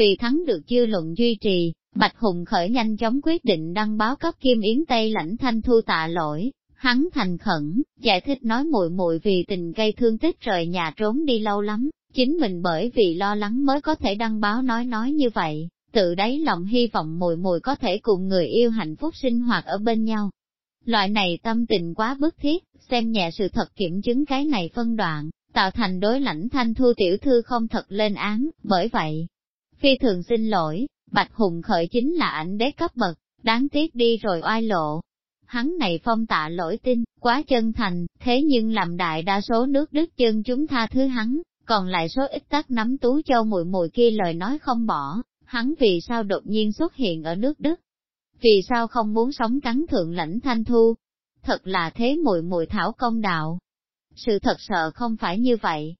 Vì thắng được dư luận duy trì, Bạch Hùng khởi nhanh chóng quyết định đăng báo cấp Kim Yến Tây lãnh thanh thu tạ lỗi. Hắn thành khẩn, giải thích nói muội muội vì tình gây thương tích rời nhà trốn đi lâu lắm, chính mình bởi vì lo lắng mới có thể đăng báo nói nói như vậy, tự đáy lòng hy vọng muội muội có thể cùng người yêu hạnh phúc sinh hoạt ở bên nhau. Loại này tâm tình quá bức thiết, xem nhẹ sự thật kiểm chứng cái này phân đoạn, tạo thành đối lãnh thanh thu tiểu thư không thật lên án, bởi vậy, phi thường xin lỗi, Bạch Hùng khởi chính là ảnh đế cấp bậc, đáng tiếc đi rồi oai lộ. Hắn này phong tạ lỗi tin, quá chân thành, thế nhưng làm đại đa số nước Đức chân chúng tha thứ hắn, còn lại số ít tắc nắm tú châu mùi mùi kia lời nói không bỏ, hắn vì sao đột nhiên xuất hiện ở nước Đức? Vì sao không muốn sống cắn thượng lãnh thanh thu? Thật là thế mùi mùi thảo công đạo. Sự thật sợ không phải như vậy.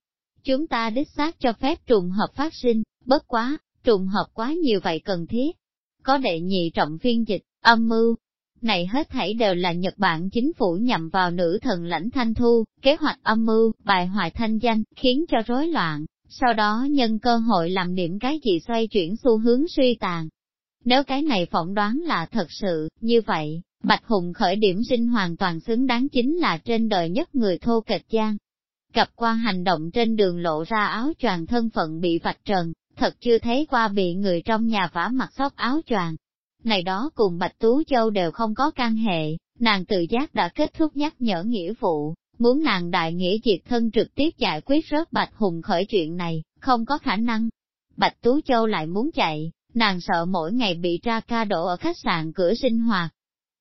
Chúng ta đích xác cho phép trùng hợp phát sinh, bất quá, trùng hợp quá nhiều vậy cần thiết. Có đệ nhị trọng phiên dịch, âm mưu. Này hết thảy đều là Nhật Bản chính phủ nhằm vào nữ thần lãnh thanh thu, kế hoạch âm mưu, bài hoại thanh danh, khiến cho rối loạn, sau đó nhân cơ hội làm điểm cái gì xoay chuyển xu hướng suy tàn. Nếu cái này phỏng đoán là thật sự, như vậy, Bạch Hùng khởi điểm sinh hoàn toàn xứng đáng chính là trên đời nhất người thô kịch gian. Cặp qua hành động trên đường lộ ra áo choàng thân phận bị vạch trần, thật chưa thấy qua bị người trong nhà vả mặt xóc áo choàng. Này đó cùng Bạch Tú Châu đều không có can hệ, nàng tự giác đã kết thúc nhắc nhở nghĩa vụ, muốn nàng đại nghĩa diệt thân trực tiếp giải quyết rớt Bạch Hùng khởi chuyện này, không có khả năng. Bạch Tú Châu lại muốn chạy, nàng sợ mỗi ngày bị tra ca đổ ở khách sạn cửa sinh hoạt.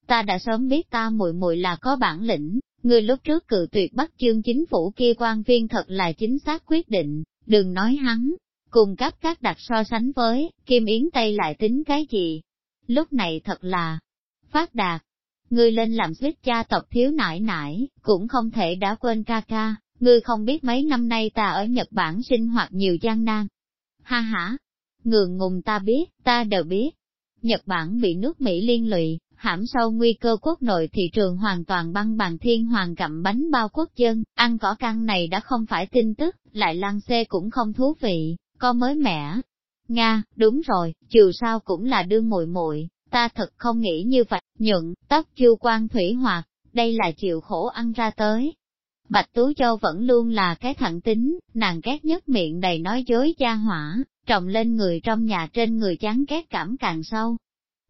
Ta đã sớm biết ta muội muội là có bản lĩnh, người lúc trước cự tuyệt bắt chương chính phủ kia quan viên thật là chính xác quyết định, đừng nói hắn, cùng cấp các đặt so sánh với, Kim Yến Tây lại tính cái gì? Lúc này thật là phát đạt. Ngươi lên làm suýt cha tộc thiếu nải nải, cũng không thể đã quên ca ca, ngươi không biết mấy năm nay ta ở Nhật Bản sinh hoạt nhiều gian nan. Ha ha, ngượng ngùng ta biết, ta đều biết. Nhật Bản bị nước Mỹ liên lụy, hãm sâu nguy cơ quốc nội thị trường hoàn toàn băng bằng thiên hoàng cặm bánh bao quốc dân, ăn cỏ căng này đã không phải tin tức, lại lan xê cũng không thú vị, có mới mẻ. Nga, đúng rồi, dù sao cũng là đương muội muội, ta thật không nghĩ như vậy, nhuận, tóc chiêu quan thủy hoạt, đây là chịu khổ ăn ra tới. Bạch Tú Châu vẫn luôn là cái thẳng tính, nàng ghét nhất miệng đầy nói dối gia hỏa, trọng lên người trong nhà trên người chán ghét cảm càng sâu.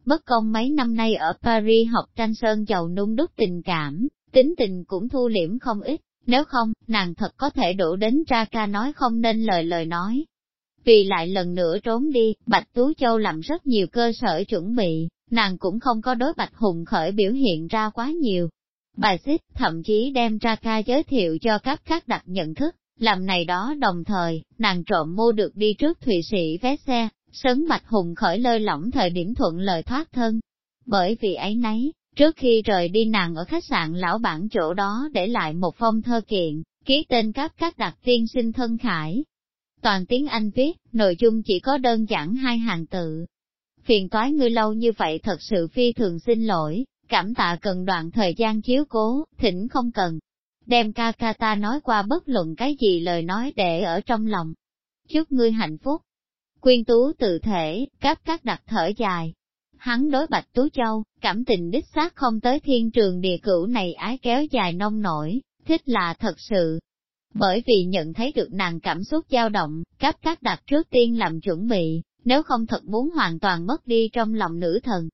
Bất công mấy năm nay ở Paris học tranh sơn giàu nung đúc tình cảm, tính tình cũng thu liễm không ít, nếu không, nàng thật có thể đổ đến tra ca nói không nên lời lời nói, vì lại lần nữa trốn đi, Bạch Tú Châu làm rất nhiều cơ sở chuẩn bị, nàng cũng không có đối Bạch Hùng khởi biểu hiện ra quá nhiều. Bài xích thậm chí đem ra ca giới thiệu cho các các đặt nhận thức, làm này đó đồng thời, nàng trộm mua được đi trước Thụy Sĩ vé xe, sấn Bạch Hùng khởi lơi lỏng thời điểm thuận lời thoát thân. Bởi vì ấy nấy, trước khi rời đi nàng ở khách sạn lão bản chỗ đó để lại một phong thơ kiện, ký tên các các đặc tiên sinh thân khải, Toàn tiếng Anh viết, nội dung chỉ có đơn giản hai hàng tự. Phiền toái ngươi lâu như vậy thật sự phi thường xin lỗi, cảm tạ cần đoạn thời gian chiếu cố, thỉnh không cần. Đem ca ca ta nói qua bất luận cái gì lời nói để ở trong lòng. Chúc ngươi hạnh phúc. Quyên tú tự thể, các các đặt thở dài. Hắn đối bạch tú châu, cảm tình đích xác không tới thiên trường địa cửu này ái kéo dài nông nổi, thích là thật sự, bởi vì nhận thấy được nàng cảm xúc dao động, cấp các đặt trước tiên làm chuẩn bị, nếu không thật muốn hoàn toàn mất đi trong lòng nữ thần.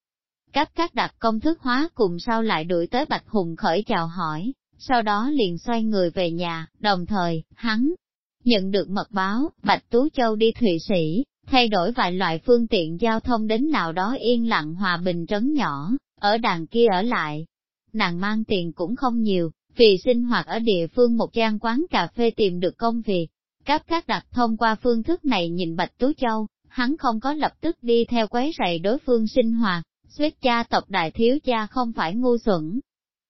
Cấp các đặt công thức hóa cùng sau lại đuổi tới Bạch Hùng khởi chào hỏi, sau đó liền xoay người về nhà, đồng thời, hắn nhận được mật báo, Bạch Tú Châu đi Thụy Sĩ, thay đổi vài loại phương tiện giao thông đến nào đó yên lặng hòa bình trấn nhỏ, ở đàn kia ở lại. Nàng mang tiền cũng không nhiều, vì sinh hoạt ở địa phương một gian quán cà phê tìm được công việc. Cáp các đặt thông qua phương thức này nhìn Bạch Tú Châu, hắn không có lập tức đi theo quấy rầy đối phương sinh hoạt, suýt cha tộc đại thiếu cha không phải ngu xuẩn.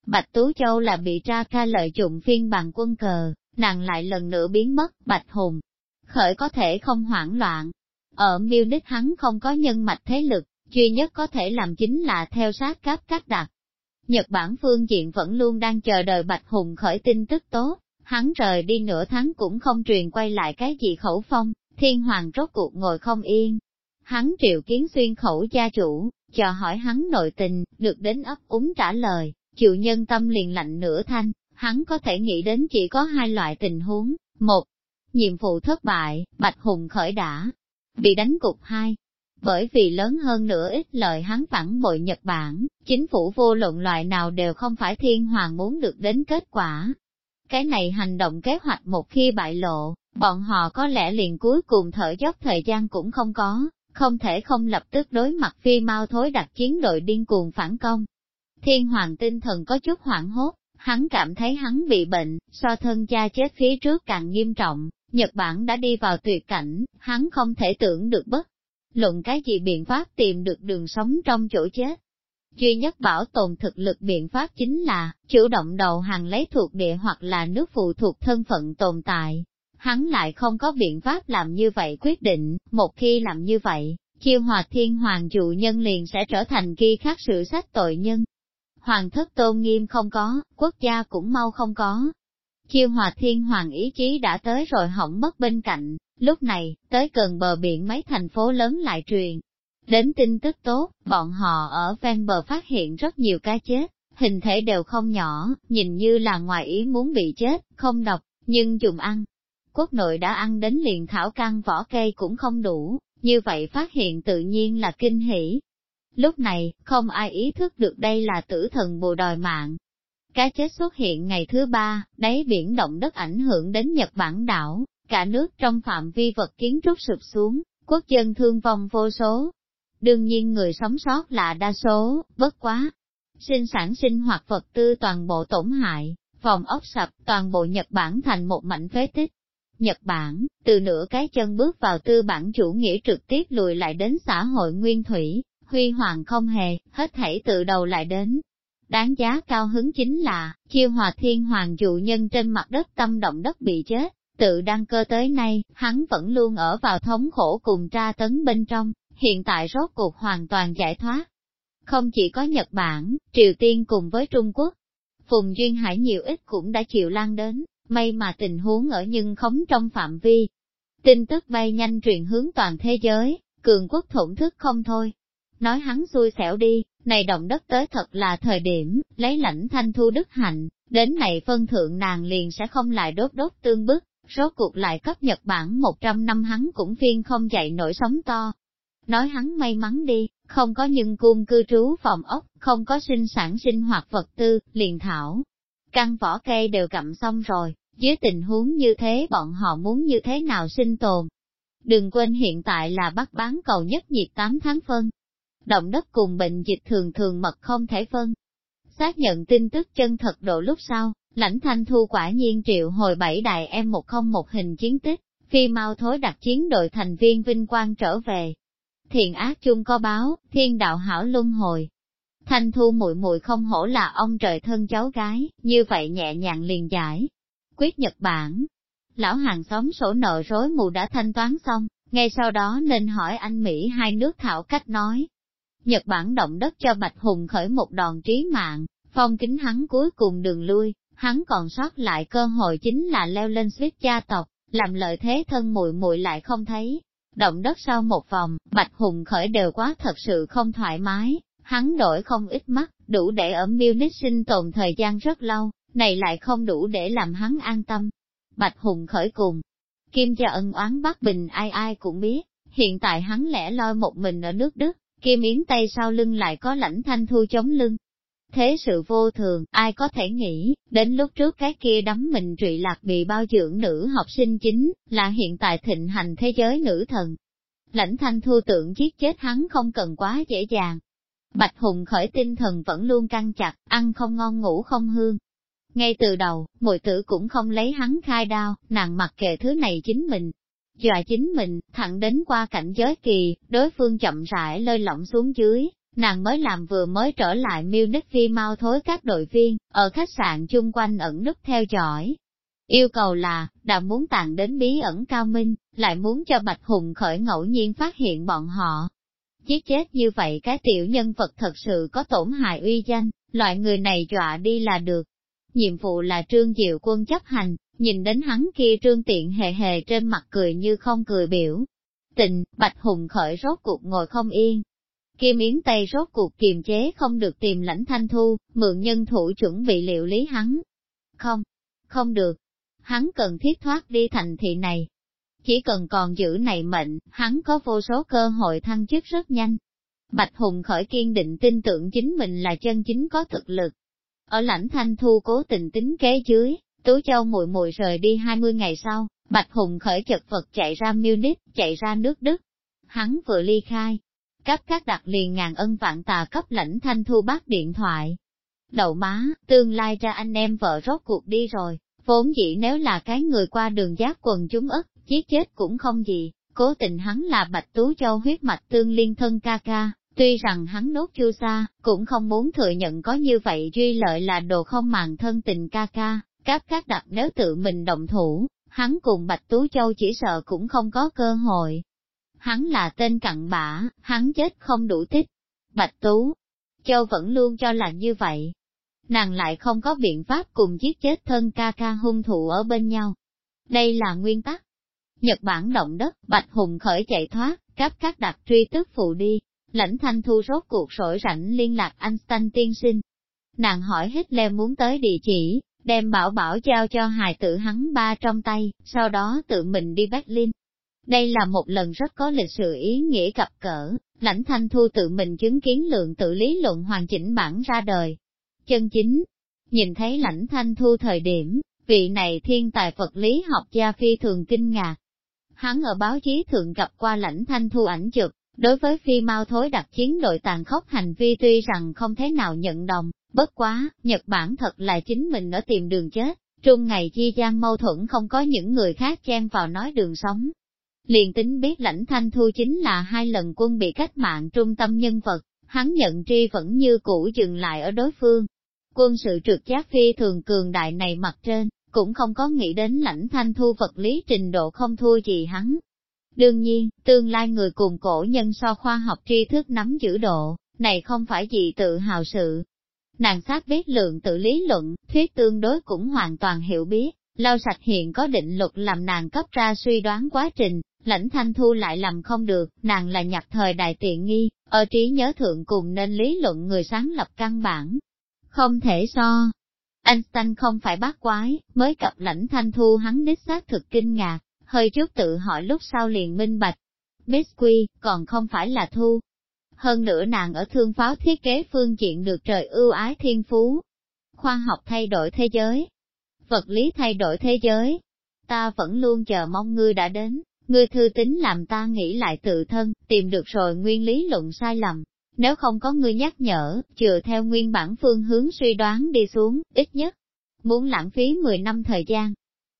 Bạch Tú Châu là bị tra ca lợi dụng phiên bằng quân cờ, nàng lại lần nữa biến mất, Bạch Hùng. Khởi có thể không hoảng loạn. Ở Munich hắn không có nhân mạch thế lực, duy nhất có thể làm chính là theo sát cáp các đặt. Nhật Bản phương diện vẫn luôn đang chờ đợi Bạch Hùng khởi tin tức tốt, hắn rời đi nửa tháng cũng không truyền quay lại cái gì khẩu phong, thiên hoàng rốt cuộc ngồi không yên. Hắn triệu kiến xuyên khẩu gia chủ, chờ hỏi hắn nội tình, được đến ấp úng trả lời, chịu nhân tâm liền lạnh nửa thanh, hắn có thể nghĩ đến chỉ có hai loại tình huống. Một, nhiệm vụ thất bại, Bạch Hùng khởi đã, bị đánh cục hai. Bởi vì lớn hơn nữa ít lợi hắn phản bội Nhật Bản, chính phủ vô luận loại nào đều không phải thiên hoàng muốn được đến kết quả. Cái này hành động kế hoạch một khi bại lộ, bọn họ có lẽ liền cuối cùng thở dốc thời gian cũng không có, không thể không lập tức đối mặt phi mau thối đặt chiến đội điên cuồng phản công. Thiên hoàng tinh thần có chút hoảng hốt, hắn cảm thấy hắn bị bệnh, so thân cha chết phía trước càng nghiêm trọng, Nhật Bản đã đi vào tuyệt cảnh, hắn không thể tưởng được bất. Luận cái gì biện pháp tìm được đường sống trong chỗ chết. Duy nhất bảo tồn thực lực biện pháp chính là, chủ động đầu hàng lấy thuộc địa hoặc là nước phụ thuộc thân phận tồn tại. Hắn lại không có biện pháp làm như vậy quyết định, một khi làm như vậy, chiêu hòa thiên hoàng dụ nhân liền sẽ trở thành ghi khắc sự sách tội nhân. Hoàng thất tôn nghiêm không có, quốc gia cũng mau không có, Chiêu hòa thiên hoàng ý chí đã tới rồi hỏng mất bên cạnh, lúc này, tới gần bờ biển mấy thành phố lớn lại truyền. Đến tin tức tốt, bọn họ ở ven bờ phát hiện rất nhiều cá chết, hình thể đều không nhỏ, nhìn như là ngoài ý muốn bị chết, không độc, nhưng dùng ăn. Quốc nội đã ăn đến liền thảo căn vỏ cây cũng không đủ, như vậy phát hiện tự nhiên là kinh hỉ. Lúc này, không ai ý thức được đây là tử thần bù đòi mạng, Cá chết xuất hiện ngày thứ ba, đáy biển động đất ảnh hưởng đến Nhật Bản đảo, cả nước trong phạm vi vật kiến trúc sụp xuống, quốc dân thương vong vô số. Đương nhiên người sống sót là đa số, bất quá. Sinh sản sinh hoạt vật tư toàn bộ tổn hại, phòng ốc sập, toàn bộ Nhật Bản thành một mảnh phế tích. Nhật Bản, từ nửa cái chân bước vào tư bản chủ nghĩa trực tiếp lùi lại đến xã hội nguyên thủy, huy hoàng không hề, hết thảy từ đầu lại đến, Đáng giá cao hứng chính là, chiêu hòa thiên hoàng dụ nhân trên mặt đất tâm động đất bị chết, tự đăng cơ tới nay, hắn vẫn luôn ở vào thống khổ cùng tra tấn bên trong, hiện tại rốt cuộc hoàn toàn giải thoát. Không chỉ có Nhật Bản, Triều Tiên cùng với Trung Quốc, Phùng Duyên Hải nhiều ít cũng đã chịu lan đến, may mà tình huống ở nhưng khống trong phạm vi. Tin tức bay nhanh truyền hướng toàn thế giới, cường quốc thổn thức không thôi. Nói hắn xui xẻo đi, này động đất tới thật là thời điểm, lấy lãnh thanh thu đức hạnh, đến này phân thượng nàng liền sẽ không lại đốt đốt tương bức, rốt cuộc lại cấp Nhật Bản 100 năm hắn cũng phiên không dậy nổi sóng to. Nói hắn may mắn đi, không có nhân cung cư trú phòng ốc, không có sinh sản sinh hoạt vật tư, liền thảo. Căn vỏ cây đều gặm xong rồi, dưới tình huống như thế bọn họ muốn như thế nào sinh tồn. Đừng quên hiện tại là bắt bán cầu nhất nhiệt 8 tháng phân, động đất cùng bệnh dịch thường thường mật không thể phân. Xác nhận tin tức chân thật độ lúc sau, lãnh thanh thu quả nhiên triệu hồi bảy đại em một không một hình chiến tích, phi mau thối đặt chiến đội thành viên vinh quang trở về. Thiện ác chung có báo, thiên đạo hảo luân hồi. Thanh thu muội muội không hổ là ông trời thân cháu gái, như vậy nhẹ nhàng liền giải. Quyết Nhật Bản, lão hàng xóm sổ nợ rối mù đã thanh toán xong, ngay sau đó nên hỏi anh Mỹ hai nước thảo cách nói, Nhật Bản động đất cho Bạch Hùng khởi một đòn trí mạng, phong kính hắn cuối cùng đường lui, hắn còn sót lại cơ hội chính là leo lên suýt gia tộc, làm lợi thế thân muội muội lại không thấy. Động đất sau một vòng, Bạch Hùng khởi đều quá thật sự không thoải mái, hắn đổi không ít mắt, đủ để ở Munich sinh tồn thời gian rất lâu, này lại không đủ để làm hắn an tâm. Bạch Hùng khởi cùng, Kim cho ân oán Bắc Bình ai ai cũng biết, hiện tại hắn lẻ loi một mình ở nước Đức, Kim Yến tay sau lưng lại có lãnh thanh thu chống lưng. Thế sự vô thường, ai có thể nghĩ, đến lúc trước cái kia đắm mình trụy lạc bị bao dưỡng nữ học sinh chính, là hiện tại thịnh hành thế giới nữ thần. Lãnh thanh thu tượng giết chết hắn không cần quá dễ dàng. Bạch Hùng khởi tinh thần vẫn luôn căng chặt, ăn không ngon ngủ không hương. Ngay từ đầu, mùi tử cũng không lấy hắn khai đao, nàng mặc kệ thứ này chính mình, dọa chính mình, thẳng đến qua cảnh giới kỳ, đối phương chậm rãi lơi lỏng xuống dưới, nàng mới làm vừa mới trở lại miêu Munich phi mau thối các đội viên, ở khách sạn chung quanh ẩn núp theo dõi. Yêu cầu là, đã muốn tàn đến bí ẩn cao minh, lại muốn cho Bạch Hùng khởi ngẫu nhiên phát hiện bọn họ. Giết chết như vậy cái tiểu nhân vật thật sự có tổn hại uy danh, loại người này dọa đi là được. Nhiệm vụ là trương diệu quân chấp hành, Nhìn đến hắn kia trương tiện hề hề trên mặt cười như không cười biểu. tình, Bạch Hùng khởi rốt cuộc ngồi không yên. Kim Yến Tây rốt cuộc kiềm chế không được tìm lãnh thanh thu, mượn nhân thủ chuẩn bị liệu lý hắn. Không, không được. Hắn cần thiết thoát đi thành thị này. Chỉ cần còn giữ này mệnh, hắn có vô số cơ hội thăng chức rất nhanh. Bạch Hùng khởi kiên định tin tưởng chính mình là chân chính có thực lực. Ở lãnh thanh thu cố tình tính kế dưới, Tú Châu muội muội rời đi 20 ngày sau, Bạch Hùng khởi chật vật chạy ra Munich, chạy ra nước Đức. Hắn vừa ly khai, cấp các đặt liền ngàn ân vạn tà cấp lãnh thanh thu bắt điện thoại. Đậu má, tương lai ra anh em vợ rốt cuộc đi rồi, vốn dĩ nếu là cái người qua đường giác quần chúng ức, giết chết cũng không gì, cố tình hắn là Bạch Tú Châu huyết mạch tương liên thân ca ca, tuy rằng hắn nốt chưa xa, cũng không muốn thừa nhận có như vậy duy lợi là đồ không màng thân tình ca ca, các các đặt nếu tự mình động thủ, hắn cùng Bạch Tú Châu chỉ sợ cũng không có cơ hội. Hắn là tên cặn bã, hắn chết không đủ tích. Bạch Tú Châu vẫn luôn cho là như vậy. Nàng lại không có biện pháp cùng giết chết thân ca ca hung thủ ở bên nhau. Đây là nguyên tắc. Nhật Bản động đất, Bạch Hùng khởi chạy thoát, cáp các đặt truy tức phụ đi. Lãnh thanh thu rốt cuộc sổi rảnh liên lạc anh tiên sinh. Nàng hỏi hết lem muốn tới địa chỉ, đem bảo bảo giao cho hài tử hắn ba trong tay, sau đó tự mình đi Berlin. Đây là một lần rất có lịch sử ý nghĩa cập cỡ, lãnh thanh thu tự mình chứng kiến lượng tự lý luận hoàn chỉnh bản ra đời. Chân chính, nhìn thấy lãnh thanh thu thời điểm, vị này thiên tài vật lý học gia phi thường kinh ngạc. Hắn ở báo chí thường gặp qua lãnh thanh thu ảnh chụp, đối với phi mau thối đặc chiến đội tàn khốc hành vi tuy rằng không thế nào nhận đồng, Bất quá, Nhật Bản thật là chính mình ở tìm đường chết, trung ngày chi gian mâu thuẫn không có những người khác chen vào nói đường sống. Liền tính biết lãnh thanh thu chính là hai lần quân bị cách mạng trung tâm nhân vật, hắn nhận tri vẫn như cũ dừng lại ở đối phương. Quân sự trượt giác phi thường cường đại này mặt trên, cũng không có nghĩ đến lãnh thanh thu vật lý trình độ không thua gì hắn. Đương nhiên, tương lai người cùng cổ nhân so khoa học tri thức nắm giữ độ, này không phải gì tự hào sự, Nàng xác biết lượng tự lý luận, thuyết tương đối cũng hoàn toàn hiểu biết, lau sạch hiện có định luật làm nàng cấp ra suy đoán quá trình, lãnh thanh thu lại làm không được, nàng là nhặt thời đại tiện nghi, ở trí nhớ thượng cùng nên lý luận người sáng lập căn bản. Không thể so. Einstein không phải bác quái, mới cập lãnh thanh thu hắn đích xác thực kinh ngạc, hơi trước tự hỏi lúc sau liền minh bạch. Biscuit, còn không phải là thu, hơn nữa nàng ở thương pháo thiết kế phương diện được trời ưu ái thiên phú. Khoa học thay đổi thế giới, vật lý thay đổi thế giới. Ta vẫn luôn chờ mong ngươi đã đến, ngươi thư tính làm ta nghĩ lại tự thân, tìm được rồi nguyên lý luận sai lầm. Nếu không có ngươi nhắc nhở, chừa theo nguyên bản phương hướng suy đoán đi xuống, ít nhất, muốn lãng phí 10 năm thời gian.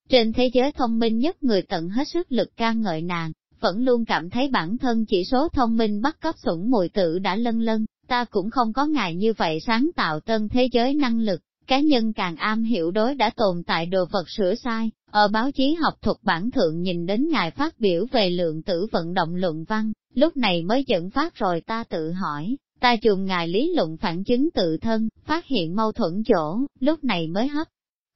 Trên thế giới thông minh nhất người tận hết sức lực ca ngợi nàng, vẫn luôn cảm thấy bản thân chỉ số thông minh bắt cấp sủng mùi tử đã lân lân, ta cũng không có ngài như vậy sáng tạo tân thế giới năng lực, cá nhân càng am hiểu đối đã tồn tại đồ vật sửa sai, ở báo chí học thuật bản thượng nhìn đến ngài phát biểu về lượng tử vận động luận văn, lúc này mới dẫn phát rồi ta tự hỏi, ta dùng ngài lý luận phản chứng tự thân, phát hiện mâu thuẫn chỗ, lúc này mới hấp.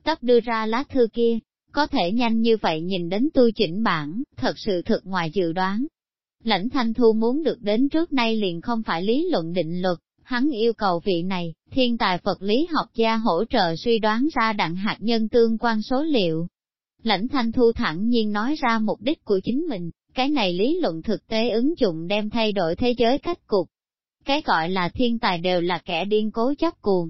Tấp đưa ra lá thư kia, có thể nhanh như vậy nhìn đến tôi chỉnh bản, thật sự thực ngoài dự đoán. Lãnh thanh thu muốn được đến trước nay liền không phải lý luận định luật, hắn yêu cầu vị này, thiên tài vật lý học gia hỗ trợ suy đoán ra đặng hạt nhân tương quan số liệu. Lãnh thanh thu thẳng nhiên nói ra mục đích của chính mình, cái này lý luận thực tế ứng dụng đem thay đổi thế giới cách cục. Cái gọi là thiên tài đều là kẻ điên cố chấp cuồng.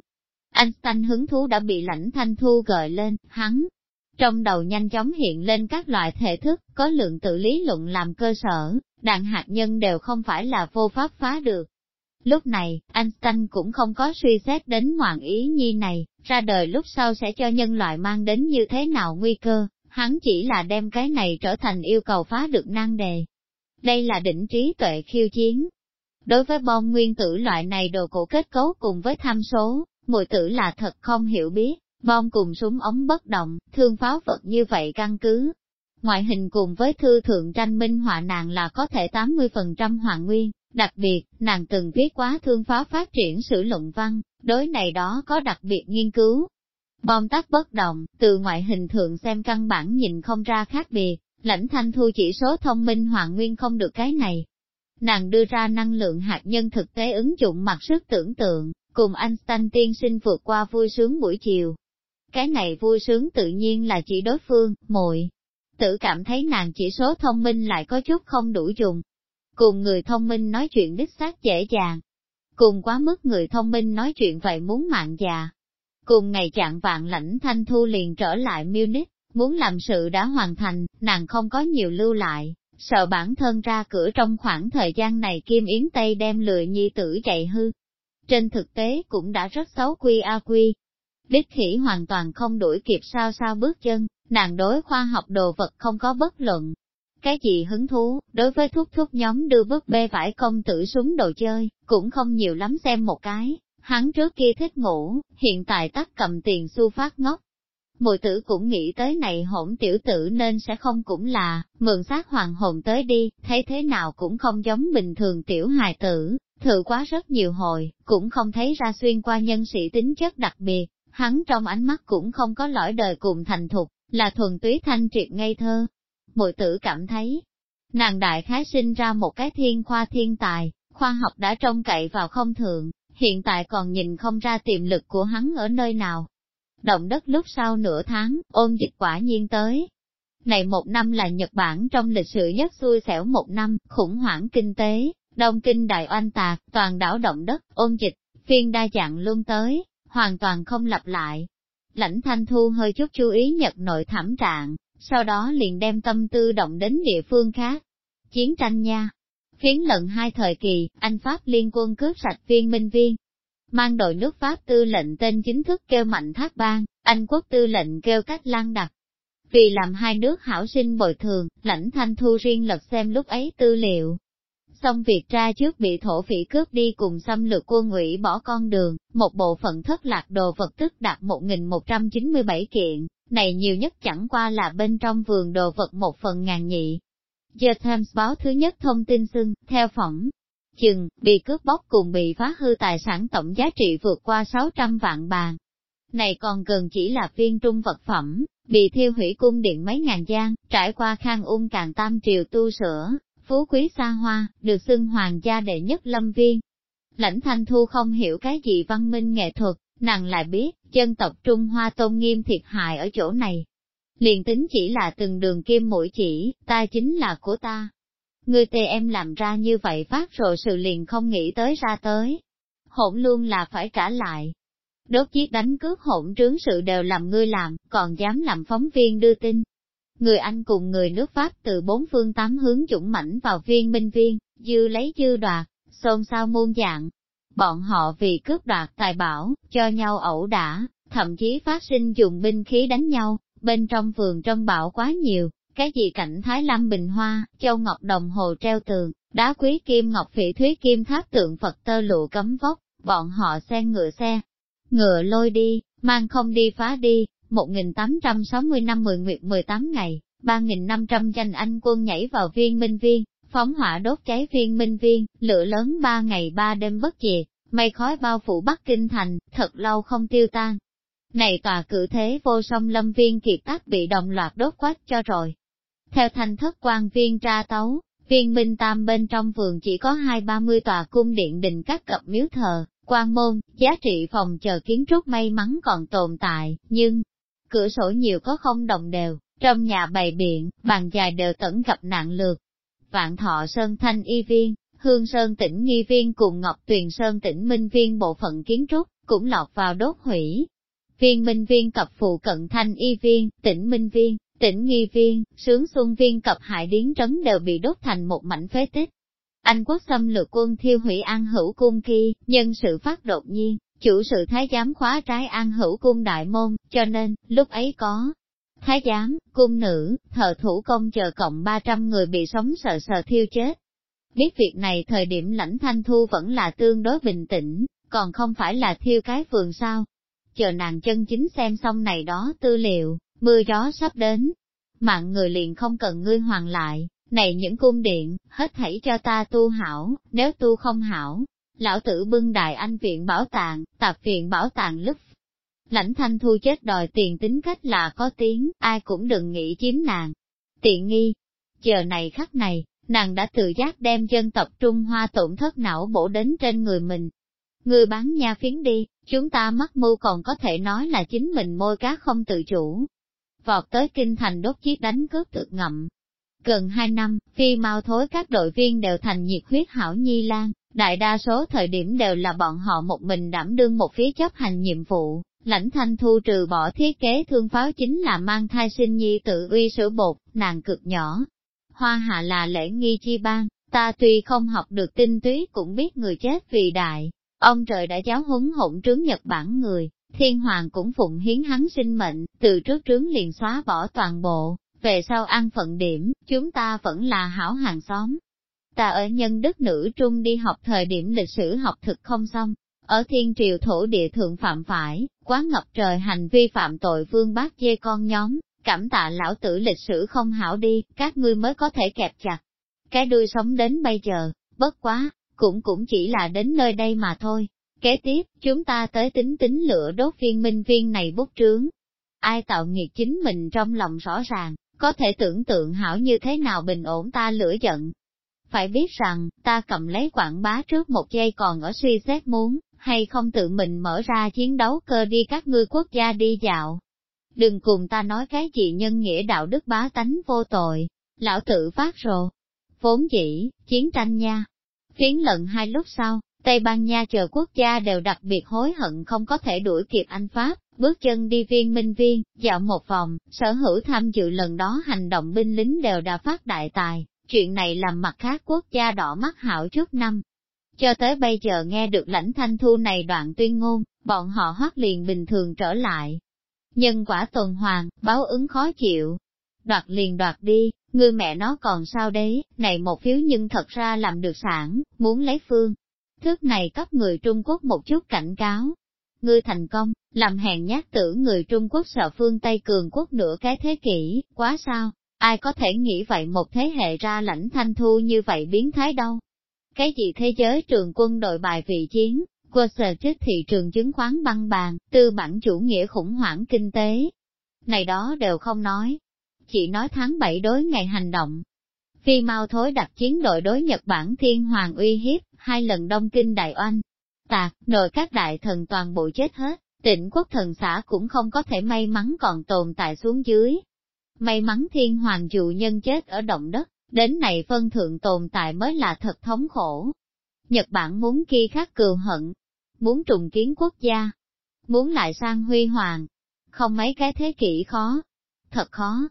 Einstein hứng thú đã bị lãnh thanh thu gợi lên, hắn, trong đầu nhanh chóng hiện lên các loại thể thức, có lượng tự lý luận làm cơ sở, đạn hạt nhân đều không phải là vô pháp phá được. Lúc này, Einstein cũng không có suy xét đến ngoạn ý nhi này, ra đời lúc sau sẽ cho nhân loại mang đến như thế nào nguy cơ, hắn chỉ là đem cái này trở thành yêu cầu phá được năng đề. Đây là đỉnh trí tuệ khiêu chiến. Đối với bom nguyên tử loại này đồ cổ kết cấu cùng với tham số, mùi tử là thật không hiểu biết, Bom cùng súng ống bất động, thương pháo vật như vậy căn cứ. Ngoại hình cùng với thư thượng tranh minh họa nàng là có thể 80% hoàn nguyên, đặc biệt, nàng từng viết quá thương pháo phát triển sử luận văn, đối này đó có đặc biệt nghiên cứu. Bom tắt bất động, từ ngoại hình thượng xem căn bản nhìn không ra khác biệt, Lãnh thanh thu chỉ số thông minh hoàng nguyên không được cái này. Nàng đưa ra năng lượng hạt nhân thực tế ứng dụng mặt sức tưởng tượng, cùng Einstein tiên sinh vượt qua vui sướng buổi chiều. Cái này vui sướng tự nhiên là chỉ đối phương, muội Tự cảm thấy nàng chỉ số thông minh lại có chút không đủ dùng. Cùng người thông minh nói chuyện đích xác dễ dàng. Cùng quá mức người thông minh nói chuyện vậy muốn mạng già. Cùng ngày chạng vạn lãnh thanh thu liền trở lại Munich, muốn làm sự đã hoàn thành, nàng không có nhiều lưu lại, sợ bản thân ra cửa trong khoảng thời gian này Kim Yến Tây đem lừa nhi tử chạy hư. Trên thực tế cũng đã rất xấu quy a quy. Đích khỉ hoàn toàn không đuổi kịp sao sao bước chân, nàng đối khoa học đồ vật không có bất luận. Cái gì hứng thú, đối với thúc thúc nhóm đưa bức bê vải công tử súng đồ chơi, cũng không nhiều lắm xem một cái, hắn trước kia thích ngủ, hiện tại tắt cầm tiền xu phát ngốc, Mùi tử cũng nghĩ tới này hỗn tiểu tử nên sẽ không cũng là, mượn xác hoàng hồn tới đi, thấy thế nào cũng không giống bình thường tiểu hài tử, thử quá rất nhiều hồi, cũng không thấy ra xuyên qua nhân sĩ tính chất đặc biệt, hắn trong ánh mắt cũng không có lõi đời cùng thành thục, là thuần túy thanh triệt ngây thơ. Mội tử cảm thấy, nàng đại khái sinh ra một cái thiên khoa thiên tài, khoa học đã trông cậy vào không thượng, hiện tại còn nhìn không ra tiềm lực của hắn ở nơi nào, Động đất lúc sau nửa tháng, ôn dịch quả nhiên tới. Này một năm là Nhật Bản trong lịch sử nhất xui xẻo một năm, khủng hoảng kinh tế, đông kinh đại oanh tạc, toàn đảo động đất, ôn dịch, phiên đa dạng luôn tới, hoàn toàn không lặp lại. Lãnh Thanh Thu hơi chút chú ý Nhật nội thảm trạng, sau đó liền đem tâm tư động đến địa phương khác. Chiến tranh nha. khiến lần hai thời kỳ, Anh Pháp liên quân cướp sạch viên minh viên, mang đội nước Pháp tư lệnh tên chính thức kêu mạnh thác bang, Anh quốc tư lệnh kêu cách lan đặc. Vì làm hai nước hảo sinh bồi thường, lãnh thanh thu riêng lật xem lúc ấy tư liệu. Xong việc ra trước bị thổ phỉ cướp đi cùng xâm lược quân ngụy bỏ con đường, một bộ phận thất lạc đồ vật tức đạt 1.197 kiện, này nhiều nhất chẳng qua là bên trong vườn đồ vật một phần ngàn nhị. The Times báo thứ nhất thông tin xưng, theo phỏng, chừng, bị cướp bóc cùng bị phá hư tài sản tổng giá trị vượt qua 600 vạn bàn. Này còn gần chỉ là viên trung vật phẩm, bị thiêu hủy cung điện mấy ngàn gian, trải qua khang ung càng tam triều tu sửa, phú quý xa hoa, được xưng hoàng gia đệ nhất lâm viên. Lãnh thanh thu không hiểu cái gì văn minh nghệ thuật, nàng lại biết, dân tộc Trung Hoa tôn nghiêm thiệt hại ở chỗ này. Liền tính chỉ là từng đường kim mũi chỉ, ta chính là của ta, Ngươi tê em làm ra như vậy phát rồi sự liền không nghĩ tới ra tới. Hỗn luôn là phải trả lại. Đốt chiếc đánh cướp hỗn trướng sự đều làm ngươi làm, còn dám làm phóng viên đưa tin. Người Anh cùng người nước Pháp từ bốn phương tám hướng dũng mãnh vào viên minh viên, dư lấy dư đoạt, xôn xao muôn dạng. Bọn họ vì cướp đoạt tài bảo, cho nhau ẩu đả, thậm chí phát sinh dùng binh khí đánh nhau, bên trong vườn trong bảo quá nhiều, cái gì cảnh Thái Lam Bình Hoa, Châu Ngọc Đồng Hồ treo tường, đá quý kim ngọc phỉ thúy kim tháp tượng Phật tơ lụa cấm vóc, bọn họ xen ngựa xe. Ngựa lôi đi, mang không đi phá đi, 1860 năm 10 nguyệt 18 ngày, 3.500 danh anh quân nhảy vào viên minh viên, phóng hỏa đốt cháy viên minh viên, lửa lớn ba ngày ba đêm bất diệt, mây khói bao phủ Bắc Kinh thành, thật lâu không tiêu tan. Này tòa cử thế vô song lâm viên kiệt tác bị đồng loạt đốt quách cho rồi, theo thành thất quan viên tra tấu, viên minh tam bên trong vườn chỉ có hai ba mươi tòa cung điện đình các cập miếu thờ, quan môn, giá trị phòng chờ kiến trúc may mắn còn tồn tại, nhưng cửa sổ nhiều có không đồng đều, trong nhà bày biện, bàn dài đều tẩn gặp nạn lượt. Vạn thọ Sơn Thanh Y Viên, Hương Sơn tỉnh Nghi Viên cùng Ngọc Tuyền Sơn tỉnh Minh Viên bộ phận kiến trúc, cũng lọt vào đốt hủy. Viên Minh Viên cập phụ cận Thanh Y Viên, tỉnh Minh Viên, Tỉnh nghi viên, sướng xuân viên cập hại điến trấn đều bị đốt thành một mảnh phế tích. Anh quốc xâm lược quân thiêu hủy an hữu cung kia, nhân sự phát đột nhiên, chủ sự thái giám khóa trái an hữu cung đại môn, cho nên, lúc ấy có thái giám, cung nữ, thợ thủ công chờ cộng 300 người bị sống sợ sợ thiêu chết. Biết việc này thời điểm lãnh thanh thu vẫn là tương đối bình tĩnh, còn không phải là thiêu cái vườn sao. Chờ nàng chân chính xem xong này đó tư liệu, mưa gió sắp đến, mạng người liền không cần ngươi hoàn lại, này những cung điện, hết thảy cho ta tu hảo, nếu tu không hảo, lão tử bưng đại anh viện bảo tàng, tạp viện bảo tàng lúc Lãnh thanh thu chết đòi tiền tính cách là có tiếng, ai cũng đừng nghĩ chiếm nàng. tiện nghi. Giờ này khắc này, nàng đã tự giác đem dân tộc Trung Hoa tổn thất não bổ đến trên người mình. Người bán nha phiến đi, chúng ta mắc mưu còn có thể nói là chính mình môi cá không tự chủ. Vọt tới kinh thành đốt chiếc đánh cướp thực ngậm. Gần hai năm, phi mau thối các đội viên đều thành nhiệt huyết hảo nhi lan, đại đa số thời điểm đều là bọn họ một mình đảm đương một phía chấp hành nhiệm vụ, lãnh thanh thu trừ bỏ thiết kế thương pháo chính là mang thai sinh nhi tự uy sữa bột, nàng cực nhỏ, hoa hạ là lễ nghi chi ban, ta tuy không học được tinh túy cũng biết người chết vì đại. Ông trời đã giáo huấn hỗn trướng Nhật Bản người, thiên hoàng cũng phụng hiến hắn sinh mệnh, từ trước trướng liền xóa bỏ toàn bộ, về sau ăn phận điểm, chúng ta vẫn là hảo hàng xóm. Ta ở nhân đức nữ trung đi học thời điểm lịch sử học thực không xong, ở thiên triều thổ địa thượng phạm phải, quá ngập trời hành vi phạm tội vương bác dê con nhóm, Cảm tạ lão tử lịch sử không hảo đi, các ngươi mới có thể kẹp chặt. Cái đuôi sống đến bây giờ, bất quá, cũng cũng chỉ là đến nơi đây mà thôi. Kế tiếp, chúng ta tới tính tính lửa đốt viên minh viên này bút trướng. Ai tạo nghiệt chính mình trong lòng rõ ràng, có thể tưởng tượng hảo như thế nào bình ổn ta lửa giận. Phải biết rằng, ta cầm lấy quảng bá trước một giây còn ở suy xét muốn, hay không tự mình mở ra chiến đấu cơ đi các ngươi quốc gia đi dạo, Đừng cùng ta nói cái gì nhân nghĩa đạo đức bá tánh vô tội, lão tự phát rồ. Vốn dĩ, chiến tranh nha. Phiến lận hai lúc sau, Tây Ban Nha chờ quốc gia đều đặc biệt hối hận không có thể đuổi kịp Anh Pháp, bước chân đi viên minh viên, dạo một vòng, sở hữu tham dự lần đó hành động binh lính đều đã phát đại tài, chuyện này làm mặt khác quốc gia đỏ mắt hảo chút năm. Cho tới bây giờ nghe được lãnh thanh thu này đoạn tuyên ngôn, bọn họ hoắc liền bình thường trở lại, Nhân quả tuần hoàn, báo ứng khó chịu. Đoạt liền đoạt đi, người mẹ nó còn sao đấy, này một phiếu nhưng thật ra làm được sản, muốn lấy phương. Thước này cấp người Trung Quốc một chút cảnh cáo. Ngươi thành công, làm hèn nhát tử người Trung Quốc sợ phương Tây cường quốc nửa cái thế kỷ, quá sao, ai có thể nghĩ vậy một thế hệ ra lãnh thanh thu như vậy biến thái đâu. Cái gì thế giới trường quân đội bài vị chiến, quơ sở chết thị trường chứng khoán băng bàn, tư bản chủ nghĩa khủng hoảng kinh tế. Này đó đều không nói. Chỉ nói tháng 7 đối ngày hành động. Phi mau thối đặt chiến đội đối Nhật Bản thiên hoàng uy hiếp, hai lần đông kinh đại oanh. Tạc, nội các đại thần toàn bộ chết hết, tỉnh quốc thần xã cũng không có thể may mắn còn tồn tại xuống dưới. May mắn thiên hoàng dụ nhân chết ở động đất, đến này phân thượng tồn tại mới là thật thống khổ. Nhật Bản muốn khi khắc cường hận, muốn trùng kiến quốc gia, muốn lại sang huy hoàng, không mấy cái thế kỷ khó, thật khó.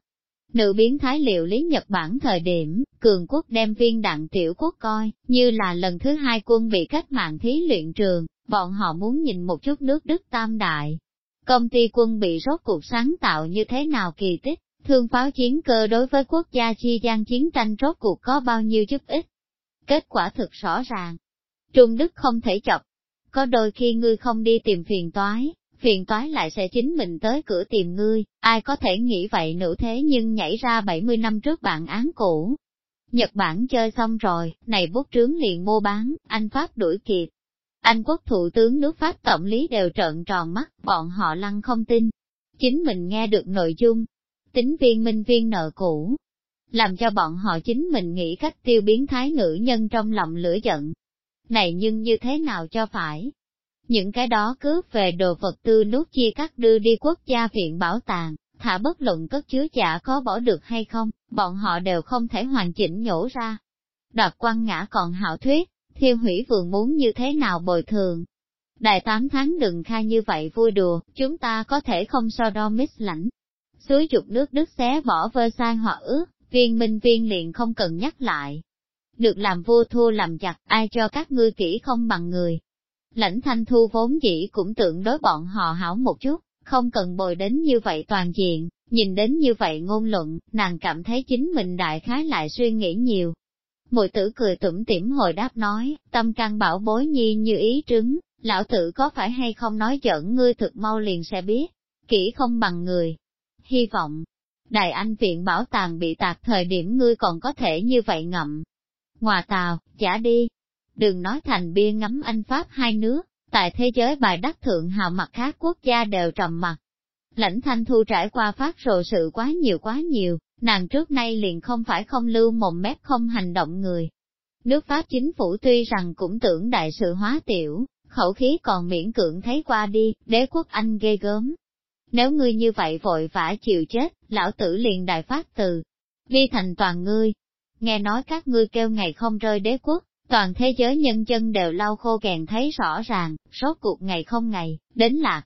Nữ biến thái liệu lý Nhật Bản thời điểm, cường quốc đem viên đạn tiểu quốc coi, như là lần thứ hai quân bị cách mạng thí luyện trường, bọn họ muốn nhìn một chút nước Đức tam đại. Công ty quân bị rốt cuộc sáng tạo như thế nào kỳ tích, thương pháo chiến cơ đối với quốc gia chi gian chiến tranh rốt cuộc có bao nhiêu giúp ích. Kết quả thực rõ ràng. Trung Đức không thể chọc có đôi khi ngươi không đi tìm phiền toái, phiền toái lại sẽ chính mình tới cửa tìm ngươi, ai có thể nghĩ vậy nữ thế nhưng nhảy ra 70 năm trước bản án cũ. Nhật Bản chơi xong rồi, này bút trướng liền mua bán, anh Pháp đuổi kịp. Anh quốc thủ tướng nước Pháp tổng lý đều trợn tròn mắt, bọn họ lăng không tin. Chính mình nghe được nội dung, tính viên minh viên nợ cũ, làm cho bọn họ chính mình nghĩ cách tiêu biến thái nữ nhân trong lòng lửa giận, này nhưng như thế nào cho phải? Những cái đó cướp về đồ vật tư nút chia cắt đưa đi quốc gia viện bảo tàng, thả bất luận cất chứa giả có bỏ được hay không, bọn họ đều không thể hoàn chỉnh nhổ ra. Đoạt quan ngã còn hảo thuyết, thiêu hủy vườn muốn như thế nào bồi thường. Đại tám tháng đừng khai như vậy vui đùa, chúng ta có thể không so đo mít lãnh. Suối dục nước Đức xé bỏ vơ sai họ ước, viên minh viên liền không cần nhắc lại, được làm vua thua làm giặc, ai cho các ngươi kỹ không bằng người. Lãnh thanh thu vốn dĩ cũng tưởng đối bọn họ hảo một chút, không cần bồi đến như vậy toàn diện, nhìn đến như vậy ngôn luận, nàng cảm thấy chính mình đại khái lại suy nghĩ nhiều. Mùi tử cười tủm tỉm hồi đáp nói, tâm căn bảo bối nhi như ý trứng, lão tử có phải hay không nói giỡn ngươi thực mau liền sẽ biết, kỹ không bằng người. Hy vọng, Đại Anh viện bảo tàng bị tạc thời điểm ngươi còn có thể như vậy ngậm, Ngoà tàu, giả đi. Đừng nói thành bia ngắm Anh Pháp hai nước, tại thế giới bài đắc thượng hào mặt khác quốc gia đều trầm mặt. Lãnh thanh thu trải qua phát rồ sự quá nhiều quá nhiều, nàng trước nay liền không phải không lưu mồm mép không hành động người. Nước Pháp chính phủ tuy rằng cũng tưởng đại sự hóa tiểu, khẩu khí còn miễn cưỡng thấy qua đi, đế quốc Anh ghê gớm. Nếu ngươi như vậy vội vã chịu chết, lão tử liền đại phát từ, vi thành toàn ngươi. Nghe nói các ngươi kêu ngày không rơi đế quốc, toàn thế giới nhân dân đều lau khô kèn thấy rõ ràng, rốt cuộc ngày không ngày, đến lạc.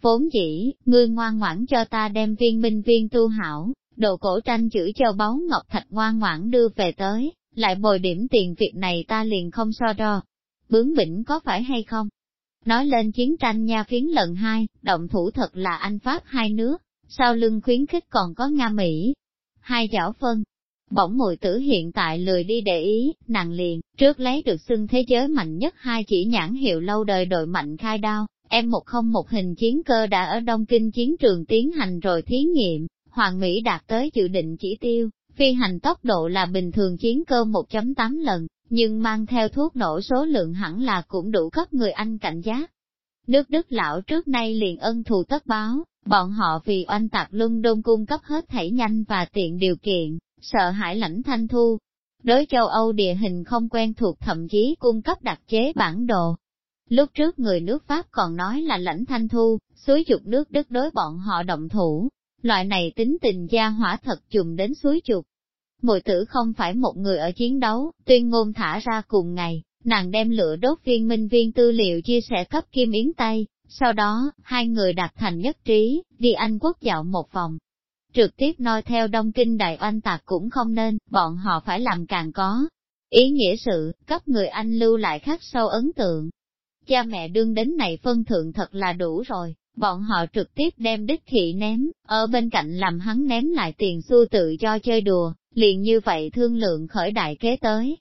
Vốn dĩ, ngươi ngoan ngoãn cho ta đem viên minh viên tu hảo, đồ cổ tranh chữ châu báu ngọc thạch ngoan ngoãn đưa về tới, lại bồi điểm tiền việc này ta liền không so đo. Bướng bỉnh có phải hay không? Nói lên chiến tranh nha phiến lần hai, động thủ thật là Anh Pháp hai nước, sau lưng khuyến khích còn có Nga Mỹ. Hai giảo phân, bỗng mùi tử hiện tại lười đi để ý, nàng liền, trước lấy được xưng thế giới mạnh nhất hai chỉ nhãn hiệu lâu đời đội mạnh khai đao, em một không một hình chiến cơ đã ở Đông Kinh chiến trường tiến hành rồi thí nghiệm, Hoàng Mỹ đạt tới dự định chỉ tiêu, phi hành tốc độ là bình thường chiến cơ 1.8 lần, nhưng mang theo thuốc nổ số lượng hẳn là cũng đủ cấp người Anh cảnh giác. Nước Đức lão trước nay liền ân thù tất báo, bọn họ vì oanh tạc luân đôn cung cấp hết thảy nhanh và tiện điều kiện, sợ hãi lãnh thanh thu. Đối châu Âu địa hình không quen thuộc thậm chí cung cấp đặc chế bản đồ. Lúc trước người nước Pháp còn nói là lãnh thanh thu, suối dục nước Đức đối bọn họ động thủ. Loại này tính tình gia hỏa thật chùm đến suối chục. Mùi tử không phải một người ở chiến đấu, tuyên ngôn thả ra cùng ngày, nàng đem lửa đốt viên minh viên tư liệu chia sẻ cấp Kim Yến Tây, sau đó, hai người đạt thành nhất trí, đi Anh quốc dạo một vòng. Trực tiếp nói theo Đông Kinh Đại Oanh Tạc cũng không nên, bọn họ phải làm càng có. Ý nghĩa sự, cấp người Anh lưu lại khắc sâu ấn tượng. Cha mẹ đương đến này phân thượng thật là đủ rồi, bọn họ trực tiếp đem đích thị ném, ở bên cạnh làm hắn ném lại tiền xu tự cho chơi đùa, liền như vậy thương lượng khởi đại kế tới.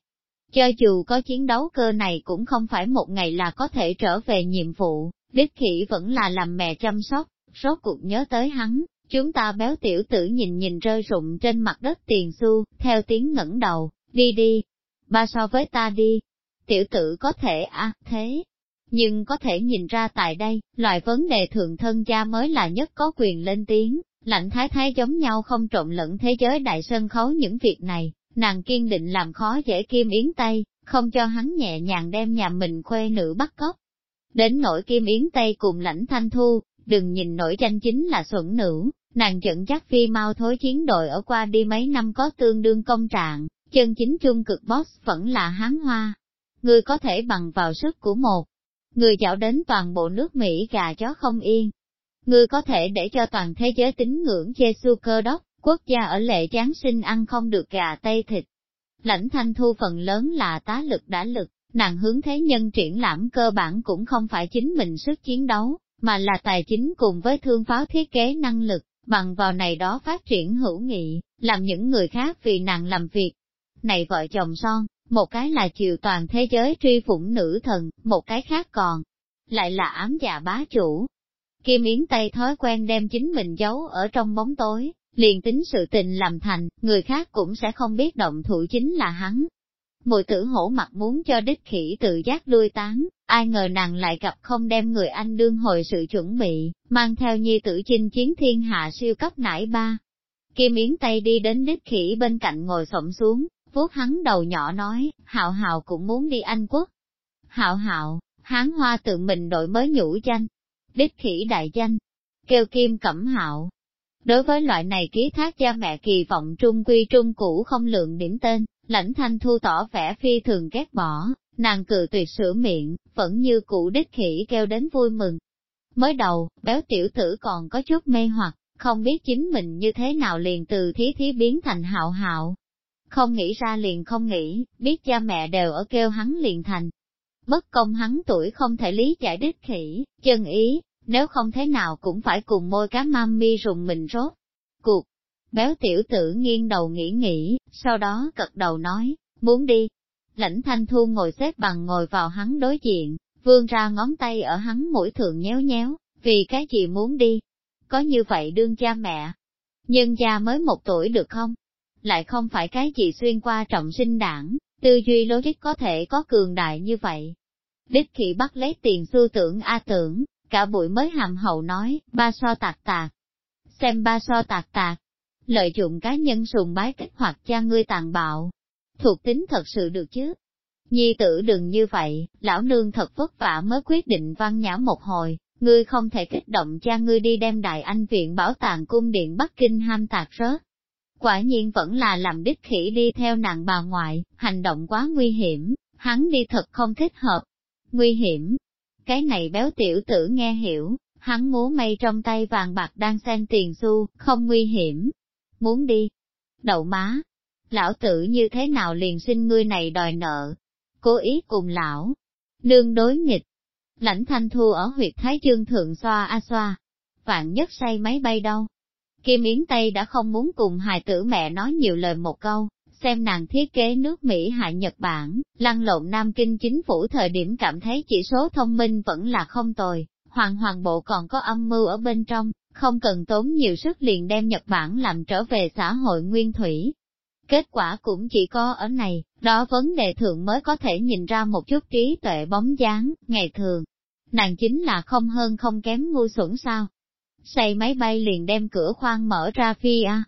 Cho dù có chiến đấu cơ này cũng không phải một ngày là có thể trở về nhiệm vụ, đích Khỉ vẫn là làm mẹ chăm sóc, rốt cuộc nhớ tới hắn, chúng ta béo tiểu tử nhìn nhìn rơi rụng trên mặt đất tiền xu, theo tiếng ngẩng đầu, đi đi, ba so với ta đi, tiểu tử có thể à, thế, nhưng có thể nhìn ra tại đây, loại vấn đề thượng thân gia mới là nhất có quyền lên tiếng, lạnh thái thái giống nhau không trộn lẫn thế giới đại sân khấu những việc này, nàng kiên định làm khó dễ kim yến tây, không cho hắn nhẹ nhàng đem nhà mình khuê nữ bắt cóc. Đến nỗi kim yến tây cùng lãnh thanh thu, đừng nhìn nổi danh chính là xuẩn nữ, nàng dẫn chắc phi mau thối chiến đội ở qua đi mấy năm có tương đương công trạng, chân chính chung cực boss vẫn là hán hoa. Người có thể bằng vào sức của một người dạo đến toàn bộ nước Mỹ gà chó không yên ngươi có thể để cho toàn thế giới tín ngưỡng Giêsu cơ đốc, quốc gia ở lệ Giáng sinh ăn không được gà tây thịt. Lãnh thanh thu phần lớn là tá lực đã lực, nàng hướng thế nhân triển lãm cơ bản cũng không phải chính mình sức chiến đấu, mà là tài chính cùng với thương pháo thiết kế năng lực, bằng vào này đó phát triển hữu nghị, làm những người khác vì nàng làm việc. Này vợ chồng son, một cái là chiều toàn thế giới truy phủng nữ thần, một cái khác còn, lại là ám dạ bá chủ. Kim Yến Tây thói quen đem chính mình giấu ở trong bóng tối, liền tính sự tình làm thành, người khác cũng sẽ không biết động thủ chính là hắn. Mùi tử hổ mặt muốn cho đích khỉ tự giác đuôi tán, ai ngờ nàng lại gặp không đem người anh đương hồi sự chuẩn bị, mang theo nhi tử chinh chiến thiên hạ siêu cấp nải ba. Kim Yến Tây đi đến đích khỉ bên cạnh ngồi xổm xuống, vuốt hắn đầu nhỏ nói, hạo hạo cũng muốn đi Anh quốc. Hạo hạo, hán hoa tự mình đổi mới nhũ danh, đích khỉ đại danh, kêu kim cẩm hạo. Đối với loại này ký thác cha mẹ kỳ vọng trung quy trung cũ không lượng điểm tên, lãnh thanh thu tỏ vẻ phi thường ghét bỏ, nàng cự tuyệt sửa miệng, vẫn như cũ đích khỉ kêu đến vui mừng. Mới đầu, béo tiểu tử còn có chút mê hoặc, không biết chính mình như thế nào liền từ thí thí biến thành hạo hạo, không nghĩ ra liền không nghĩ, biết cha mẹ đều ở kêu hắn liền thành. Bất công hắn tuổi không thể lý giải đích khỉ, chân ý, nếu không thế nào cũng phải cùng môi cá mami rùng mình rốt. Cuộc, béo tiểu tử nghiêng đầu nghĩ nghĩ, sau đó cật đầu nói, muốn đi. Lãnh thanh thu ngồi xếp bằng ngồi vào hắn đối diện, vươn ra ngón tay ở hắn mũi thường nhéo nhéo, vì cái gì muốn đi. Có như vậy đương cha mẹ. Nhưng cha mới một tuổi được không? lại không phải cái gì xuyên qua trọng sinh đảng, tư duy logic có thể có cường đại như vậy. Đích khi bắt lấy tiền xu tưởng A tưởng, cả buổi mới hàm hậu nói, ba so tạc tạc, xem ba so tạc tạc. Lợi dụng cá nhân sùng bái kích hoạt cha ngươi tàn bạo. Thuộc tính thật sự được chứ? Nhi tử đừng như vậy, lão nương thật vất vả mới quyết định văn nhã một hồi, ngươi không thể kích động cha ngươi đi đem đại anh viện bảo tàng cung điện Bắc Kinh ham tạc rớt. Quả nhiên vẫn là làm đích khỉ đi theo nàng bà ngoại, hành động quá nguy hiểm, hắn đi thật không thích hợp. Nguy hiểm. Cái này béo tiểu tử nghe hiểu, hắn múa mây trong tay vàng bạc đang xen tiền xu, không nguy hiểm. Muốn đi. Đậu má. Lão tử như thế nào liền xin ngươi này đòi nợ. Cố ý cùng lão. Nương đối nghịch. Lãnh thanh thu ở huyệt Thái Dương thượng xoa a xoa. Vạn nhất say máy bay đâu. Kim Yến Tây đã không muốn cùng hài tử mẹ nói nhiều lời một câu, xem nàng thiết kế nước Mỹ hại Nhật Bản, lăn lộn Nam Kinh chính phủ thời điểm cảm thấy chỉ số thông minh vẫn là không tồi, hoàng hoàng bộ còn có âm mưu ở bên trong, không cần tốn nhiều sức liền đem Nhật Bản làm trở về xã hội nguyên thủy. Kết quả cũng chỉ có ở này, đó vấn đề thượng mới có thể nhìn ra một chút trí tuệ bóng dáng, ngày thường. Nàng chính là không hơn không kém ngu xuẩn sao. Xây máy bay liền đem cửa khoang mở ra phi a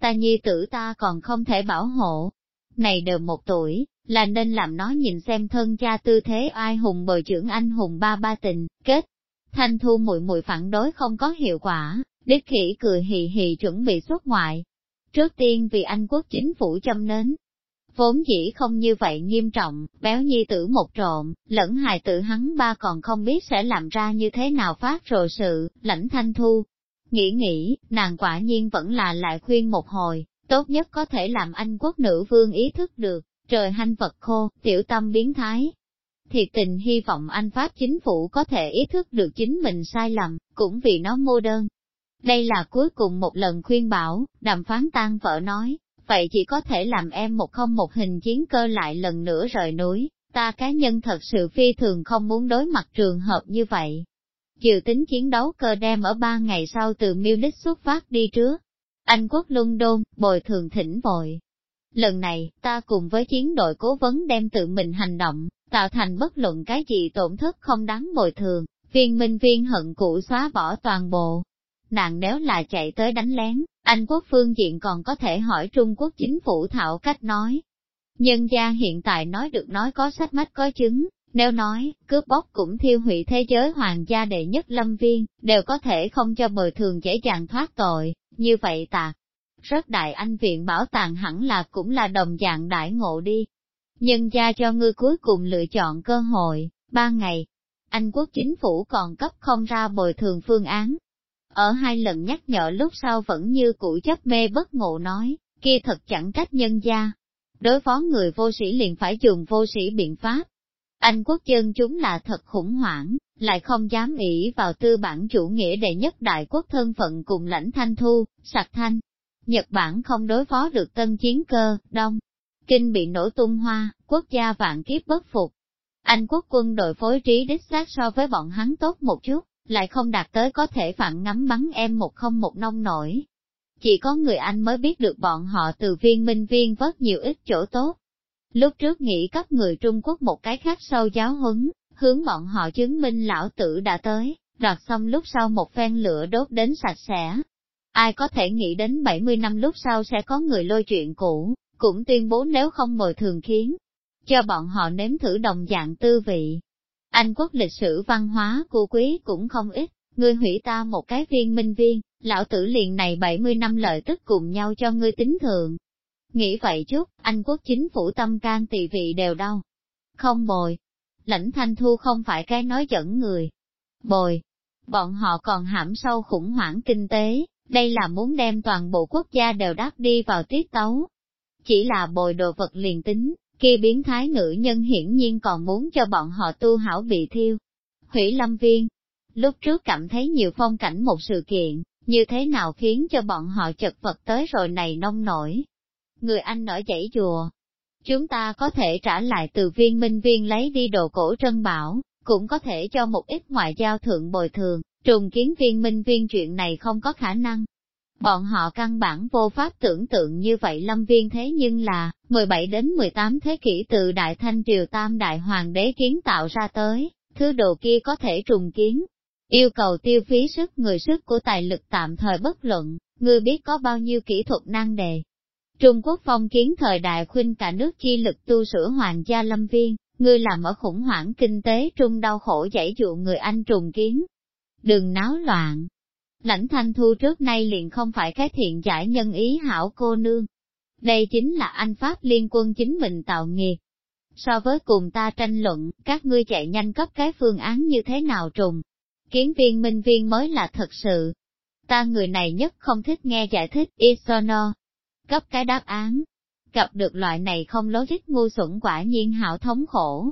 Ta nhi tử ta còn không thể bảo hộ. Này đều một tuổi, là nên làm nó nhìn xem thân cha tư thế ai hùng bồi trưởng anh hùng ba ba tình, kết. Thanh thu mùi mùi phản đối không có hiệu quả, đích khỉ cười hì hì chuẩn bị xuất ngoại. Trước tiên vì Anh quốc chính phủ châm nến, vốn chỉ không như vậy nghiêm trọng, béo nhi tử một trộm, lẫn hài tử hắn ba còn không biết sẽ làm ra như thế nào phát rồi sự, lãnh thanh thu. Nghĩ nghĩ, nàng quả nhiên vẫn là lại khuyên một hồi, tốt nhất có thể làm anh quốc nữ vương ý thức được, trời hanh vật khô, tiểu tâm biến thái, thiệt tình hy vọng anh Pháp chính phủ có thể ý thức được chính mình sai lầm, cũng vì nó mua đơn. Đây là cuối cùng một lần khuyên bảo, đàm phán tan vợ nói, vậy chỉ có thể làm em một không một hình chiến cơ lại lần nữa rời núi, ta cá nhân thật sự phi thường không muốn đối mặt trường hợp như vậy. Dự tính chiến đấu cơ đem ở ba ngày sau từ Munich xuất phát đi trước. Anh quốc London, bồi thường thỉnh vội. Lần này, ta cùng với chiến đội cố vấn đem tự mình hành động, tạo thành bất luận cái gì tổn thất không đáng bồi thường, viên minh viên hận cũ xóa bỏ toàn bộ. Nàng nếu là chạy tới đánh lén, anh quốc phương diện còn có thể hỏi Trung Quốc chính phủ thảo cách nói. Nhân gia hiện tại nói được nói có sách mách có chứng, nếu nói, cướp bóc cũng thiêu hủy thế giới hoàng gia đệ nhất lâm viên, đều có thể không cho bồi thường dễ dàng thoát tội, như vậy tạc. Rất đại anh viện bảo tàng hẳn là cũng là đồng dạng đại ngộ đi, Nhân gia cho ngươi cuối cùng lựa chọn cơ hội, ba ngày. Anh quốc chính phủ còn cấp không ra bồi thường phương án. Ở hai lần nhắc nhở lúc sau vẫn như cũ chấp mê bất ngộ nói, kia thật chẳng cách nhân gia. Đối phó người vô sĩ liền phải dùng vô sĩ biện pháp. Anh quốc dân chúng là thật khủng hoảng, lại không dám ỷ vào tư bản chủ nghĩa đệ nhất đại quốc thân phận cùng lãnh thanh thu, sạc thanh. Nhật Bản không đối phó được tân chiến cơ, đông, kinh bị nổ tung hoa, quốc gia vạn kiếp bất phục. Anh quốc quân đội phối trí đích xác so với bọn hắn tốt một chút, lại không đạt tới có thể phản ngắm bắn em một không một nông nổi. Chỉ có người Anh mới biết được bọn họ từ viên minh viên vớt nhiều ít chỗ tốt. Lúc trước nghĩ cấp người Trung Quốc một cái khác sâu giáo huấn, hướng bọn họ chứng minh lão tử đã tới, đoạt xong lúc sau một phen lửa đốt đến sạch sẽ. Ai có thể nghĩ đến 70 năm lúc sau sẽ có người lôi chuyện cũ, cũng tuyên bố nếu không bồi thường khiến, cho bọn họ nếm thử đồng dạng tư vị. Anh quốc lịch sử văn hóa của quý cũng không ít, ngươi hủy ta một cái viên minh viên, lão tử liền này 70 năm lợi tức cùng nhau cho ngươi tính thượng. Nghĩ vậy chút, anh quốc chính phủ tâm can tỳ vị đều đau. Không bồi. Lãnh thanh thu không phải cái nói dẫn người. Bồi. Bọn họ còn hãm sâu khủng hoảng kinh tế, đây là muốn đem toàn bộ quốc gia đều đáp đi vào tiết tấu, chỉ là bồi đồ vật liền tính, kia biến thái nữ nhân hiển nhiên còn muốn cho bọn họ tu hảo bị thiêu. Hủy lâm viên, lúc trước cảm thấy nhiều phong cảnh một sự kiện, như thế nào khiến cho bọn họ chật vật tới rồi này nông nổi. Người Anh nổi dãy chùa, chúng ta có thể trả lại từ viên minh viên lấy đi đồ cổ trân bảo, cũng có thể cho một ít ngoại giao thượng bồi thường, trùng kiến viên minh viên chuyện này không có khả năng, Bọn họ căn bản vô pháp tưởng tượng như vậy lâm viên thế nhưng là, 17 đến 18 thế kỷ từ Đại Thanh Triều Tam Đại Hoàng đế kiến tạo ra tới, thứ đồ kia có thể trùng kiến. Yêu cầu tiêu phí sức người sức của tài lực tạm thời bất luận, ngươi biết có bao nhiêu kỹ thuật năng đề. Trung Quốc phong kiến thời đại khuynh cả nước chi lực tu sửa hoàng gia lâm viên, ngươi làm ở khủng hoảng kinh tế trung đau khổ giải dụ người Anh trùng kiến. Đừng náo loạn. Lãnh thanh thu trước nay liền không phải cái thiện giải nhân ý hảo cô nương. Đây chính là anh Pháp liên quân chính mình tạo nghiệp. So với cùng ta tranh luận, các ngươi chạy nhanh cấp cái phương án như thế nào trùng. Kiến viên minh viên mới là thật sự. Ta người này nhất không thích nghe giải thích Isono. Cấp cái đáp án, gặp được loại này không lối thích ngu xuẩn quả nhiên hảo thống khổ.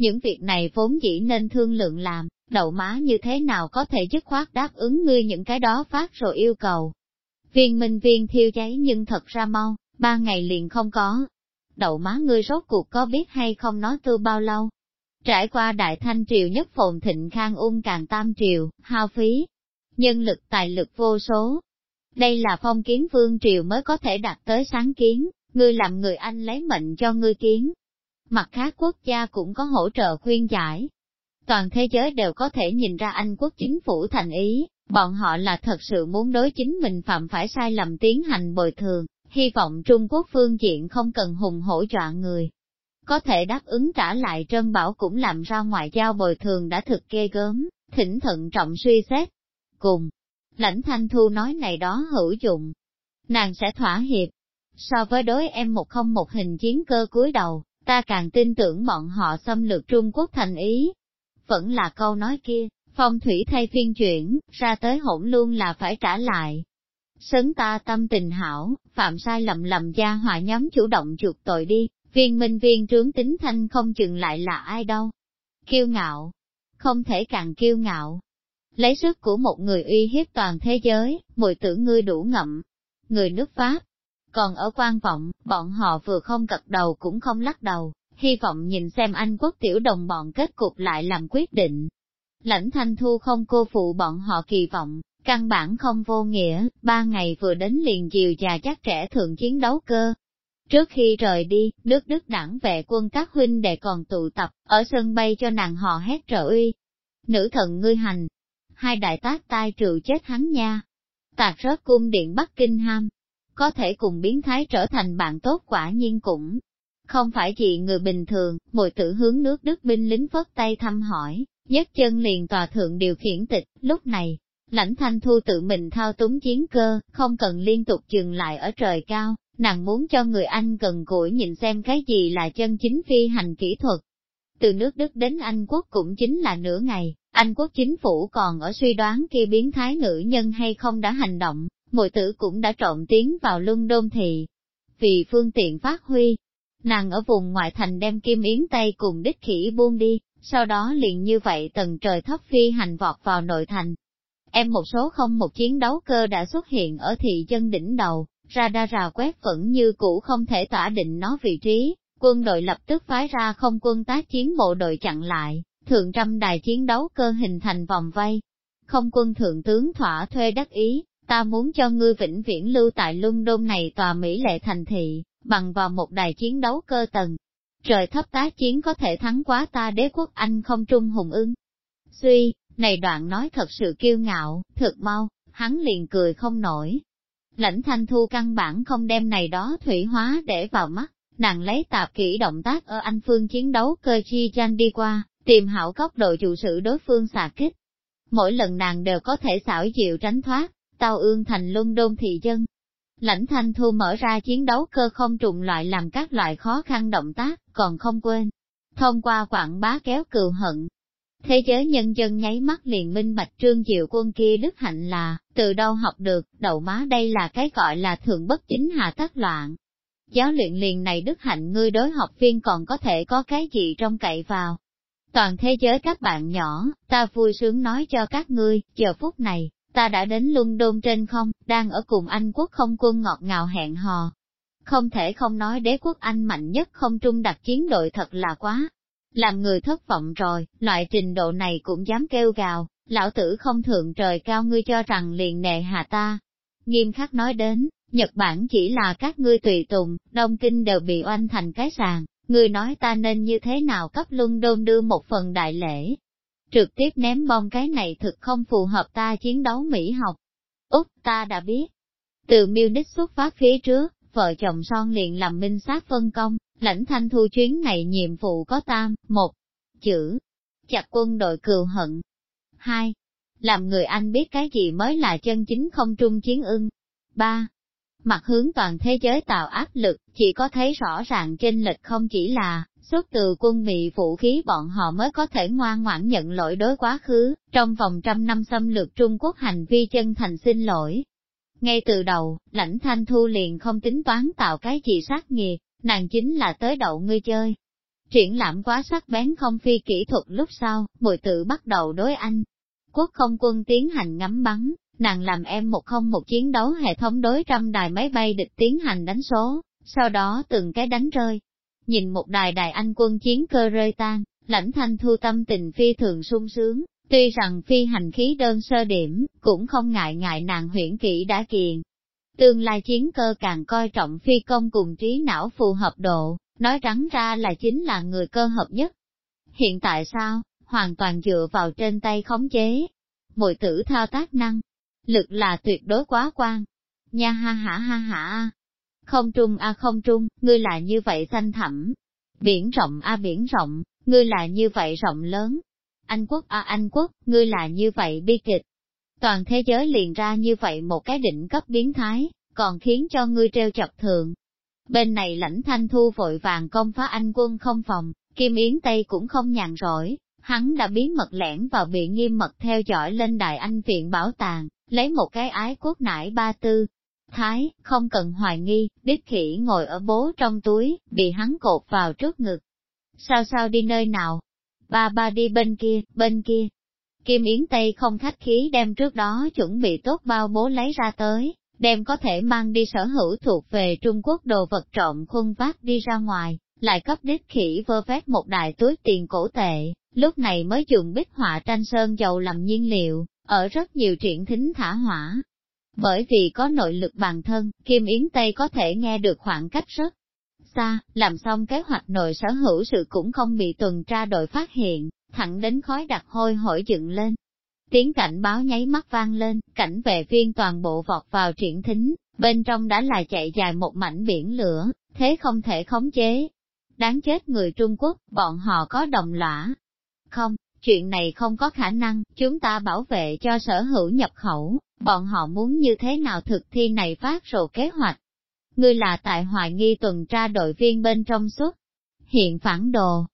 Những việc này vốn dĩ nên thương lượng làm, đậu má như thế nào có thể dứt khoát đáp ứng ngươi những cái đó phát rồi yêu cầu. Viên minh viên thiêu cháy nhưng thật ra mau, ba ngày liền không có. Đậu má ngươi rốt cuộc có biết hay không nói tư bao lâu? Trải qua đại thanh triều nhất phồn thịnh khang ung càng tam triều, hao phí, nhân lực tài lực vô số. Đây là phong kiến vương triều mới có thể đạt tới sáng kiến, ngươi làm người Anh lấy mệnh cho ngươi kiến. Mặt khác quốc gia cũng có hỗ trợ khuyên giải. Toàn thế giới đều có thể nhìn ra Anh quốc chính phủ thành ý, bọn họ là thật sự muốn đối chính mình phạm phải sai lầm tiến hành bồi thường, hy vọng Trung Quốc phương diện không cần hùng hỗ trợ người. Có thể đáp ứng trả lại Trân Bảo cũng làm ra ngoại giao bồi thường đã thực ghê gớm, thỉnh thận trọng suy xét. Cùng, lãnh thanh thu nói này đó hữu dụng. Nàng sẽ thỏa hiệp, So với đối em một không một hình chiến cơ cúi đầu, ta càng tin tưởng bọn họ xâm lược Trung Quốc thành ý. Vẫn là câu nói kia, phong thủy thay phiên chuyển, ra tới hỗn luôn là phải trả lại. Sấn ta tâm tình hảo, phạm sai lầm lầm gia hòa nhóm chủ động chuộc tội đi, viên minh viên trướng tính thanh không chừng lại là ai đâu. Kiêu ngạo, không thể càng kiêu ngạo. Lấy sức của một người uy hiếp toàn thế giới, mùi tưởng ngươi đủ ngậm. Người nước Pháp, còn ở quan vọng, bọn họ vừa không gật đầu cũng không lắc đầu, hy vọng nhìn xem Anh quốc tiểu đồng bọn kết cục lại làm quyết định. Lãnh thanh thu không cô phụ bọn họ kỳ vọng, căn bản không vô nghĩa, ba ngày vừa đến liền chiều già chắc trẻ thường chiến đấu cơ. Trước khi rời đi, nước Đức đảng vệ quân các huynh đệ còn tụ tập, ở sân bay cho nàng họ hét trợ uy. Nữ thần ngươi hành, hai đại tác tai trừ chết hắn nha. Tạc rớt cung điện Bắc Kinh Ham, có thể cùng biến thái trở thành bạn tốt quả nhiên cũng không phải gì người bình thường, mùi tử hướng nước Đức binh lính phất tay thăm hỏi, nhất chân liền tòa thượng điều khiển tịch, lúc này, lãnh thanh thu tự mình thao túng chiến cơ, không cần liên tục dừng lại ở trời cao, nàng muốn cho người Anh gần gũi nhìn xem cái gì là chân chính phi hành kỹ thuật. Từ nước Đức đến Anh quốc cũng chính là nửa ngày, Anh quốc chính phủ còn ở suy đoán kia biến thái nữ nhân hay không đã hành động, mùi tử cũng đã trộn tiến vào luân đôn thị. Vì phương tiện phát huy, nàng ở vùng ngoại thành đem kim yến tây cùng đích khỉ buông đi, sau đó liền như vậy tầng trời thấp phi hành vọt vào nội thành. Em một số không một chiến đấu cơ đã xuất hiện ở thị dân đỉnh đầu, radar rào rà quét vẫn như cũ không thể tỏa định nó vị trí, quân đội lập tức phái ra không quân tác chiến bộ đội chặn lại, thượng trăm đài chiến đấu cơ hình thành vòng vây. Không quân thượng tướng thỏa thuê đắc ý, ta muốn cho ngươi vĩnh viễn lưu tại London này tòa Mỹ lệ thành thị, bằng vào một đài chiến đấu cơ tầng. Trời thấp tá chiến có thể thắng quá ta đế quốc Anh không trung hùng ưng. Suy, này đoạn nói thật sự kiêu ngạo, thật mau, hắn liền cười không nổi. Lãnh thanh thu căn bản không đem này đó thủy hóa để vào mắt, nàng lấy tạp kỹ động tác ở anh phương chiến đấu cơ chi tranh đi qua, tìm hảo góc độ chủ sự đối phương xà kích. Mỗi lần nàng đều có thể xảo diệu tránh thoát, tao ương thành luân đôn thị dân. Lãnh thanh thu mở ra chiến đấu cơ không trùng loại làm các loại khó khăn động tác, còn không quên. Thông qua quảng bá kéo cừu hận. Thế giới nhân dân nháy mắt liền minh bạch trương diệu quân kia đức hạnh là, từ đâu học được, đậu má đây là cái gọi là thường bất chính hạ tác loạn. Giáo luyện liền này đức hạnh ngươi đối học viên còn có thể có cái gì trong cậy vào. Toàn thế giới các bạn nhỏ, ta vui sướng nói cho các ngươi, giờ phút này, ta đã đến London trên không, đang ở cùng Anh quốc không quân ngọt ngào hẹn hò. Không thể không nói đế quốc Anh mạnh nhất không trung đặt chiến đội thật là quá. Làm người thất vọng rồi, loại trình độ này cũng dám kêu gào, lão tử không thượng trời cao ngươi cho rằng liền nệ hạ ta. Nghiêm khắc nói đến, Nhật Bản chỉ là các ngươi tùy tùng, Đông Kinh đều bị oanh thành cái sàn, ngươi nói ta nên như thế nào cấp London đưa một phần đại lễ trực tiếp ném bom cái này thực không phù hợp ta chiến đấu Mỹ học. Úc, ta đã biết. Từ Munich xuất phát phía trước, vợ chồng son liền làm minh sát phân công, lãnh thanh thu chuyến này nhiệm vụ có tam, một, chữ, chặt quân đội cừu hận. Hai, làm người Anh biết cái gì mới là chân chính không trung chiến ưng. Ba, mặt hướng toàn thế giới tạo áp lực, chỉ có thấy rõ ràng trên lệch không chỉ là, xuất từ quân bị vũ khí bọn họ mới có thể ngoan ngoãn nhận lỗi đối quá khứ, trong vòng trăm năm xâm lược Trung Quốc hành vi chân thành xin lỗi. Ngay từ đầu, lãnh thanh thu liền không tính toán tạo cái gì sát nghiệt, nàng chính là tới đậu ngươi chơi. Triển lãm quá sắc bén không phi kỹ thuật lúc sau, mùi tự bắt đầu đối anh. Quốc không quân tiến hành ngắm bắn, nàng làm em một không một chiến đấu hệ thống đối trăm đài máy bay địch tiến hành đánh số, sau đó từng cái đánh rơi. Nhìn một đài đài anh quân chiến cơ rơi tan, lãnh thanh thu tâm tình phi thường sung sướng, tuy rằng phi hành khí đơn sơ điểm, cũng không ngại ngại nàng huyễn kỹ đã kiền. Tương lai chiến cơ càng coi trọng phi công cùng trí não phù hợp độ, nói rắn ra là chính là người cơ hợp nhất. Hiện tại sao, hoàn toàn dựa vào trên tay khống chế. Mùi tử thao tác năng, lực là tuyệt đối quá quan. Nha ha ha ha ha không trung a không trung, ngươi là như vậy xanh thẳm. Biển rộng a biển rộng, ngươi là như vậy rộng lớn. Anh quốc a anh quốc, ngươi là như vậy bi kịch. Toàn thế giới liền ra như vậy một cái đỉnh cấp biến thái, còn khiến cho ngươi treo chọc thường. Bên này lãnh thanh thu vội vàng công phá anh quân không phòng, Kim Yến Tây cũng không nhàn rỗi, hắn đã bí mật lẻn vào bị nghiêm mật theo dõi lên Đại Anh Viện Bảo tàng, lấy một cái ái quốc nải ba tư. Thái, không cần hoài nghi, đích khỉ ngồi ở bố trong túi, bị hắn cột vào trước ngực. Sao sao đi nơi nào? Ba ba đi bên kia, bên kia. Kim Yến Tây không khách khí đem trước đó chuẩn bị tốt bao bố lấy ra tới, đem có thể mang đi sở hữu thuộc về Trung Quốc đồ vật trộm khuôn vác đi ra ngoài, lại cấp đích khỉ vơ vét một đại túi tiền cổ tệ, lúc này mới dùng bích họa tranh sơn dầu làm nhiên liệu, ở rất nhiều triển thính thả hỏa. Bởi vì có nội lực bản thân, Kim Yến Tây có thể nghe được khoảng cách rất xa, làm xong kế hoạch nội sở hữu sự cũng không bị tuần tra đội phát hiện, thẳng đến khói đặc hôi hổi dựng lên. Tiếng cảnh báo nháy mắt vang lên, cảnh vệ viên toàn bộ vọt vào triển thính, bên trong đã là chạy dài một mảnh biển lửa, thế không thể khống chế. Đáng chết người Trung Quốc, bọn họ có đồng lõa. Không, chuyện này không có khả năng, chúng ta bảo vệ cho sở hữu nhập khẩu, bọn họ muốn như thế nào thực thi này phát rồ kế hoạch. Ngươi là tại hoài nghi tuần tra đội viên bên trong suốt, hiện phản đồ.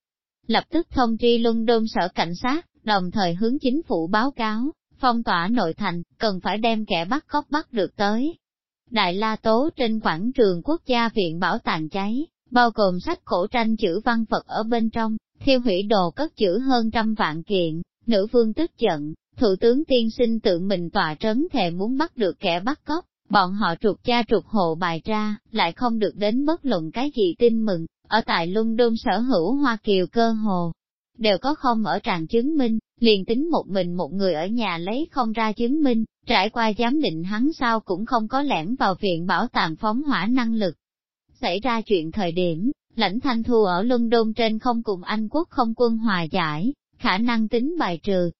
Lập tức thông tri luân đôn sở cảnh sát, đồng thời hướng chính phủ báo cáo, phong tỏa nội thành, cần phải đem kẻ bắt cóc bắt được tới. Đại La Tố trên quảng trường quốc gia viện bảo tàng cháy, bao gồm sách cổ tranh chữ văn Phật ở bên trong, thiêu hủy đồ cất chữ hơn trăm vạn kiện, nữ vương tức giận, thủ tướng tiên sinh tự mình tòa trấn thề muốn bắt được kẻ bắt cóc, bọn họ trục cha trục hộ bài ra, lại không được đến bất luận cái gì tin mừng, ở tại London sở hữu Hoa Kiều cơ hồ, đều có không ở tràng chứng minh, liền tính một mình một người ở nhà lấy không ra chứng minh, trải qua giám định hắn sao cũng không có lẻn vào viện bảo tàng phóng hỏa năng lực. Xảy ra chuyện thời điểm, lãnh thanh thu ở London trên không cùng Anh quốc không quân hòa giải, khả năng tính bài trừ.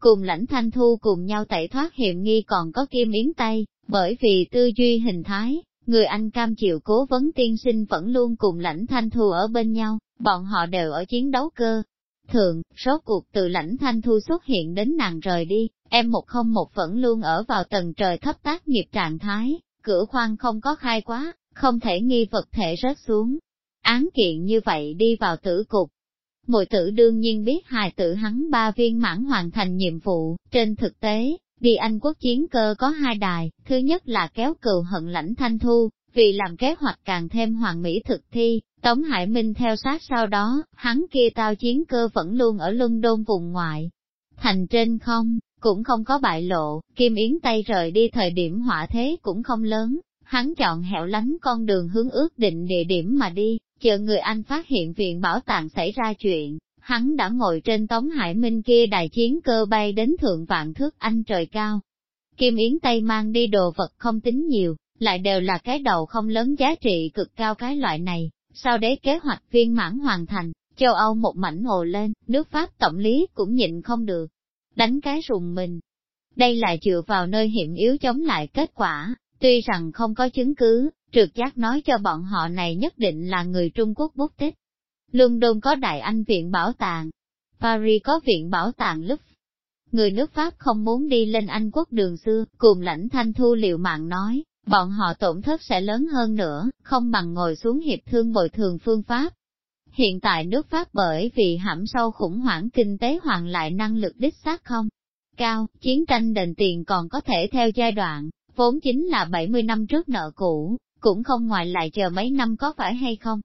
Cùng lãnh thanh thu cùng nhau tẩy thoát hiểm nghi còn có kim yến tay, bởi vì tư duy hình thái, người Anh cam chịu cố vấn tiên sinh vẫn luôn cùng lãnh thanh thu ở bên nhau, bọn họ đều ở chiến đấu cơ. Thường, số cuộc từ lãnh thanh thu xuất hiện đến nàng rời đi, em một không một vẫn luôn ở vào tầng trời thấp tác nghiệp trạng thái, cửa khoan không có khai quá, không thể nghi vật thể rớt xuống, Án kiện như vậy đi vào tử cục mội tử đương nhiên biết hài tử hắn ba viên mãn hoàn thành nhiệm vụ, trên thực tế, đi Anh quốc chiến cơ có hai đài, thứ nhất là kéo cừu hận lãnh thanh thu, vì làm kế hoạch càng thêm hoàn mỹ thực thi, Tống Hải Minh theo sát sau đó, hắn kia tao chiến cơ vẫn luôn ở London vùng ngoại. Thành trên không, cũng không có bại lộ, Kim Yến Tây rời đi thời điểm họa thế cũng không lớn, hắn chọn hẻo lánh con đường hướng ước định địa điểm mà đi, chờ người Anh phát hiện viện bảo tàng xảy ra chuyện, hắn đã ngồi trên tống hải minh kia đài chiến cơ bay đến thượng vạn thước Anh trời cao. Kim Yến Tây mang đi đồ vật không tính nhiều, lại đều là cái đầu không lớn giá trị cực cao cái loại này, sau đấy kế hoạch viên mãn hoàn thành, Châu Âu một mảnh hồ lên, nước Pháp tổng lý cũng nhịn không được. Đánh cái rùng mình. Đây là dựa vào nơi hiểm yếu chống lại kết quả, tuy rằng không có chứng cứ, trượt giác nói cho bọn họ này nhất định là người Trung Quốc bút tích. London có Đại Anh Viện Bảo tàng, Paris có Viện Bảo tàng lúc Người nước Pháp không muốn đi lên Anh quốc đường xưa, cùng lãnh thanh thu liệu mạng nói, bọn họ tổn thất sẽ lớn hơn nữa, không bằng ngồi xuống hiệp thương bồi thường phương pháp. Hiện tại nước Pháp bởi vì hãm sâu khủng hoảng kinh tế hoàn lại năng lực đích xác không? Cao, chiến tranh đền tiền còn có thể theo giai đoạn, vốn chính là 70 năm trước nợ cũ, cũng không ngoài lại chờ mấy năm có phải hay không?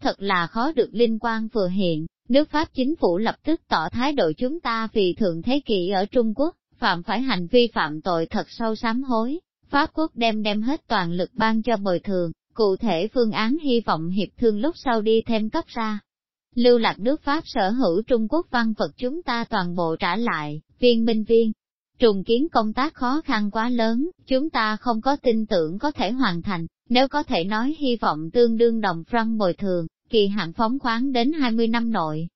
Thật là khó được linh quan vừa hiện, nước Pháp chính phủ lập tức tỏ thái độ chúng ta vì thượng thế kỷ ở Trung Quốc, phạm phải hành vi phạm tội thật sâu sám hối. Pháp quốc đem đem hết toàn lực ban cho bồi thường, cụ thể phương án hy vọng hiệp thương lúc sau đi thêm cấp ra. Lưu lạc nước Pháp sở hữu Trung Quốc văn vật chúng ta toàn bộ trả lại, viên minh viên. Trùng kiến công tác khó khăn quá lớn, chúng ta không có tin tưởng có thể hoàn thành, nếu có thể nói hy vọng tương đương đồng franc bồi thường, kỳ hạn phóng khoáng đến 20 năm nội.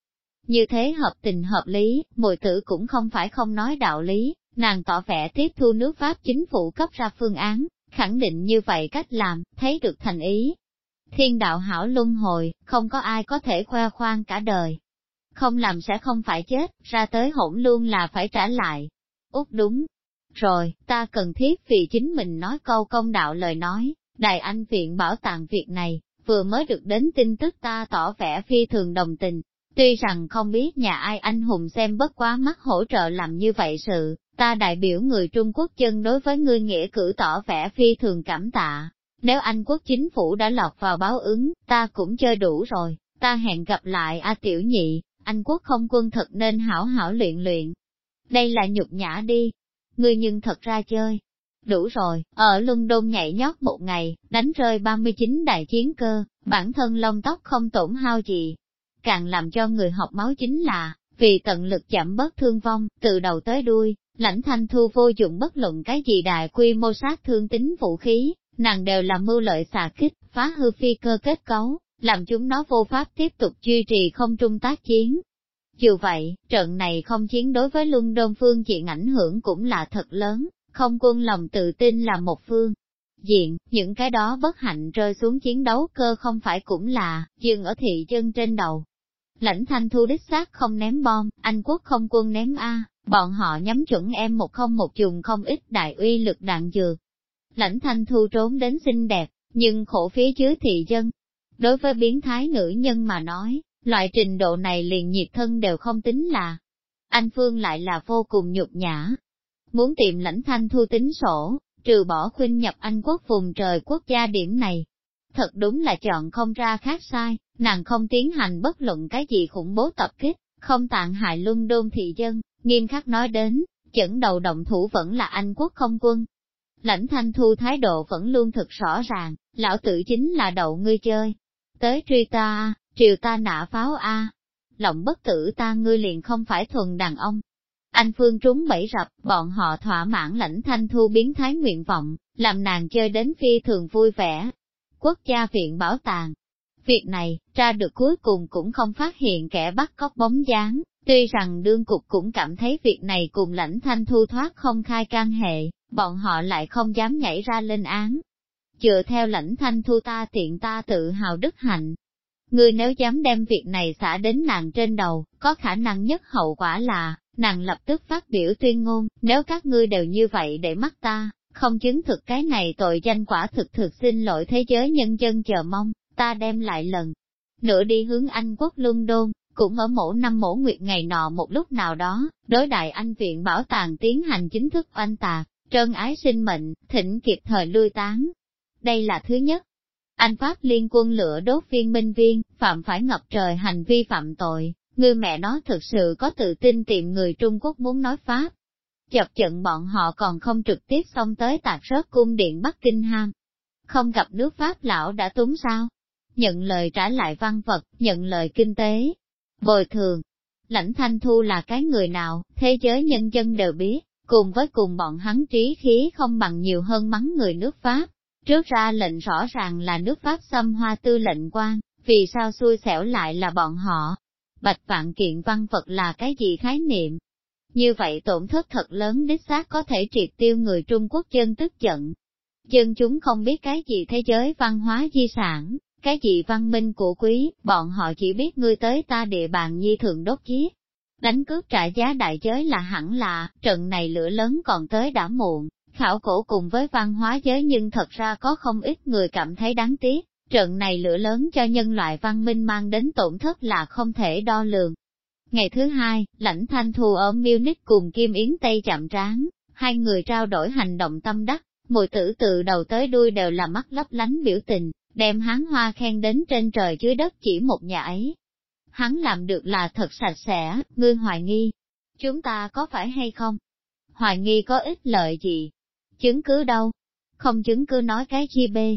Như thế hợp tình hợp lý, mùi tử cũng không phải không nói đạo lý, nàng tỏ vẻ tiếp thu nước Pháp chính phủ cấp ra phương án, khẳng định như vậy cách làm, thấy được thành ý. Thiên đạo hảo luân hồi, không có ai có thể khoe khoang cả đời. Không làm sẽ không phải chết, ra tới hỗn luôn là phải trả lại. Út đúng. Rồi, ta cần thiết vì chính mình nói câu công đạo lời nói, Đại Anh Viện bảo tàng việc này, vừa mới được đến tin tức ta tỏ vẻ phi thường đồng tình. Tuy rằng không biết nhà ai anh hùng xem bất quá mắt hỗ trợ làm như vậy sự, ta đại biểu người Trung Quốc chân đối với ngươi nghĩa cử tỏ vẻ phi thường cảm tạ. Nếu Anh quốc chính phủ đã lọt vào báo ứng, ta cũng chơi đủ rồi, ta hẹn gặp lại A Tiểu Nhị, Anh quốc không quân thật nên hảo hảo luyện luyện. Đây là nhục nhã đi, ngươi nhưng thật ra chơi, Đủ rồi, ở London nhảy nhót một ngày, đánh rơi 39 đại chiến cơ, bản thân lông tóc không tổn hao gì. Càng làm cho người học máu chính là, vì tận lực giảm bớt thương vong, từ đầu tới đuôi, lãnh thanh thu vô dụng bất luận cái gì đại quy mô sát thương tính vũ khí, nàng đều là mưu lợi xà kích, phá hư phi cơ kết cấu, làm chúng nó vô pháp tiếp tục duy trì không trung tác chiến. Dù vậy, trận này không chiến đối với London phương diện ảnh hưởng cũng là thật lớn, không quân lòng tự tin là một phương. Diện, những cái đó bất hạnh rơi xuống chiến đấu cơ không phải cũng là, dừng ở thị chân trên đầu. Lãnh thanh thu đích xác không ném bom, Anh quốc không quân ném A, bọn họ nhắm chuẩn em một không một dùng không ít đại uy lực đạn dược. Lãnh thanh thu trốn đến xinh đẹp, nhưng khổ phía dưới thị dân. Đối với biến thái nữ nhân mà nói, loại trình độ này liền nhiệt thân đều không tính là. Anh Phương lại là vô cùng nhục nhã, muốn tìm lãnh thanh thu tính sổ, trừ bỏ khuynh nhập Anh quốc vùng trời quốc gia điểm này. Thật đúng là chọn không ra khác sai, nàng không tiến hành bất luận cái gì khủng bố tập kích, không tàn hại luân đôn thị dân, nghiêm khắc nói đến, chẩn đầu động thủ vẫn là Anh quốc không quân. Lãnh thanh thu thái độ vẫn luôn thực rõ ràng, lão tử chính là đậu ngươi chơi. Tới truy ta, triều ta nã pháo a, lòng bất tử ta ngươi liền không phải thuần đàn ông, anh Phương trúng bẫy rập, bọn họ thỏa mãn lãnh thanh thu biến thái nguyện vọng, làm nàng chơi đến phi thường vui vẻ. Quốc gia viện bảo tàng. Việc này, ra được cuối cùng cũng không phát hiện kẻ bắt cóc bóng dáng, tuy rằng đương cục cũng cảm thấy việc này cùng lãnh thanh thu thoát không khai can hệ, bọn họ lại không dám nhảy ra lên án. Dựa theo lãnh thanh thu ta tiện ta tự hào đức hạnh. Ngươi nếu dám đem việc này xả đến nàng trên đầu, có khả năng nhất hậu quả là, Nàng lập tức phát biểu tuyên ngôn, nếu các ngươi đều như vậy để mắt ta, không chứng thực cái này tội danh quả thực thực xin lỗi thế giới nhân dân chờ mong, ta đem lại lần. Nữa đi hướng Anh quốc London, cũng ở mỗi năm mỗi nguyệt ngày nọ một lúc nào đó, đối đại Anh viện bảo tàng tiến hành chính thức oanh tạc, trơn ái sinh mệnh, thỉnh kịp thời lui tán. Đây là thứ nhất. Anh Pháp liên quân lửa đốt viên minh viên, phạm phải ngập trời hành vi phạm tội, Ngươi mẹ nó thực sự có tự tin tìm người Trung Quốc muốn nói Pháp. Chập trận bọn họ còn không trực tiếp xông tới tạc rớt cung điện Bắc Kinh Ham. Không gặp nước Pháp lão đã túng sao? Nhận lời trả lại văn vật, nhận lời kinh tế. Bồi thường. Lãnh Thanh Thu là cái người nào, thế giới nhân dân đều biết, cùng với cùng bọn hắn trí khí không bằng nhiều hơn mắng người nước Pháp. Trước ra lệnh rõ ràng là nước Pháp xâm hoa tư lệnh quan, vì sao xui xẻo lại là bọn họ, bạch vạn kiện văn vật là cái gì khái niệm. Như vậy tổn thất thật lớn đích xác có thể triệt tiêu người Trung Quốc dân tức giận. Dân chúng không biết cái gì thế giới văn hóa di sản, cái gì văn minh của quý, bọn họ chỉ biết ngươi tới ta địa bàn nhi thường đốt giết. Đánh cướp trả giá đại giới là hẳn là, trận này lửa lớn còn tới đã muộn, khảo cổ cùng với văn hóa giới nhưng thật ra có không ít người cảm thấy đáng tiếc, trận này lửa lớn cho nhân loại văn minh mang đến tổn thất là không thể đo lường. Ngày thứ hai, lãnh thanh thu ở Munich cùng Kim Yến Tây chạm trán, hai người trao đổi hành động tâm đắc, mùi tử từ đầu tới đuôi đều là mắt lấp lánh biểu tình, đem hắn hoa khen đến trên trời dưới đất chỉ một nhà ấy. Hắn làm được là thật sạch sẽ, ngươi hoài nghi. Chúng ta có phải hay không? Hoài nghi có ích lợi gì? Chứng cứ đâu? Không chứng cứ nói cái chi bê.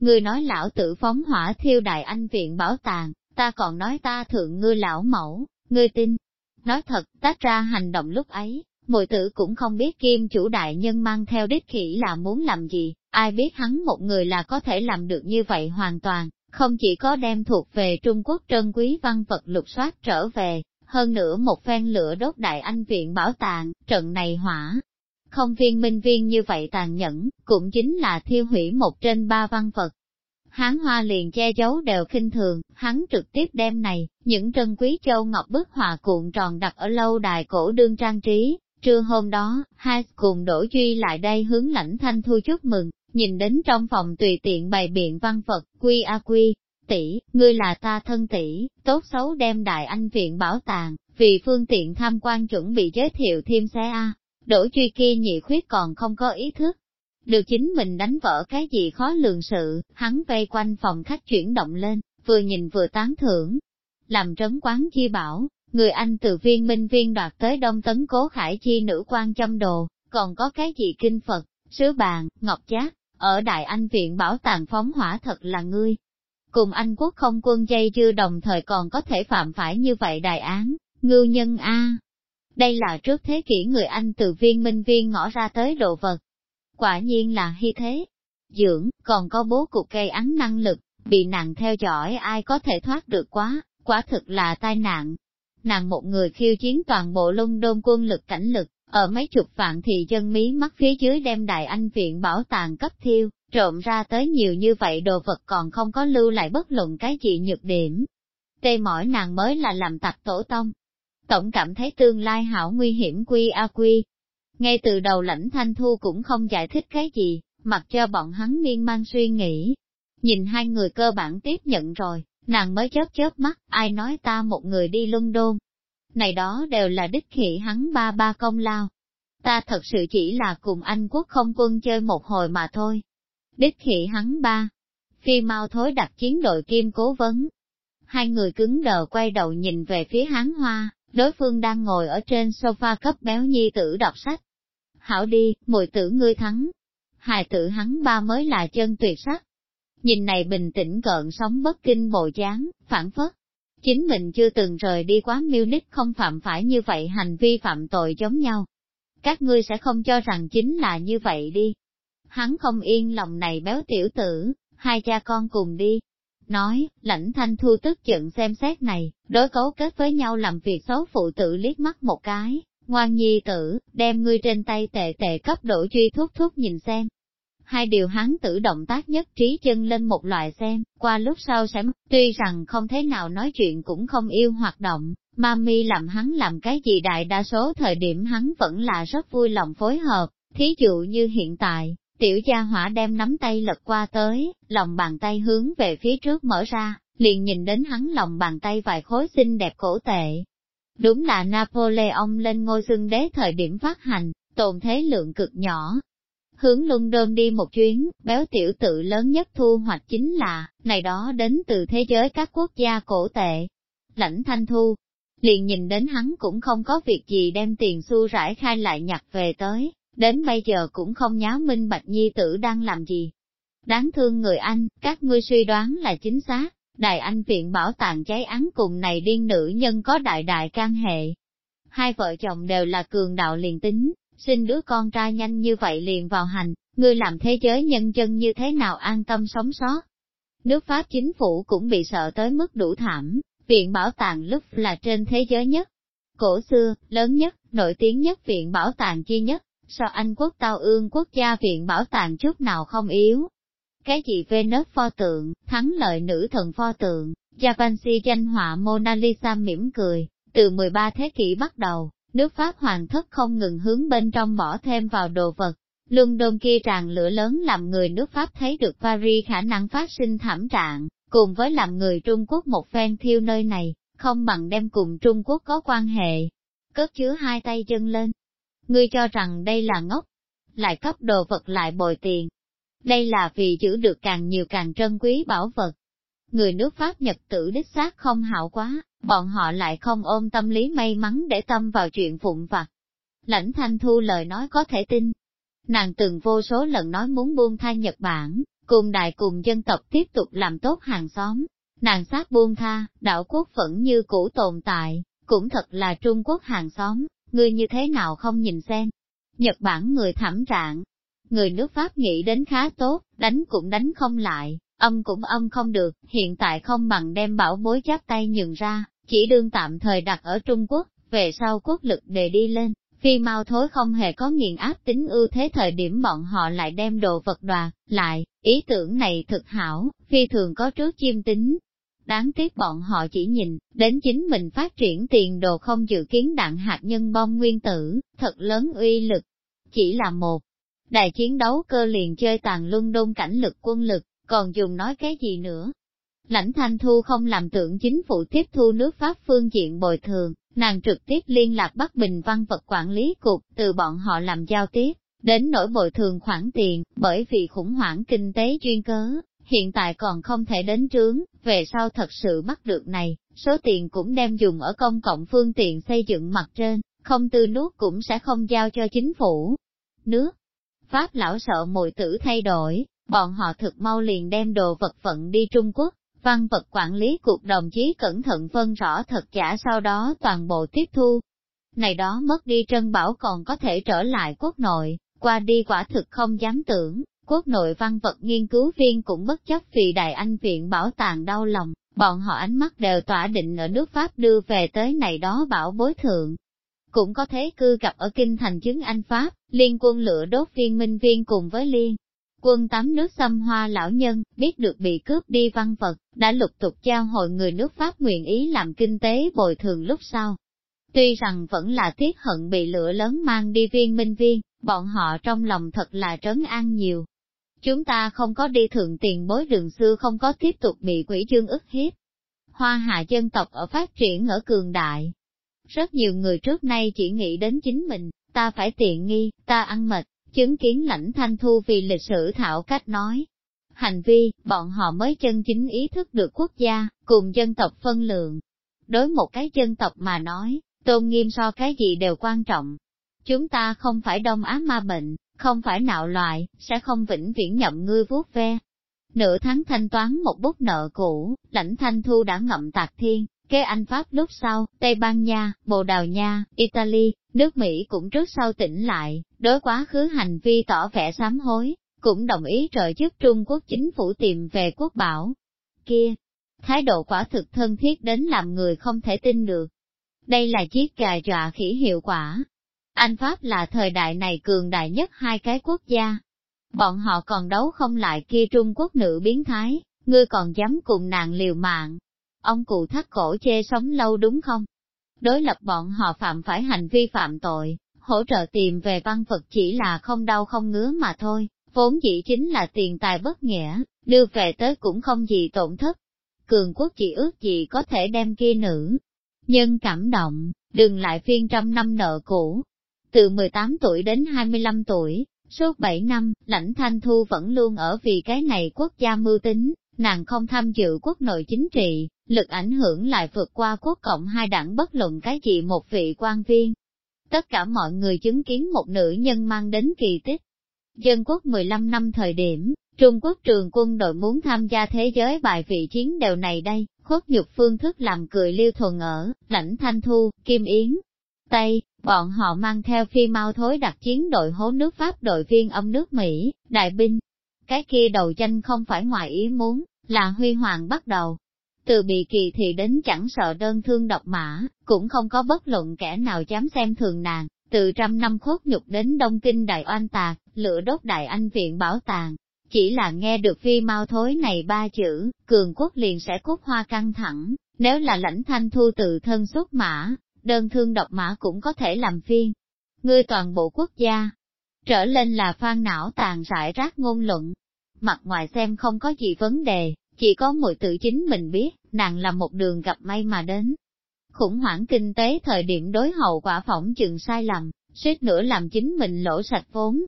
người nói lão tự phóng hỏa thiêu đại anh viện bảo tàng, ta còn nói ta thượng ngươi lão mẫu, ngươi tin. Nói thật, tách ra hành động lúc ấy, mùi tử cũng không biết kim chủ đại nhân mang theo đích khỉ là muốn làm gì, ai biết hắn một người là có thể làm được như vậy hoàn toàn, không chỉ có đem thuộc về Trung Quốc trân quý văn vật lục soát trở về, hơn nữa một phen lửa đốt đại anh viện bảo tàng, trận này hỏa. Không viên minh viên như vậy tàn nhẫn, cũng chính là thiêu hủy một trên ba văn vật. Hán hoa liền che giấu đều khinh thường, hắn trực tiếp đem này, những trân quý châu ngọc bức họa cuộn tròn đặt ở lâu đài cổ đương trang trí. Trưa hôm đó, hai cùng Đỗ Duy lại đây hướng lãnh thanh thu chúc mừng, nhìn đến trong phòng tùy tiện bày biện văn vật, quy a à quy, tỷ, ngươi là ta thân tỷ, tốt xấu đem đại anh viện bảo tàng, vì phương tiện tham quan chuẩn bị giới thiệu thêm xe A, đổ truy kia nhị khuyết còn không có ý thức. Được chính mình đánh vỡ cái gì khó lường sự, hắn vây quanh phòng khách chuyển động lên, vừa nhìn vừa tán thưởng. Làm trấn quán chi bảo, người anh từ viên minh viên đoạt tới đông tấn cố khải chi nữ quan châm đồ, còn có cái gì kinh Phật, sứ bàn, ngọc giác, ở Đại Anh Viện Bảo tàng phóng hỏa thật là ngươi. Cùng Anh quốc không quân dây dư đồng thời còn có thể phạm phải như vậy đại án, ngưu nhân A. Đây là trước thế kỷ người Anh từ viên minh viên ngõ ra tới đồ vật. Quả nhiên là hy thế. Dưỡng, còn có bố cục cây án năng lực, bị nàng theo dõi ai có thể thoát được quá, quả thực là tai nạn. Nàng một người khiêu chiến toàn bộ lung đôn quân lực cảnh lực, ở mấy chục vạn thì dân mí mắt phía dưới đem đại anh viện bảo tàng cấp thiêu, trộm ra tới nhiều như vậy đồ vật còn không có lưu lại bất luận cái gì nhược điểm. Tê mỏi nàng mới là làm tặc tổ tông. Tổng cảm thấy tương lai hảo nguy hiểm quy a quy. Ngay từ đầu lãnh thanh thu cũng không giải thích cái gì, mặc cho bọn hắn miên man suy nghĩ. Nhìn hai người cơ bản tiếp nhận rồi, nàng mới chớp chớp mắt, ai nói ta một người đi London, này đó đều là đích khỉ hắn ba ba công lao. Ta thật sự chỉ là cùng anh quốc không quân chơi một hồi mà thôi. Đích khỉ hắn ba. Phi mau thối đặt chiến đội kim cố vấn. Hai người cứng đờ quay đầu nhìn về phía hắn hoa, đối phương đang ngồi ở trên sofa cấp béo nhi tử đọc sách. Hảo đi, mùi tử ngươi thắng. Hài tử hắn ba mới là chân tuyệt sắc. Nhìn này bình tĩnh cợn sóng bất kinh bộ dáng, phản phất, chính mình chưa từng rời đi quá Munich không phạm phải như vậy hành vi phạm tội giống nhau. Các ngươi sẽ không cho rằng chính là như vậy đi. Hắn không yên lòng này béo tiểu tử, hai cha con cùng đi. Nói, lãnh thanh thu tức giận xem xét này, đối cấu kết với nhau làm việc xấu phụ tử liếc mắt một cái, ngoan nhi tử, đem ngươi trên tay tệ tệ cấp độ truy thúc thúc nhìn xem, hai điều hắn tử động tác nhất trí chân lên một loại xem, qua lúc sau sẽ, tuy rằng không thế nào nói chuyện cũng không yêu hoạt động, mami làm hắn làm cái gì đại đa số thời điểm hắn vẫn là rất vui lòng phối hợp, thí dụ như hiện tại, tiểu gia hỏa đem nắm tay lật qua tới, lòng bàn tay hướng về phía trước mở ra, liền nhìn đến hắn lòng bàn tay vài khối xinh đẹp cổ tệ. Đúng là Napoleon lên ngôi xưng đế thời điểm phát hành, tồn thế lượng cực nhỏ, Hướng London đi một chuyến, béo tiểu tự lớn nhất thu hoạch chính là, này đó đến từ thế giới các quốc gia cổ tệ. Lãnh thanh thu, liền nhìn đến hắn cũng không có việc gì đem tiền xu rải khai lại nhặt về tới, đến bây giờ cũng không nháo minh bạch nhi tử đang làm gì. Đáng thương người Anh, các ngươi suy đoán là chính xác, Đại Anh viện bảo tàng cháy án cùng này điên nữ nhân có đại đại can hệ. Hai vợ chồng đều là cường đạo liền tính, sinh đứa con trai nhanh như vậy liền vào hành, ngươi làm thế giới nhân dân như thế nào an tâm sống sót. Nước Pháp chính phủ cũng bị sợ tới mức đủ thảm, Viện bảo tàng lúc là trên thế giới nhất. Cổ xưa, lớn nhất, nổi tiếng nhất viện bảo tàng chi nhất, so Anh quốc tao ương quốc gia viện bảo tàng chút nào không yếu. Cái gì Venus pho tượng, thắng lợi nữ thần pho tượng, Japanese danh họa Mona Lisa mỉm cười, từ 13 thế kỷ bắt đầu, nước Pháp hoàng thất không ngừng hướng bên trong bỏ thêm vào đồ vật. London kia tràn lửa lớn làm người nước Pháp thấy được Paris khả năng phát sinh thảm trạng, cùng với làm người Trung Quốc một phen thiêu nơi này, không bằng đem cùng Trung Quốc có quan hệ. Cất chứa hai tay chân lên. Ngươi cho rằng đây là ngốc, lại cấp đồ vật lại bồi tiền. Đây là vì giữ được càng nhiều càng trân quý bảo vật. Người nước Pháp Nhật tử đích xác không hảo quá, bọn họ lại không ôm tâm lý may mắn để tâm vào chuyện phụng vặt. Lãnh Thanh Thu lời nói có thể tin. Nàng từng vô số lần nói muốn buông tha Nhật Bản, cùng đại cùng dân tộc tiếp tục làm tốt hàng xóm. Nàng sát buông tha, đạo quốc vẫn như cũ tồn tại, cũng thật là Trung Quốc hàng xóm, Ngươi như thế nào không nhìn xem. Nhật Bản người thảm trạng, người nước Pháp nghĩ đến khá tốt, đánh cũng đánh không lại, âm cũng âm không được, hiện tại không bằng đem bảo bối chắp tay nhường ra, chỉ đương tạm thời đặt ở Trung Quốc, về sau quốc lực đề đi lên, phi mau thối không hề có nghiền áp tính ưu thế thời điểm bọn họ lại đem đồ vật đoạt, lại, ý tưởng này thực hảo, phi thường có trước chiêm tính. Đáng tiếc bọn họ chỉ nhìn, đến chính mình phát triển tiền đồ không dự kiến đạn hạt nhân bom nguyên tử, thật lớn uy lực. Chỉ là một, đại chiến đấu cơ liền chơi tàn luân đôn cảnh lực quân lực, còn dùng nói cái gì nữa, Lãnh Thanh Thu không làm tượng chính phủ tiếp thu nước Pháp phương diện bồi thường, nàng trực tiếp liên lạc Bắc Bình văn vật quản lý cục từ bọn họ làm giao tiếp, đến nỗi bồi thường khoản tiền, bởi vì khủng hoảng kinh tế duyên cớ, hiện tại còn không thể đến trướng, về sau thật sự bắt được này, số tiền cũng đem dùng ở công cộng phương tiện xây dựng mặt trên, không tư nuốt cũng sẽ không giao cho chính phủ. Nước Pháp lão sợ mùi tử thay đổi, bọn họ thực mau liền đem đồ vật vận đi Trung Quốc, Văn vật quản lý cuộc đồng chí cẩn thận phân rõ thật giả sau đó toàn bộ tiếp thu. Này đó mất đi trân bảo còn có thể trở lại quốc nội, qua đi quả thực không dám tưởng, quốc nội văn vật nghiên cứu viên cũng bất chấp vì Đại Anh Viện bảo tàng đau lòng, bọn họ ánh mắt đều tỏa định ở nước Pháp đưa về tới này đó bảo bối thượng. Cũng có thế cư gặp ở kinh thành chứng Anh Pháp, liên quân lửa đốt viên minh viên cùng với liên Quân tắm nước xâm hoa lão nhân, biết được bị cướp đi văn vật, đã lục tục giao hội người nước Pháp nguyện ý làm kinh tế bồi thường lúc sau. Tuy rằng vẫn là tiếc hận bị lửa lớn mang đi viên minh viên, bọn họ trong lòng thật là trấn an nhiều. Chúng ta không có đi thượng tiền bối đường xưa không có tiếp tục bị quỷ dương ức hiếp. Hoa hạ dân tộc ở phát triển ở cường đại. Rất nhiều người trước nay chỉ nghĩ đến chính mình, ta phải tiện nghi, ta ăn mệt, chứng kiến lãnh thanh thu vì lịch sử thảo cách nói. Hành vi, bọn họ mới chân chính ý thức được quốc gia, cùng dân tộc phân lượng. Đối một cái dân tộc mà nói, tôn nghiêm so cái gì đều quan trọng. Chúng ta không phải đông á ma bệnh, không phải nạo loại, sẽ không vĩnh viễn nhậm ngươi vuốt ve. Nửa tháng thanh toán một bút nợ cũ, lãnh thanh thu đã ngậm tạc thiên, kế Anh Pháp lúc sau, Tây Ban Nha, Bồ Đào Nha, Italy, nước Mỹ cũng trước sau tỉnh lại, đối quá khứ hành vi tỏ vẻ sám hối, cũng đồng ý trợ giúp Trung Quốc chính phủ tìm về quốc bảo. Kia, thái độ quả thực thân thiết đến làm người không thể tin được. Đây là chiếc gà dọa khỉ hiệu quả. Anh Pháp là thời đại này cường đại nhất hai cái quốc gia. Bọn họ còn đấu không lại kia Trung Quốc nữ biến thái, ngươi còn dám cùng nàng liều mạng, Ông cụ thắt cổ chê sống lâu đúng không? Đối lập bọn họ phạm phải hành vi phạm tội, hỗ trợ tìm về văn vật chỉ là không đau không ngứa mà thôi, vốn dĩ chính là tiền tài bất nghĩa, đưa về tới cũng không gì tổn thất. Cường quốc chỉ ước gì có thể đem kia nữ. nhân cảm động, đừng lại phiên trăm năm nợ cũ. Từ 18 tuổi đến 25 tuổi, suốt 7 năm, lãnh thanh thu vẫn luôn ở vì cái này quốc gia mưu tính, nàng không tham dự quốc nội chính trị, lực ảnh hưởng lại vượt qua quốc cộng hai đảng bất luận cái gì một vị quan viên. Tất cả mọi người chứng kiến một nữ nhân mang đến kỳ tích. Dân quốc 15 năm thời điểm, Trung Quốc trường quân đội muốn tham gia thế giới bài vị chiến đều này đây, khuất nhục phương thức làm cười liêu thuần ở, lãnh thanh thu, kim yến. Tây, bọn họ mang theo phi mau thối đặt chiến đội hố nước Pháp đội viên âm nước Mỹ, đại binh. Cái kia đầu tranh không phải ngoài ý muốn, là huy hoàng bắt đầu. từ bị kỳ thì đến chẳng sợ đơn thương độc mã, cũng không có bất luận kẻ nào dám xem thường nàng, từ trăm năm khốt nhục đến Đông Kinh Đại Oan Tạc, lửa đốt Đại Anh Viện Bảo tàng. Chỉ là nghe được phi mau thối này ba chữ, cường quốc liền sẽ cút hoa căng thẳng, nếu là lãnh thanh thu tự thân xuất mã, đơn thương độc mã cũng có thể làm phiên. Ngươi toàn bộ quốc gia, trở lên là phan não tàn rải rác ngôn luận. Mặt ngoài xem không có gì vấn đề, chỉ có mùi tự chính mình biết, nàng là một đường gặp may mà đến. Khủng hoảng kinh tế thời điểm đối hậu quả phỏng chừng sai lầm, suýt nữa làm chính mình lỗ sạch vốn.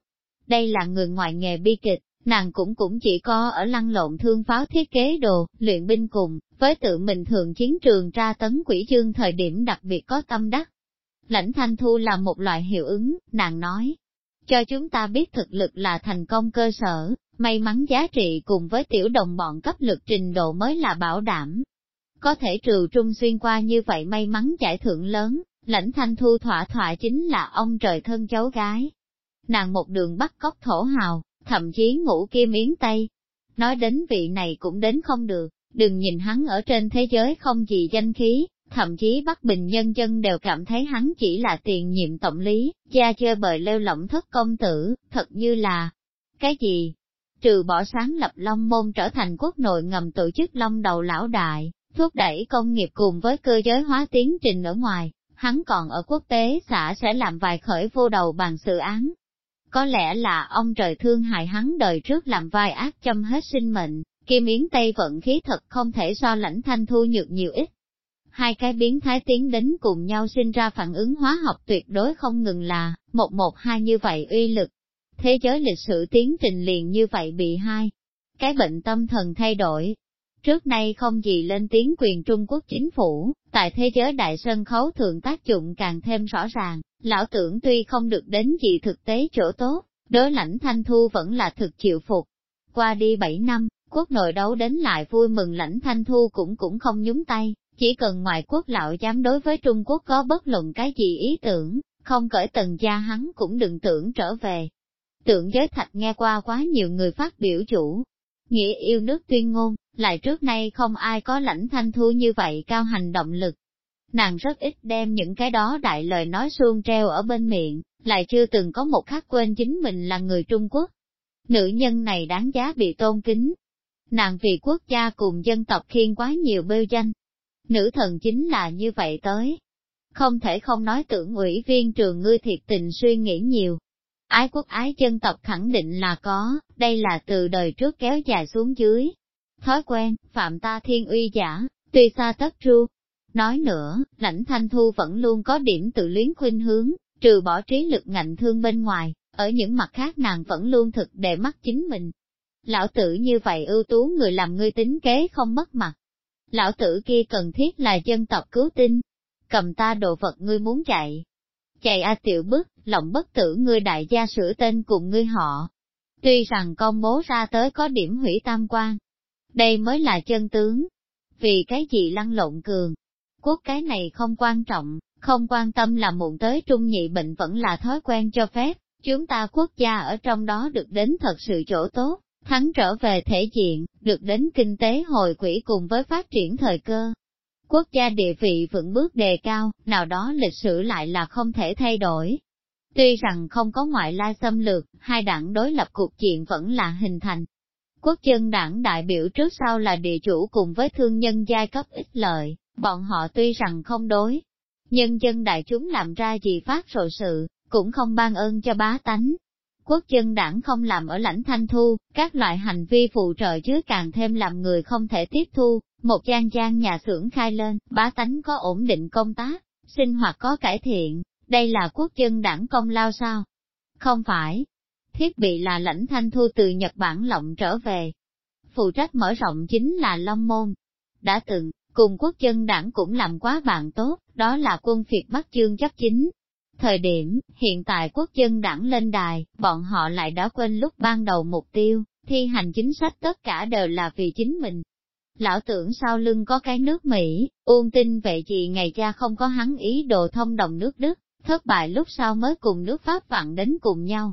Đây là người ngoài nghề bi kịch, nàng cũng cũng chỉ có ở lăng lộn thương pháo thiết kế đồ, luyện binh cùng, với tự mình thường chiến trường tra tấn quỷ chương thời điểm đặc biệt có tâm đắc. Lãnh thanh thu là một loại hiệu ứng, nàng nói, cho chúng ta biết thực lực là thành công cơ sở, may mắn giá trị cùng với tiểu đồng bọn cấp lực trình độ mới là bảo đảm. Có thể trừ trung xuyên qua như vậy may mắn giải thưởng lớn, lãnh thanh thu thỏa thỏa chính là ông trời thân cháu gái. Nàng một đường bắt cóc thổ hào, thậm chí ngủ kia miếng tây. Nói đến vị này cũng đến không được, đừng nhìn hắn ở trên thế giới không gì danh khí, thậm chí Bắc Bình nhân dân đều cảm thấy hắn chỉ là tiền nhiệm tổng lý, gia chơi bời lêu lỏng thất công tử, thật như là, cái gì? Trừ bỏ sáng lập Long Môn trở thành quốc nội ngầm tổ chức Long đầu lão đại, thúc đẩy công nghiệp cùng với cơ giới hóa tiến trình ở ngoài, hắn còn ở quốc tế xã sẽ làm vài khởi vô đầu bằng sự án. Có lẽ là ông trời thương hại hắn đời trước làm vai ác châm hết sinh mệnh, Kim Yến Tây vận khí thật không thể so lãnh thanh thu nhược nhiều ít, hai cái biến thái tiến đến cùng nhau sinh ra phản ứng hóa học tuyệt đối không ngừng là, một một hai như vậy uy lực. Thế giới lịch sử tiến trình liền như vậy bị hai. Cái bệnh tâm thần thay đổi. Trước nay không gì lên tiếng quyền Trung Quốc chính phủ, tại thế giới đại sân khấu thường tác dụng càng thêm rõ ràng, lão tưởng tuy không được đến gì thực tế chỗ tốt, đối lãnh thanh thu vẫn là thực chịu phục. Qua đi 7 năm, quốc nội đấu đến lại vui mừng lãnh thanh thu cũng cũng không nhúng tay, chỉ cần ngoại quốc lão dám đối với Trung Quốc có bất luận cái gì ý tưởng, không cởi tần gia hắn cũng đừng tưởng trở về. Tượng giới thạch nghe qua quá nhiều người phát biểu chủ, nghĩa yêu nước tuyên ngôn, lại trước nay không ai có lãnh thanh thu như vậy cao hành động lực. Nàng rất ít đem những cái đó đại lời nói suông treo ở bên miệng, lại chưa từng có một khắc quên chính mình là người Trung Quốc. Nữ nhân này đáng giá bị tôn kính. Nàng vì quốc gia cùng dân tộc khiên quá nhiều bêu danh, Nữ thần chính là như vậy tới. Không thể không nói tưởng ủy viên trường ngươi thiệt tình suy nghĩ nhiều. Ái quốc ái dân tộc khẳng định là có, đây là từ đời trước kéo dài xuống dưới. Thói quen, phạm ta thiên uy giả, tuy xa tất tru. Nói nữa, lãnh thanh thu vẫn luôn có điểm tự luyến khuynh hướng, trừ bỏ trí lực ngạnh thương bên ngoài, ở những mặt khác nàng vẫn luôn thực để mắt chính mình. Lão tử như vậy ưu tú người làm ngươi tính kế không mất mặt, lão tử kia cần thiết là dân tộc cứu tinh. Cầm ta đồ vật ngươi muốn chạy. Chạy a tiểu bức, lòng bất tử ngươi đại gia sửa tên cùng ngươi họ. Tuy rằng con bố ra tới có điểm hủy tam quan. Đây mới là chân tướng. Vì cái gì lăn lộn cường. Quốc cái này không quan trọng, không quan tâm là muộn tới trung nhị bệnh vẫn là thói quen cho phép, chúng ta quốc gia ở trong đó được đến thật sự chỗ tốt. Thắng trở về thể diện, được đến kinh tế hồi quỹ cùng với phát triển thời cơ. Quốc gia địa vị vững bước đề cao, nào đó lịch sử lại là không thể thay đổi. Tuy rằng không có ngoại lai xâm lược, hai đảng đối lập cuộc diện vẫn là hình thành. Quốc dân đảng đại biểu trước sau là địa chủ cùng với thương nhân giai cấp ít lợi, bọn họ tuy rằng không đối. Nhân dân đại chúng làm ra gì phát rồi sự, cũng không ban ơn cho bá tánh, quốc dân đảng không làm ở lãnh thanh thu, các loại hành vi phụ trợ chứ càng thêm làm người không thể tiếp thu, một gian gian nhà xưởng khai lên, bá tánh có ổn định công tác, sinh hoạt có cải thiện, đây là quốc dân đảng công lao sao? Không phải. Thiết bị là lãnh thanh thu từ Nhật Bản lộng trở về. Phụ trách mở rộng chính là Long Môn. Đã từng, cùng quốc dân đảng cũng làm quá bạn tốt, đó là quân phiệt Bắc chương chấp chính, Thời điểm, hiện tại quốc dân đảng lên đài, bọn họ lại đã quên lúc ban đầu mục tiêu, thi hành chính sách tất cả đều là vì chính mình. Lão tưởng sau lưng có cái nước Mỹ, ôn tin vệ gì ngày cha không có hắn ý đồ thông đồng nước Đức, thất bại lúc sau mới cùng nước Pháp vặn đến cùng nhau.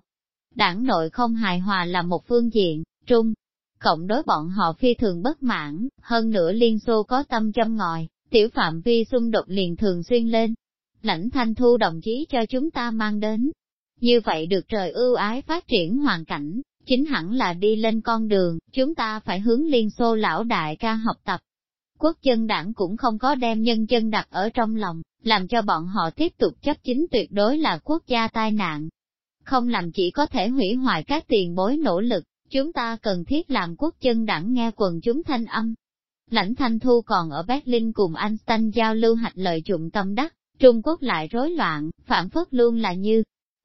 Đảng nội không hài hòa là một phương diện, trung, cộng đối bọn họ phi thường bất mãn, hơn nữa Liên Xô có tâm châm ngòi, tiểu phạm vi xung đột liền thường xuyên lên. Lãnh thanh thu đồng chí cho chúng ta mang đến. Như vậy được trời ưu ái phát triển hoàn cảnh, chính hẳn là đi lên con đường, chúng ta phải hướng Liên Xô lão đại ca học tập. Quốc dân đảng cũng không có đem nhân dân đặt ở trong lòng, làm cho bọn họ tiếp tục chấp chính tuyệt đối là quốc gia tai nạn. Không làm chỉ có thể hủy hoại các tiền bối nỗ lực, chúng ta cần thiết làm quốc dân đảng nghe quần chúng thanh âm. Lãnh Thanh Thu còn ở Berlin cùng Einstein giao lưu hạch lợi dụng tâm đắc, Trung Quốc lại rối loạn, phản phất luôn là như.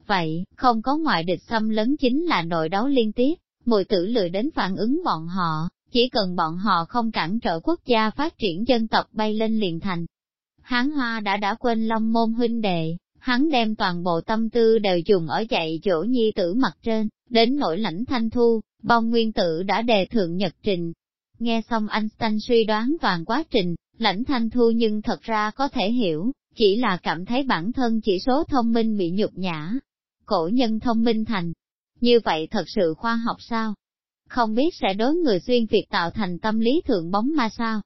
Vậy, không có ngoại địch xâm lấn chính là nội đấu liên tiếp, mùi tử lười đến phản ứng bọn họ, chỉ cần bọn họ không cản trở quốc gia phát triển dân tộc bay lên liền thành. Hán Hoa đã đã quên long môn huynh đệ, hắn đem toàn bộ tâm tư đều dùng ở dạy chỗ nhi tử mặt trên, đến nỗi lãnh thanh thu, bong nguyên tử đã đề thượng nhật trình. Nghe xong anh suy đoán toàn quá trình, lãnh thanh thu nhưng thật ra có thể hiểu, chỉ là cảm thấy bản thân chỉ số thông minh bị nhục nhã. Cổ nhân thông minh thành, như vậy thật sự khoa học sao? Không biết sẽ đối người xuyên Việt tạo thành tâm lý thượng bóng ma sao?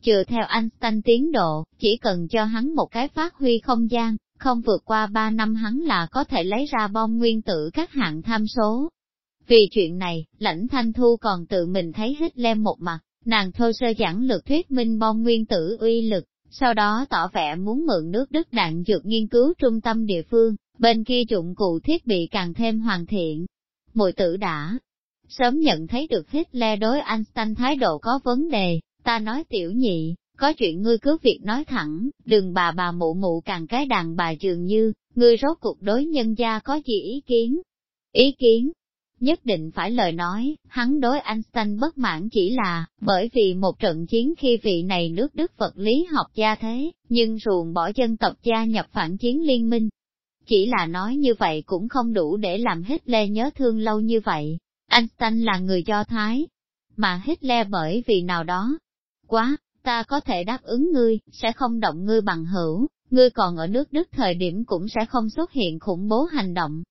Chừa theo Einstein tiến độ, chỉ cần cho hắn một cái phát huy không gian, không vượt qua 3 năm hắn là có thể lấy ra bom nguyên tử các hạng tham số. Vì chuyện này, lãnh thanh thu còn tự mình thấy hít lem một mặt, nàng thô sơ giảng lược thuyết minh bom nguyên tử uy lực, sau đó tỏ vẻ muốn mượn nước Đức đạn dược nghiên cứu trung tâm địa phương, bên kia dụng cụ thiết bị càng thêm hoàn thiện. Mùi tử đã sớm nhận thấy được Hitler đối Einstein thái độ có vấn đề, ta nói tiểu nhị, có chuyện ngươi cứ việc nói thẳng, đừng bà bà mụ mụ càng cái đàn bà dường như, ngươi rốt cuộc đối nhân gia có gì ý kiến? Ý kiến? Nhất định phải lời nói, hắn đối Einstein bất mãn chỉ là, bởi vì một trận chiến khi vị này nước Đức vật lý học gia thế, nhưng ruồng bỏ dân tộc gia nhập phản chiến liên minh. Chỉ là nói như vậy cũng không đủ để làm Hitler nhớ thương lâu như vậy. Einstein là người Do Thái, mà Hitler bởi vì nào đó. Quá, ta có thể đáp ứng ngươi, sẽ không động ngươi bằng hữu, ngươi còn ở nước Đức thời điểm cũng sẽ không xuất hiện khủng bố hành động.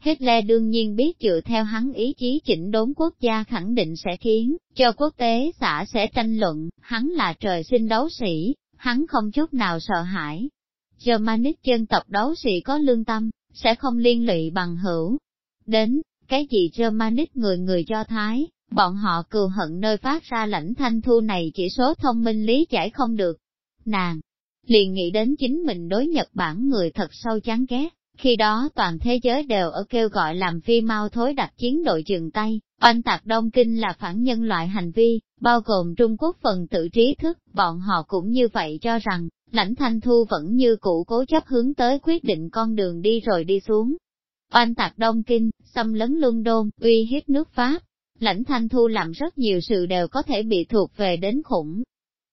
Hitler đương nhiên biết dựa theo hắn ý chí chỉnh đốn quốc gia khẳng định sẽ khiến cho quốc tế xã sẽ tranh luận, hắn là trời sinh đấu sĩ, hắn không chút nào sợ hãi. Germanic dân tộc đấu sĩ có lương tâm, sẽ không liên lụy bằng hữu. Đến, cái gì Germanic người người Do Thái, Bọn họ cừu hận nơi phát ra lãnh thanh thu này chỉ số thông minh lý giải không được. Nàng, liền nghĩ đến chính mình đối Nhật Bản người thật sâu chán ghét, khi đó toàn thế giới đều ở kêu gọi làm phi mau thối đặt chiến đội dừng tay, oanh tạc Đông Kinh là phản nhân loại hành vi, bao gồm Trung Quốc phần tự trí thức, bọn họ cũng như vậy cho rằng, lãnh thanh thu vẫn như cũ cố chấp hướng tới quyết định con đường đi rồi đi xuống. Oanh tạc Đông Kinh, xâm lấn London, uy hiếp nước Pháp, lãnh thanh thu làm rất nhiều sự đều có thể bị thuộc về đến khủng.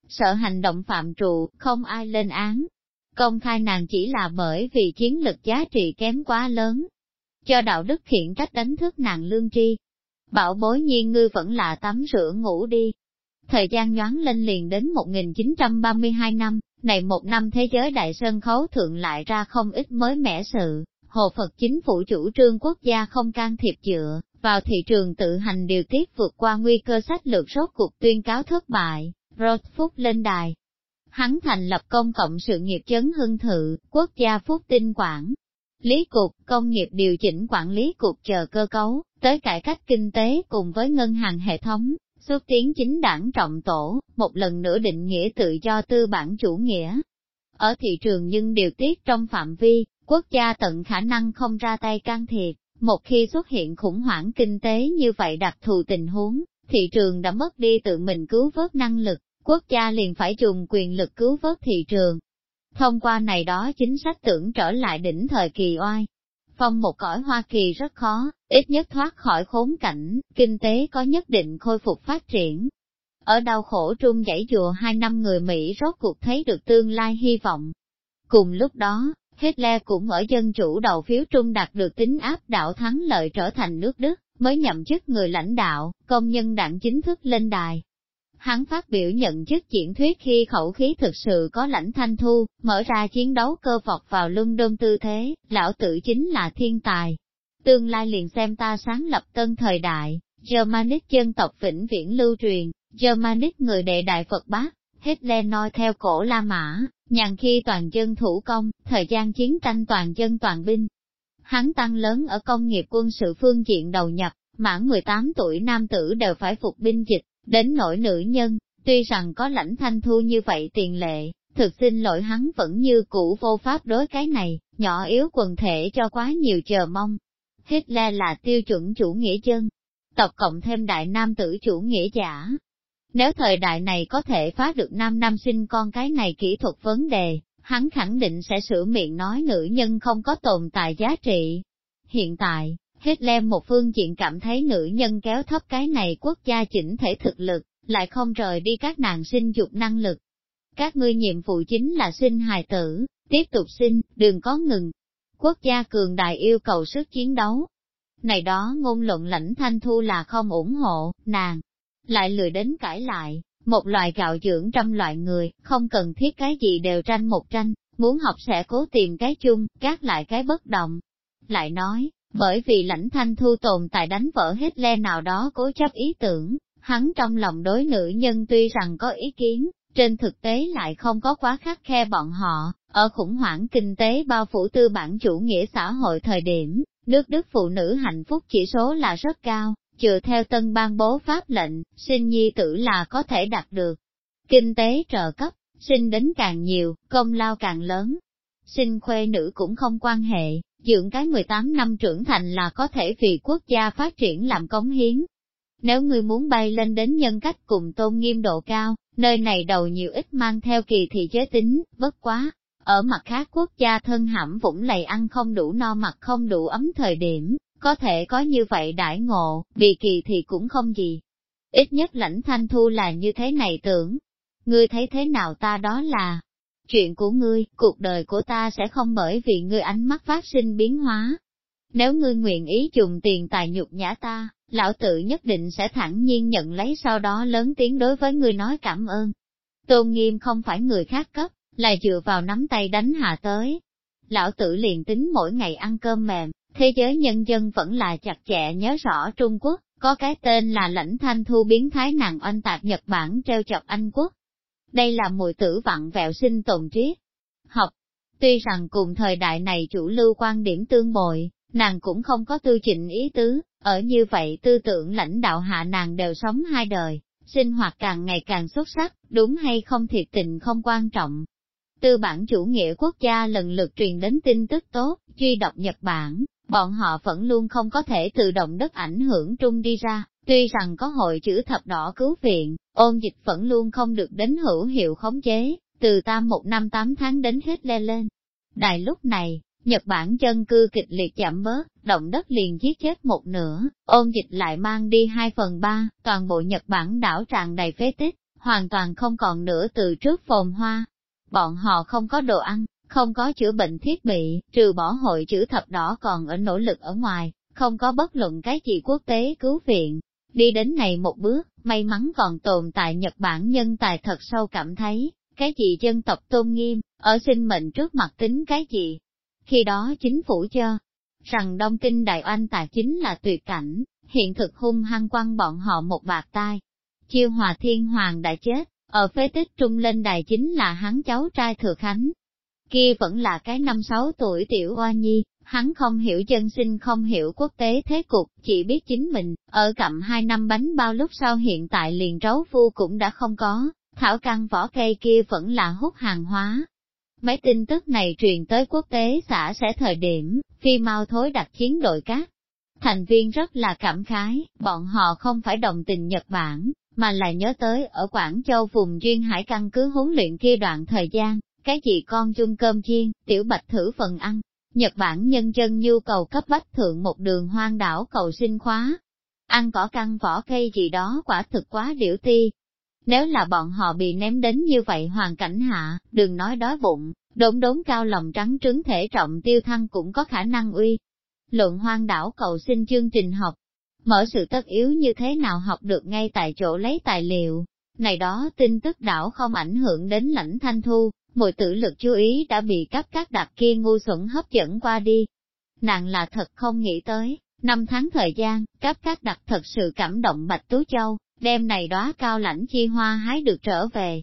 Sợ hành động phạm trụ, không ai lên án. Công khai nàng chỉ là bởi vì chiến lực giá trị kém quá lớn. Cho đạo đức khiển trách đánh thức nàng lương tri. Bảo bối nhiên ngư vẫn là tắm rửa ngủ đi. Thời gian nhoáng lên liền đến 1932 năm, này một năm thế giới đại sân khấu thượng lại ra không ít mới mẻ sự, Hồ Phật chính phủ chủ trương quốc gia không can thiệp dựa, vào thị trường tự hành điều tiết vượt qua nguy cơ sách lược rốt cuộc tuyên cáo thất bại, Rốt Phúc lên đài. Hắn thành lập công cộng sự nghiệp chấn hưng thự, quốc gia phúc tinh quản. Lý cục, công nghiệp điều chỉnh quản lý cục chờ cơ cấu, tới cải cách kinh tế cùng với ngân hàng hệ thống, xúc tiến chính đảng trọng tổ, một lần nữa định nghĩa tự do tư bản chủ nghĩa. Ở thị trường nhưng điều tiết trong phạm vi, quốc gia tận khả năng không ra tay can thiệp, một khi xuất hiện khủng hoảng kinh tế như vậy đặc thù tình huống, thị trường đã mất đi tự mình cứu vớt năng lực, quốc gia liền phải dùng quyền lực cứu vớt thị trường. Thông qua này đó chính sách tưởng trở lại đỉnh thời kỳ oai. Phong một cõi Hoa Kỳ rất khó, ít nhất thoát khỏi khốn cảnh, kinh tế có nhất định khôi phục phát triển. Ở đau khổ trung dãy dùa hai năm người Mỹ rốt cuộc thấy được tương lai hy vọng. Cùng lúc đó, Hitler cũng ở dân chủ đầu phiếu trung đạt được tính áp đảo thắng lợi trở thành nước Đức, mới nhậm chức người lãnh đạo, công nhân đảng chính thức lên đài. Hắn phát biểu nhận chức diễn thuyết khi khẩu khí thực sự có lãnh thanh thu, mở ra chiến đấu cơ vọt vào London tư thế, lão tử chính là thiên tài. Tương lai liền xem ta sáng lập tân thời đại, Germanic dân tộc vĩnh viễn lưu truyền, Germanic người đệ đại Phật bác, Hitler noi theo cổ La Mã, nhàn khi toàn dân thủ công, thời gian chiến tranh toàn dân toàn binh. Hắn tăng lớn ở công nghiệp quân sự phương diện đầu nhập, mãn 18 tuổi nam tử đều phải phục binh dịch, đến nỗi nữ nhân, tuy rằng có lãnh thanh thu như vậy tiền lệ, thực xin lỗi hắn vẫn như cũ vô pháp đối cái này, nhỏ yếu quần thể cho quá nhiều chờ mong. Hitler là tiêu chuẩn chủ nghĩa chân, tộc cộng thêm đại nam tử chủ nghĩa giả. Nếu thời đại này có thể phá được nam nam sinh con cái này kỹ thuật vấn đề, hắn khẳng định sẽ sửa miệng nói nữ nhân không có tồn tại giá trị. Hiện tại, Hitler một phương diện cảm thấy nữ nhân kéo thấp cái này quốc gia chỉnh thể thực lực, lại không rời đi các nàng sinh dục năng lực. Các ngươi nhiệm vụ chính là sinh hài tử, tiếp tục sinh, đừng có ngừng. Quốc gia cường đại yêu cầu sức chiến đấu. Này đó ngôn luận lãnh thanh thu là không ủng hộ, nàng, lại lười đến cãi lại, một loại gạo dưỡng trăm loại người, không cần thiết cái gì đều tranh một tranh, muốn học sẽ cố tìm cái chung, gác lại cái bất động. Lại nói, bởi vì lãnh thanh thu tồn tại đánh vỡ hết le nào đó cố chấp ý tưởng, hắn trong lòng đối nữ nhân tuy rằng có ý kiến, trên thực tế lại không có quá khắc khe bọn họ, ở khủng hoảng kinh tế bao phủ tư bản chủ nghĩa xã hội thời điểm, nước Đức phụ nữ hạnh phúc chỉ số là rất cao, chừa theo tân ban bố pháp lệnh, sinh nhi tử là có thể đạt được. Kinh tế trợ cấp, sinh đến càng nhiều, công lao càng lớn. Sinh khuê nữ cũng không quan hệ, dưỡng cái 18 năm trưởng thành là có thể vì quốc gia phát triển làm cống hiến. Nếu ngươi muốn bay lên đến nhân cách cùng tôn nghiêm độ cao, nơi này đầu nhiều ít mang theo kỳ thị giới tính, bất quá. Ở mặt khác quốc gia thân hãm vũng lầy ăn không đủ no mặt không đủ ấm thời điểm, có thể có như vậy đãi ngộ, bị kỳ thì cũng không gì. Ít nhất lãnh thanh thu là như thế này tưởng. Ngươi thấy thế nào ta đó là, chuyện của ngươi, cuộc đời của ta sẽ không bởi vì ngươi ánh mắt phát sinh biến hóa. Nếu ngươi nguyện ý dùng tiền tài nhục nhã ta, lão tự nhất định sẽ thẳng nhiên nhận lấy sau đó lớn tiếng đối với ngươi nói cảm ơn. Tôn nghiêm không phải người khác cấp, là dựa vào nắm tay đánh hạ tới. Lão tử liền tính mỗi ngày ăn cơm mềm, thế giới nhân dân vẫn là chặt chẽ nhớ rõ Trung Quốc, có cái tên là lãnh thanh thu biến thái nàng oanh tạc Nhật Bản treo chọc Anh Quốc. Đây là mùi tử vặn vẹo sinh tồn triết. Học, tuy rằng cùng thời đại này chủ lưu quan điểm tương bội, nàng cũng không có tư chỉnh ý tứ, ở như vậy tư tưởng lãnh đạo hạ nàng đều sống hai đời, sinh hoạt càng ngày càng xuất sắc, đúng hay không thiệt tình không quan trọng. Tư bản chủ nghĩa quốc gia lần lượt truyền đến tin tức tốt, truy đọc Nhật Bản, bọn họ vẫn luôn không có thể tự động đất ảnh hưởng trung đi ra, tuy rằng có hội chữ thập đỏ cứu viện, ôn dịch vẫn luôn không được đến hữu hiệu khống chế, từ tam một năm tám tháng đến hết le lên. Đại lúc này, Nhật Bản chân cư kịch liệt giảm bớt, động đất liền giết chết một nửa, ôn dịch lại mang đi hai phần ba, toàn bộ Nhật Bản đảo tràn đầy phế tích, hoàn toàn không còn nữa từ trước phồn hoa. Bọn họ không có đồ ăn, không có chữa bệnh thiết bị, trừ bỏ hội chữ thập đỏ còn ở nỗ lực ở ngoài, không có bất luận cái gì quốc tế cứu viện. Đi đến này một bước, may mắn còn tồn tại Nhật Bản nhân tài thật sâu cảm thấy, cái gì dân tộc tôn nghiêm, ở sinh mệnh trước mặt tính cái gì. Khi đó chính phủ cho rằng Đông Kinh Đại Oanh tài chính là tuyệt cảnh, hiện thực hung hăng quăng bọn họ một bạc tai. Chiêu Hòa Thiên Hoàng đã chết, ở phế tích trung lên đài chính là hắn cháu trai Thừa Khánh, kia vẫn là cái năm sáu tuổi tiểu oa nhi, hắn không hiểu dân sinh không hiểu quốc tế thế cục, chỉ biết chính mình, ở cặm hai năm bánh bao lúc sau hiện tại liền trấu phu cũng đã không có, thảo căn vỏ cây kia vẫn là hút hàng hóa. Mấy tin tức này truyền tới quốc tế xã sẽ thời điểm, phi mau thối đặt chiến đội các Thành viên rất là cảm khái, bọn họ không phải đồng tình Nhật Bản, mà là nhớ tới ở Quảng Châu vùng duyên hải căn cứ huấn luyện kia đoạn thời gian, cái gì con chung cơm chiên, tiểu bạch thử phần ăn. Nhật Bản nhân dân nhu cầu cấp bách thượng một đường hoang đảo cầu sinh khóa. Ăn cỏ căng vỏ cây gì đó quả thực quá điểu ti. Nếu là bọn họ bị ném đến như vậy hoàn cảnh hạ, đừng nói đói bụng, đốn đốn cao lòng trắng trứng thể trọng tiêu thăng cũng có khả năng uy. Luận hoang đảo cầu sinh chương trình học, mở sự tất yếu như thế nào học được ngay tại chỗ lấy tài liệu. Này đó tin tức đảo không ảnh hưởng đến lãnh thanh thu, Mọi tử lực chú ý đã bị cấp các đặc kia ngu xuẩn hấp dẫn qua đi. Nàng là thật không nghĩ tới, Năm tháng thời gian, cấp các đặc thật sự cảm động Bạch Tú Châu, đem này đóa cao lãnh chi hoa hái được trở về.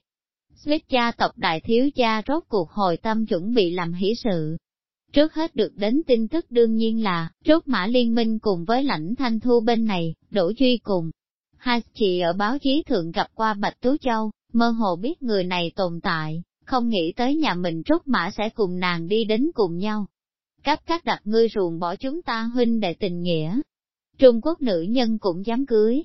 suýt gia tộc đại thiếu gia rốt cuộc hồi tâm chuẩn bị làm hỷ sự. Trước hết được đến tin tức đương nhiên là, rốt mã liên minh cùng với lãnh thanh thu bên này, đổ duy cùng. Hai chị ở báo chí thượng gặp qua Bạch Tú Châu, mơ hồ biết người này tồn tại, không nghĩ tới nhà mình rốt mã sẽ cùng nàng đi đến cùng nhau. Cấp các đặt ngươi ruồng bỏ chúng ta huynh đệ tình nghĩa. Trung Quốc nữ nhân cũng dám cưới,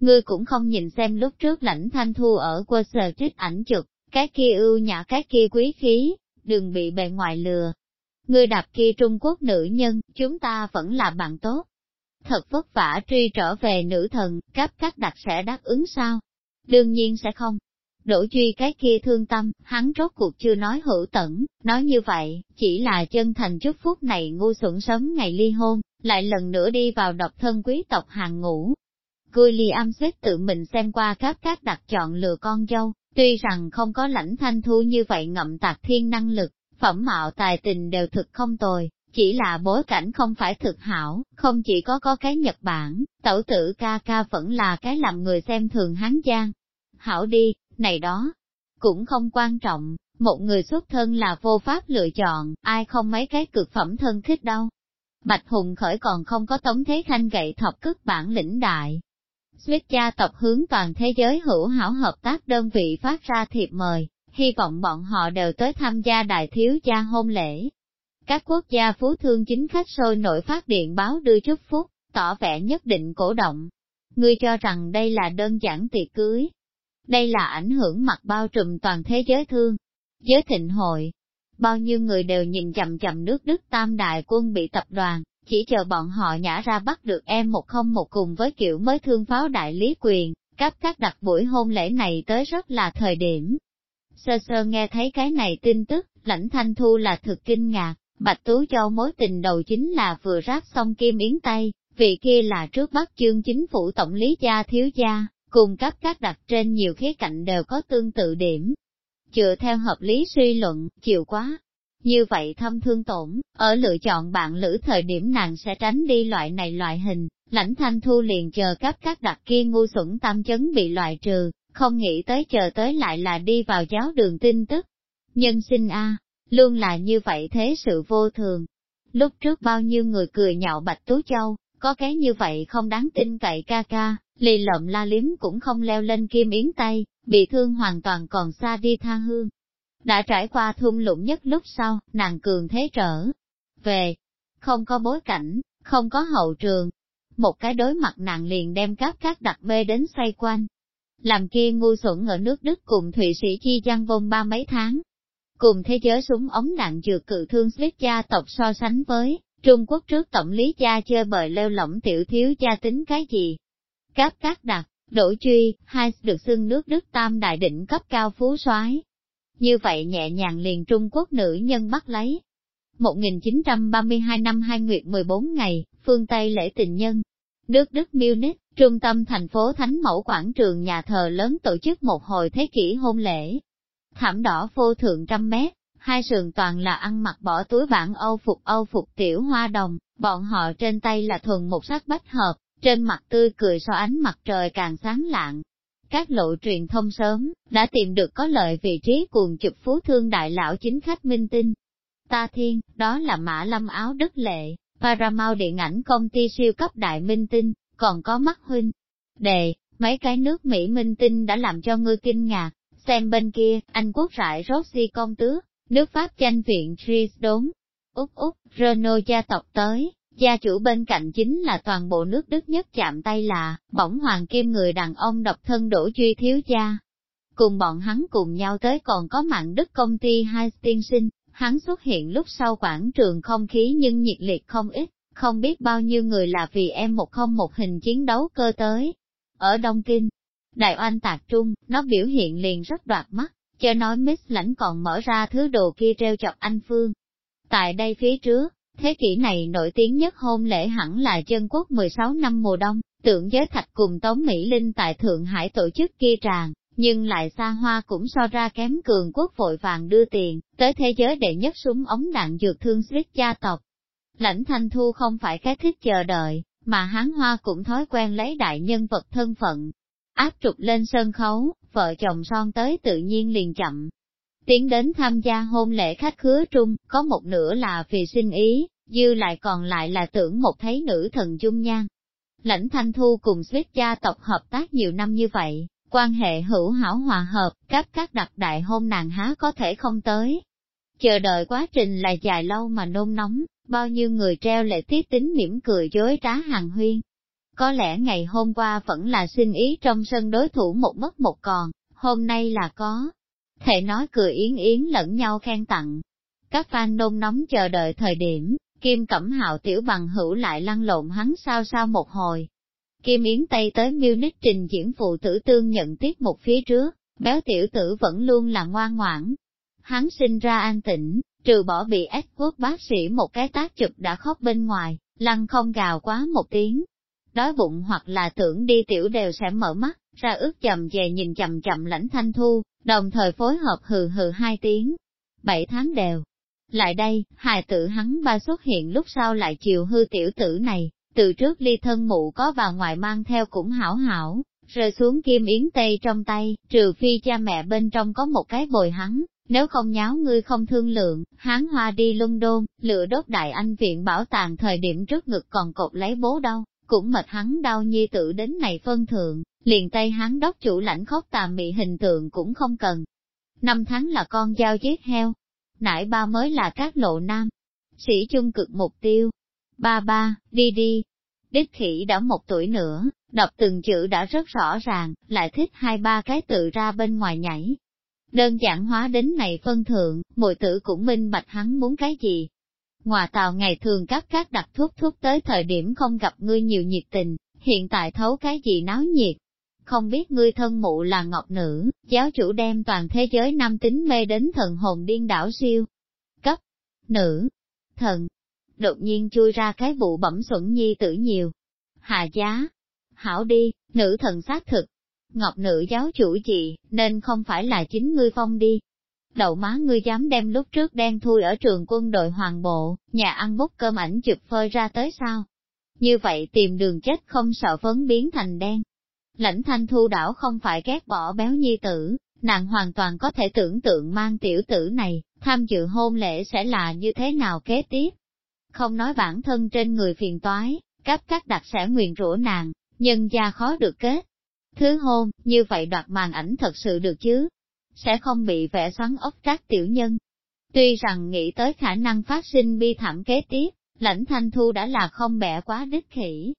Ngươi cũng không nhìn xem lúc trước lãnh thanh thu ở quơ sờ trích ảnh chụp, cái kia ưu nhã cái kia quý khí, đừng bị bề ngoài lừa. Ngươi đạp kia Trung Quốc nữ nhân, chúng ta vẫn là bạn tốt. Thật vất vả truy trở về nữ thần, cấp các đặc sẽ đáp ứng sao? Đương nhiên sẽ không. Đổ duy cái kia thương tâm, hắn rốt cuộc chưa nói hữu tẩn, nói như vậy, chỉ là chân thành chúc phúc này ngu xuẩn sớm ngày ly hôn, lại lần nữa đi vào độc thân quý tộc hàng ngũ, William Swift tự mình xem qua các các đặt chọn lựa con dâu, tuy rằng không có lãnh thanh thu như vậy ngậm tạc thiên năng lực, phẩm mạo tài tình đều thực không tồi, chỉ là bối cảnh không phải thực hảo, không chỉ có có cái Nhật Bản, tẩu tử ca ca vẫn là cái làm người xem thường hán giang. Hảo đi, này đó, cũng không quan trọng, một người xuất thân là vô pháp lựa chọn, ai không mấy cái cực phẩm thân thích đâu. Bạch Hùng khởi còn không có tống thế khanh gậy thọc cức bản lĩnh đại, Swiss gia tộc hướng toàn thế giới hữu hảo hợp tác đơn vị phát ra thiệp mời, hy vọng bọn họ đều tới tham gia đại thiếu gia hôn lễ. Các quốc gia phú thương chính khách sôi nổi phát điện báo đưa chúc phúc, tỏ vẻ nhất định cổ động. Ngươi cho rằng đây là đơn giản tiệc cưới. Đây là ảnh hưởng mặt bao trùm toàn thế giới thương. Giới thịnh hội, bao nhiêu người đều nhìn chậm chậm nước Đức tam đại quân bị tập đoàn, chỉ chờ bọn họ nhả ra bắt được em một không một cùng với kiểu mới thương pháo đại lý quyền, cấp các đặt buổi hôn lễ này tới rất là thời điểm. Sơ sơ nghe thấy cái này tin tức, lãnh thanh thu là thực kinh ngạc, Bạch Tú Châu mối tình đầu chính là vừa ráp xong kim yến tay, vị kia là trước Bắc chương chính phủ tổng lý gia thiếu gia, cùng cấp các đặt trên nhiều khía cạnh đều có tương tự điểm. Chựa theo hợp lý suy luận, chịu quá, như vậy thâm thương tổn, ở lựa chọn bạn lữ thời điểm nàng sẽ tránh đi loại này loại hình, lãnh thanh thu liền chờ cấp các đặc kia ngu xuẩn tam chấn bị loại trừ, không nghĩ tới chờ tới lại là đi vào giáo đường tin tức. Nhân sinh A, luôn là như vậy thế sự vô thường. Lúc trước bao nhiêu người cười nhạo Bạch Tú Châu, có cái như vậy không đáng tin cậy ca ca, lì lợm la liếm cũng không leo lên kim yến tay, bị thương hoàn toàn còn xa đi tha hương. Đã trải qua thung lũng nhất lúc sau, nàng cường thế trở về, không có bối cảnh, không có hậu trường. Một cái đối mặt nàng liền đem các các đặc bê đến xoay quanh. Làm kia ngu xuẩn ở nước Đức cùng Thụy Sĩ chi giang vông ba mấy tháng. Cùng thế giới súng ống đạn dược cự thương Swiss gia tộc so sánh với, Trung Quốc trước tổng lý cha chơi bời leo lỏng tiểu thiếu cha tính cái gì? Các các đặc, đổ truy, hai được xưng nước Đức tam đại đỉnh cấp cao phú soái như vậy nhẹ nhàng liền Trung Quốc nữ nhân bắt lấy. 1932 năm 2 nguyệt 14 ngày, phương Tây lễ tình nhân. Nước Đức Munich, trung tâm thành phố Thánh Mẫu Quảng trường nhà thờ lớn tổ chức một hồi thế kỷ hôn lễ. Thảm đỏ vô thượng trăm mét, hai sườn toàn là ăn mặc bỏ túi bản Âu phục Âu phục tiểu hoa đồng, bọn họ trên tay là thuần một sắc bách hợp, trên mặt tươi cười so ánh mặt trời càng sáng lạng, các lộ truyền thông sớm, đã tìm được có lợi vị trí cuồng chụp phú thương đại lão chính khách minh tinh. Ta thiên, đó là mã lâm áo đức lệ, Paramount điện ảnh công ty siêu cấp đại minh tinh, còn có mắt huynh. Đề, mấy cái nước Mỹ minh tinh đã làm cho ngươi kinh ngạc, xem bên kia, Anh quốc rải Rossi công tước, nước Pháp tranh viện Tris đốn. Úc Úc, Renault gia tộc tới, Gia chủ bên cạnh chính là toàn bộ nước Đức nhất chạm tay là, bỗng hoàng kim người đàn ông độc thân đổ duy thiếu gia. Cùng bọn hắn cùng nhau tới còn có mạng Đức công ty hai tiên sinh, hắn xuất hiện lúc sau quảng trường không khí nhưng nhiệt liệt không ít, không biết bao nhiêu người là vì em một không một hình chiến đấu cơ tới. Ở Đông Kinh, đại oanh tạc trung, nó biểu hiện liền rất đoạt mắt, cho nói Miss lãnh còn mở ra thứ đồ kia treo chọc anh Phương. Tại đây phía trước, Thế kỷ này nổi tiếng nhất hôn lễ hẳn là chân quốc 16 năm mùa đông, tượng giới thạch cùng Tống Mỹ Linh tại Thượng Hải tổ chức kia tràng, nhưng lại xa hoa cũng so ra kém cường quốc vội vàng đưa tiền, tới thế giới đệ nhất súng ống đạn dược thương Swiss gia tộc. Lãnh thanh thu không phải cái thích chờ đợi, mà hán hoa cũng thói quen lấy đại nhân vật thân phận. Áp trục lên sân khấu, vợ chồng son tới tự nhiên liền chậm. Tiến đến tham gia hôn lễ khách khứa trung, có một nửa là vì sinh ý, dư lại còn lại là tưởng một thấy nữ thần dung nhan. Lãnh Thanh Thu cùng Swift gia tộc hợp tác nhiều năm như vậy, quan hệ hữu hảo hòa hợp, các các đặc đại hôn nàng há có thể không tới. Chờ đợi quá trình là dài lâu mà nôn nóng, bao nhiêu người treo lệ tiết tính mỉm cười dối trá hàng huyên. Có lẽ ngày hôm qua vẫn là xin ý trong sân đối thủ một mất một còn, hôm nay là có. Thể nói cười yến yến lẫn nhau khen tặng. Các fan nôn nóng chờ đợi thời điểm, Kim Cẩm Hạo tiểu bằng hữu lại lăn lộn hắn sao sao một hồi. Kim Yến Tây tới Munich trình diễn phụ tử tương nhận tiết một phía trước, béo tiểu tử vẫn luôn là ngoan ngoãn. Hắn sinh ra an tĩnh, trừ bỏ bị Edward bác sĩ một cái tác chụp đã khóc bên ngoài, lăn không gào quá một tiếng. Đói bụng hoặc là tưởng đi tiểu đều sẽ mở mắt, ra ước chầm về nhìn chậm chậm lãnh thanh thu, đồng thời phối hợp hừ hừ hai tiếng. Bảy tháng đều. Lại đây, hài tử hắn ba xuất hiện lúc sau lại chiều hư tiểu tử này, từ trước ly thân mụ có bà ngoại mang theo cũng hảo hảo, rơi xuống kim yến tây trong tay, trừ phi cha mẹ bên trong có một cái bồi hắn, nếu không nháo ngươi không thương lượng, hán hoa đi London, lửa đốt đại anh viện bảo tàng thời điểm trước ngực còn cột lấy bố đâu, cũng mệt hắn đau nhi tự đến này phân thượng, liền tay hắn đốc chủ lãnh khóc tà mị hình tượng cũng không cần. Năm tháng là con dao giết heo, nải ba mới là các lộ nam, sĩ chung cực mục tiêu. Ba ba, đi đi. Đích khỉ đã một tuổi nữa, đọc từng chữ đã rất rõ ràng, lại thích hai ba cái tự ra bên ngoài nhảy, Đơn giản hóa đến này phân thượng, mùi tử cũng minh bạch hắn muốn cái gì. Ngoà tàu ngày thường các các đặt thuốc thuốc tới thời điểm không gặp ngươi nhiều nhiệt tình, hiện tại thấu cái gì náo nhiệt. Không biết ngươi thân mụ là ngọc nữ, giáo chủ đem toàn thế giới nam tính mê đến thần hồn điên đảo siêu. Cấp, nữ, thần, đột nhiên chui ra cái vụ bẩm xuẩn nhi tử nhiều. Hà giá, hảo đi, nữ thần xác thực, Ngọc nữ giáo chủ gì, nên không phải là chính ngươi phong đi. Đậu má ngươi dám đem lúc trước đen thui ở trường quân đội hoàng bộ, nhà ăn bút cơm ảnh chụp phơi ra tới sao? Như vậy tìm đường chết không sợ phấn biến thành đen. Lãnh thanh thu đảo không phải ghét bỏ béo nhi tử, nàng hoàn toàn có thể tưởng tượng mang tiểu tử này, tham dự hôn lễ sẽ là như thế nào kế tiếp. Không nói bản thân trên người phiền toái, cấp các đặc sẽ nguyền rủa nàng, nhân gia khó được kết, Thứ hôn, như vậy đoạt màn ảnh thật sự được chứ? Sẽ không bị vẽ xoắn ốc các tiểu nhân. Tuy rằng nghĩ tới khả năng phát sinh bi thảm kế tiếp, lãnh thanh thu đã là không bẻ quá đích khỉ.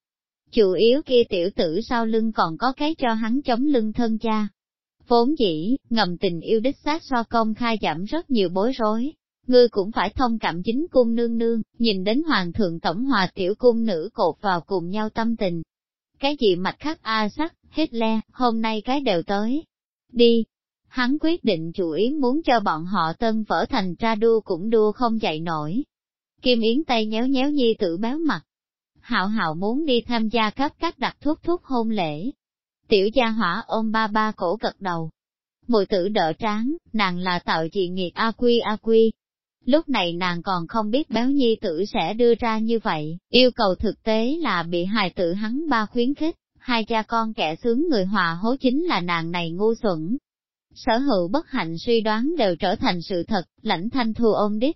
Chủ yếu kia tiểu tử sau lưng còn có cái cho hắn chống lưng thân cha. Vốn dĩ, ngầm tình yêu đích xác so công khai giảm rất nhiều bối rối. Ngươi cũng phải thông cảm chính cung nương nương, nhìn đến hoàng thượng tổng hòa tiểu cung nữ cột vào cùng nhau tâm tình. Cái gì mạch khắc A sắc, Hitler, hôm nay cái đều tới. Đi! Hắn quyết định chủ ý muốn cho bọn họ tân vỡ thành ra đua cũng đua không dậy nổi. Kim Yến tay nhéo nhéo nhi tử béo mặt. Hạo hạo muốn đi tham gia cấp các đặt thuốc thuốc hôn lễ. Tiểu gia hỏa ôm ba ba cổ cật đầu. Mùi tử đỡ tráng, nàng là tạo chị nghiệt A Quy A Quy. Lúc này nàng còn không biết béo nhi tử sẽ đưa ra như vậy, yêu cầu thực tế là bị hài tử hắn ba khuyến khích hai cha con kẻ sướng người hòa hố chính là nàng này ngu xuẩn. Sở hữu bất hạnh suy đoán đều trở thành sự thật, lãnh thanh thu ôm đít.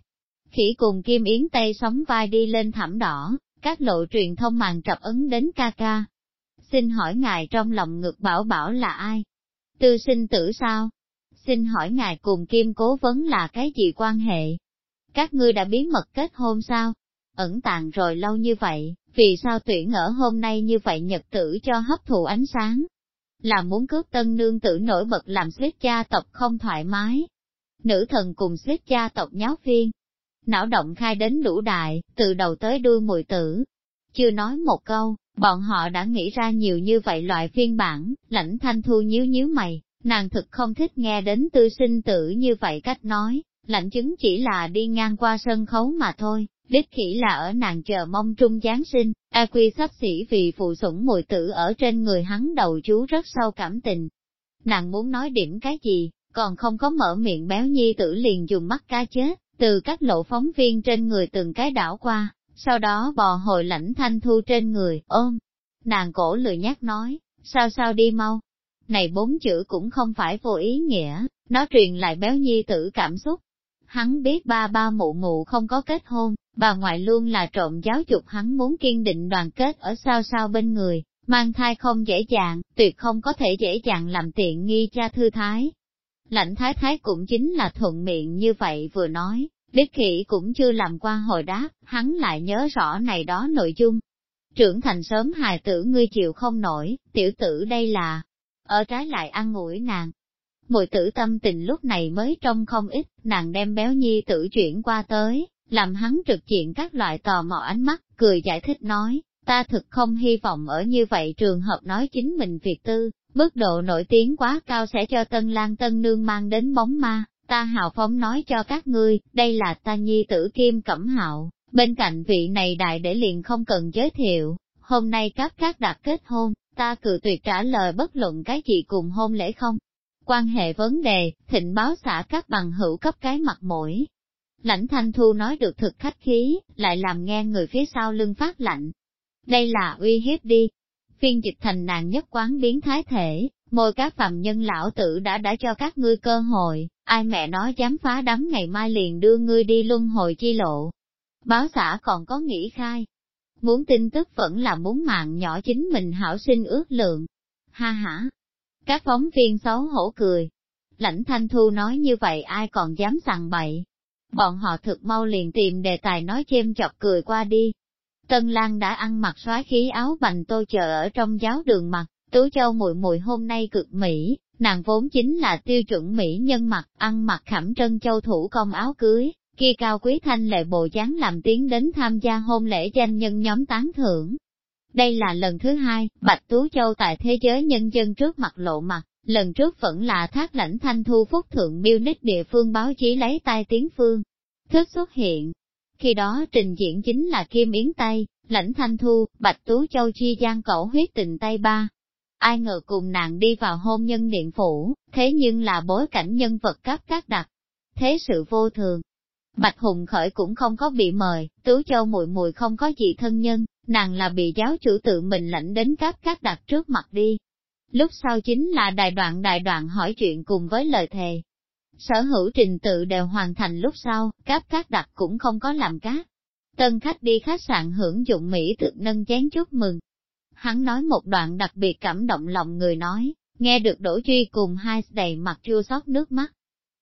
Khỉ cùng Kim Yến Tây sóng vai đi lên thảm đỏ, các lộ truyền thông màn trập ấn đến ca ca. Xin hỏi ngài trong lòng ngực bảo bảo là ai? Tư sinh tử sao? Xin hỏi ngài cùng Kim cố vấn là cái gì quan hệ? Các ngươi đã bí mật kết hôn sao? Ẩn tàng rồi lâu như vậy, vì sao tuyển ở hôm nay như vậy nhật tử cho hấp thụ ánh sáng? Là muốn cướp tân nương tử nổi bật làm xếp cha tộc không thoải mái. Nữ thần cùng xếp cha tộc nháo phiên. Não động khai đến đủ đại, từ đầu tới đuôi mùi tử. Chưa nói một câu, bọn họ đã nghĩ ra nhiều như vậy loại phiên bản, lãnh thanh thu nhíu nhíu mày, nàng thực không thích nghe đến tư sinh tử như vậy cách nói, lãnh chứng chỉ là đi ngang qua sân khấu mà thôi, Đích khỉ là ở nàng chờ mong trung Giáng sinh, A Quy sắp xỉ vì phụ sủng mùi tử ở trên người hắn đầu chú rất sâu cảm tình. Nàng muốn nói điểm cái gì, còn không có mở miệng béo nhi tử liền dùng mắt cá chết, từ các lộ phóng viên trên người từng cái đảo qua, sau đó bò hồi lãnh thanh thu trên người, ôm. Nàng cổ lười nhắc nói, sao sao đi mau. Này bốn chữ cũng không phải vô ý nghĩa, nó truyền lại béo nhi tử cảm xúc. Hắn biết ba ba mụ mụ không có kết hôn, bà ngoại luôn là trộm giáo dục hắn muốn kiên định đoàn kết ở sao sao bên người, mang thai không dễ dàng, tuyệt không có thể dễ dàng làm tiện nghi cha thư thái. Lãnh thái thái cũng chính là thuận miệng như vậy vừa nói, biết khỉ cũng chưa làm qua hồi đáp, hắn lại nhớ rõ này đó nội dung. Trưởng thành sớm hài tử ngươi chịu không nổi, tiểu tử đây là, ở trái lại ăn ngủi nàng. Mùi tử tâm tình lúc này mới trong không ít, nàng đem béo nhi tử chuyển qua tới, làm hắn trực diện các loại tò mò ánh mắt, cười giải thích nói, ta thực không hy vọng ở như vậy trường hợp nói chính mình việc tư, mức độ nổi tiếng quá cao sẽ cho tân lang tân nương mang đến bóng ma, ta hào phóng nói cho các ngươi, đây là ta nhi tử kim cẩm hạo, bên cạnh vị này đại để liền không cần giới thiệu, hôm nay các các đặt kết hôn, ta cự tuyệt trả lời bất luận cái gì cùng hôn lễ không. Quan hệ vấn đề, thịnh báo xã các bằng hữu cấp cái mặt mũi. Lãnh thanh thu nói được thực khách khí, lại làm nghe người phía sau lưng phát lạnh. Đây là uy hiếp đi. Phiên dịch thành nàng nhất quán biến thái thể, môi các phạm nhân lão tử đã đã cho các ngươi cơ hội, ai mẹ nói dám phá đám ngày mai liền đưa ngươi đi luân hồi chi lộ. Báo xã còn có nghĩ khai. Muốn tin tức vẫn là muốn mạng nhỏ chính mình hảo sinh ước lượng. Ha ha! Các phóng viên xấu hổ cười. Lãnh thanh thu nói như vậy ai còn dám sằng bậy. Bọn họ thực mau liền tìm đề tài nói chêm chọc cười qua đi. Tân Lan đã ăn mặc xóa khí áo bành tô chờ ở trong giáo đường mặt, Tú Châu mùi mùi hôm nay cực mỹ, nàng vốn chính là tiêu chuẩn mỹ nhân mặt, ăn mặc khảm trân châu thủ công áo cưới, kia cao quý thanh lệ bộ dáng làm tiếng đến tham gia hôn lễ danh nhân nhóm tán thưởng. Đây là lần thứ hai, Bạch Tú Châu tại thế giới nhân dân trước mặt lộ mặt, lần trước vẫn là thác lãnh thanh thu phúc thượng miêu ních địa phương báo chí lấy tai tiếng phương. Thức xuất hiện. Khi đó trình diễn chính là Kim Yến Tây, lãnh thanh thu, Bạch Tú Châu chi gian cẩu huyết tình Tây Ba, ai ngờ cùng nàng đi vào hôn nhân điện phủ, thế nhưng là bối cảnh nhân vật cấp các đặc. Thế sự vô thường. Bạch Hùng Khởi cũng không có bị mời, Tú Châu mùi mùi không có gì thân nhân, nàng là bị giáo chủ tự mình lãnh đến cấp các đặc trước mặt đi. Lúc sau chính là đại đoạn đại đoạn hỏi chuyện cùng với lời thề. Sở hữu trình tự đều hoàn thành lúc sau, cáp các đặc cũng không có làm cát. Tân khách đi khách sạn hưởng dụng Mỹ thực nâng chén chúc mừng, hắn nói một đoạn đặc biệt cảm động lòng người nói, nghe được Đỗ Duy cùng hai đầy mặt chua xót nước mắt.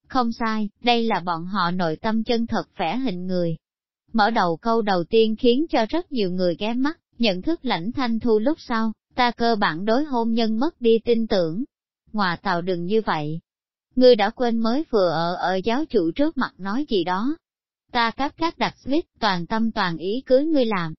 Không sai, đây là bọn họ nội tâm chân thật vẻ hình người. Mở đầu câu đầu tiên khiến cho rất nhiều người ghé mắt, nhận thức lãnh thanh thu lúc sau, ta cơ bản đối hôn nhân mất đi tin tưởng. Ngoà tàu đừng như vậy. Ngươi đã quên mới vừa ở ở giáo chủ trước mặt nói gì đó. Ta cáp các đặc suýt toàn tâm toàn ý cưới ngươi làm,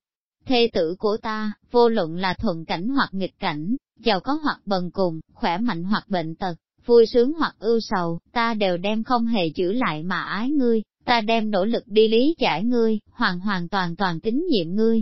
Thê tử của ta, vô luận là thuận cảnh hoặc nghịch cảnh, giàu có hoặc bần cùng, khỏe mạnh hoặc bệnh tật, vui sướng hoặc ưu sầu, ta đều đem không hề giữ lại mà ái ngươi, ta đem nỗ lực đi lý giải ngươi, hoàn hoàn toàn toàn tín nhiệm ngươi.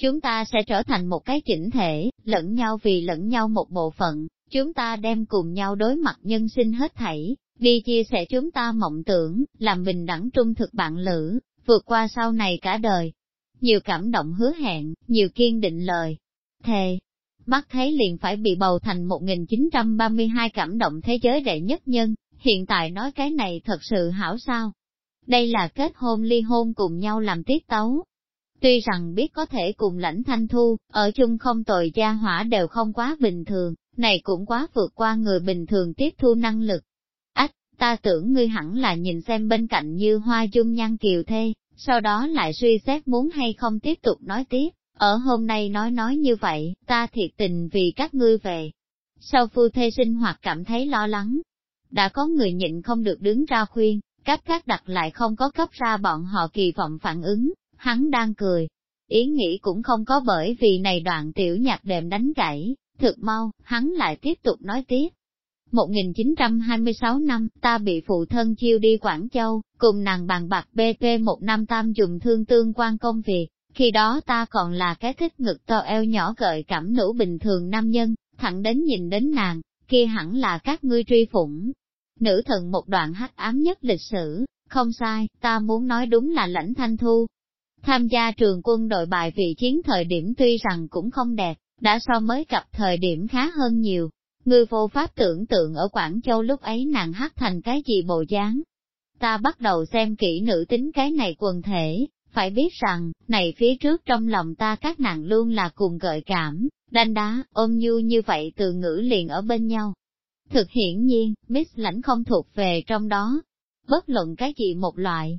Chúng ta sẽ trở thành một cái chỉnh thể, lẫn nhau vì lẫn nhau một bộ phận, chúng ta đem cùng nhau đối mặt nhân sinh hết thảy, đi chia sẻ chúng ta mộng tưởng, làm bình đẳng trung thực bạn lữ, vượt qua sau này cả đời nhiều cảm động hứa hẹn, nhiều kiên định lời. Thề, mắt thấy liền phải bị bầu thành 1932 cảm động thế giới đệ nhất nhân, hiện tại nói cái này thật sự hảo sao. Đây là kết hôn ly hôn cùng nhau làm tiết tấu. Tuy rằng biết có thể cùng lãnh thanh thu, ở chung không tồi gia hỏa đều không quá bình thường, này cũng quá vượt qua người bình thường tiếp thu năng lực. Ách, ta tưởng ngươi hẳn là nhìn xem bên cạnh như hoa dung nhan kiều thê, sau đó lại suy xét muốn hay không tiếp tục nói tiếp, ở hôm nay nói nói như vậy, ta thiệt tình vì các ngươi về. Sau phu thê sinh hoạt cảm thấy lo lắng, đã có người nhịn không được đứng ra khuyên, các các đặt lại không có cấp ra bọn họ kỳ vọng phản ứng, hắn đang cười. Ý nghĩ cũng không có bởi vì này đoạn tiểu nhạc đệm đánh gãy, thực mau, hắn lại tiếp tục nói tiếp. 1926 năm, ta bị phụ thân chiêu đi Quảng Châu, cùng nàng bàn bạc BP một năm tam dùng thương tương quan công việc. Khi đó ta còn là cái thích ngực to eo nhỏ gợi cảm nữ bình thường nam nhân, thẳng đến nhìn đến nàng, kia hẳn là các ngươi truy phủng. Nữ thần một đoạn hắc ám nhất lịch sử, không sai, ta muốn nói đúng là lãnh thanh thu. Tham gia trường quân đội bài vị chiến thời điểm tuy rằng cũng không đẹp, đã so mới gặp thời điểm khá hơn nhiều. người vô pháp tưởng tượng ở Quảng Châu lúc ấy nàng hát thành cái gì bộ dáng. Ta bắt đầu xem kỹ nữ tính cái này quần thể, phải biết rằng, này phía trước trong lòng ta các nàng luôn là cùng gợi cảm, đanh đá, ôm nhu như vậy từ ngữ liền ở bên nhau. Thực hiển nhiên, Miss lãnh không thuộc về trong đó, bất luận cái gì một loại.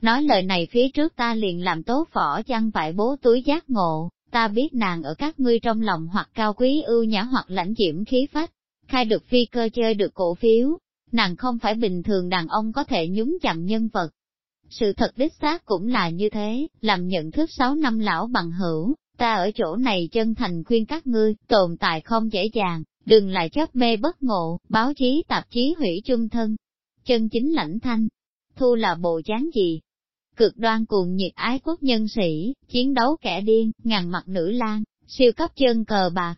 Nói lời này phía trước ta liền làm tốt phỏ chăn vải bố túi giác ngộ, ta biết nàng ở các ngươi trong lòng hoặc cao quý ưu nhã hoặc lãnh diễm khí phách, khai được phi cơ chơi được cổ phiếu, nàng không phải bình thường đàn ông có thể nhúng chặn nhân vật. Sự thật đích xác cũng là như thế, làm nhận thức 6 năm lão bằng hữu, ta ở chỗ này chân thành khuyên các ngươi, tồn tại không dễ dàng, đừng lại chấp mê bất ngộ, báo chí tạp chí hủy chung thân. Chân chính lãnh thanh, thu là bộ dáng gì? Cực đoan cùng nhiệt ái quốc nhân sĩ, chiến đấu kẻ điên, ngàn mặt nữ lang, siêu cấp chân cờ bạc.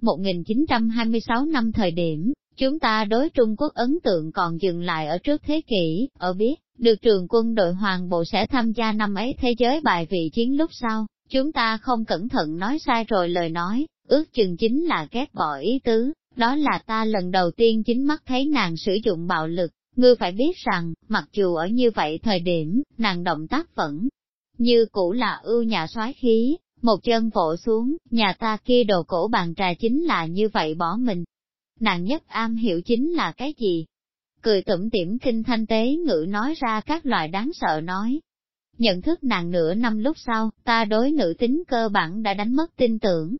1926 năm thời điểm, chúng ta đối Trung Quốc ấn tượng còn dừng lại ở trước thế kỷ, ở biết, được trường quân đội hoàng bộ sẽ tham gia năm ấy thế giới bài vị chiến lúc sau, chúng ta không cẩn thận nói sai rồi lời nói, ước chừng chính là ghét bỏ ý tứ, đó là ta lần đầu tiên chính mắt thấy nàng sử dụng bạo lực, ngươi phải biết rằng, mặc dù ở như vậy thời điểm, nàng động tác vẫn như cũ là ưu nhà soái khí, một chân vỗ xuống, nhà ta kia đồ cổ bàn trà chính là như vậy bỏ mình. Nàng nhất am hiểu chính là cái gì? Cười tủm tỉm kinh thanh tế ngữ nói ra các loại đáng sợ nói. Nhận thức nàng nửa năm lúc sau, ta đối nữ tính cơ bản đã đánh mất tin tưởng,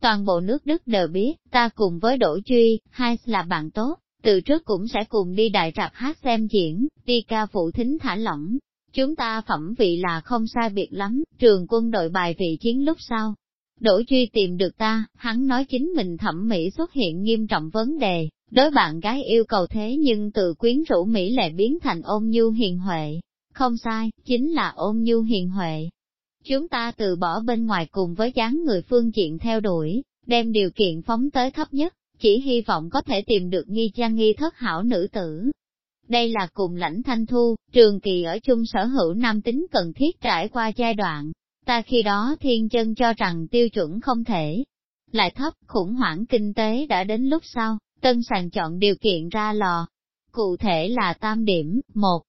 Toàn bộ nước Đức đều biết, ta cùng với Đỗ Duy, hai là bạn tốt, từ trước cũng sẽ cùng đi đại rạp hát xem diễn, đi ca phụ thính thả lỏng. Chúng ta phẩm vị là không sai biệt lắm, trường quân đội bài vị chiến lúc sau. Đỗ Duy tìm được ta, hắn nói chính mình thẩm mỹ xuất hiện nghiêm trọng vấn đề, đối bạn gái yêu cầu thế nhưng từ quyến rũ Mỹ lệ biến thành ôn nhu hiền huệ. Không sai, chính là ôn nhu hiền huệ. Chúng ta từ bỏ bên ngoài cùng với dáng người phương diện theo đuổi, đem điều kiện phóng tới thấp nhất, chỉ hy vọng có thể tìm được nghi trang nghi thất hảo nữ tử. Đây là cùng lãnh thanh thu, trường kỳ ở chung sở hữu nam tính cần thiết trải qua giai đoạn. Ta khi đó thiên chân cho rằng tiêu chuẩn không thể. Lại thấp, khủng hoảng kinh tế đã đến lúc sau, tân sàng chọn điều kiện ra lò. Cụ thể là tam điểm, một,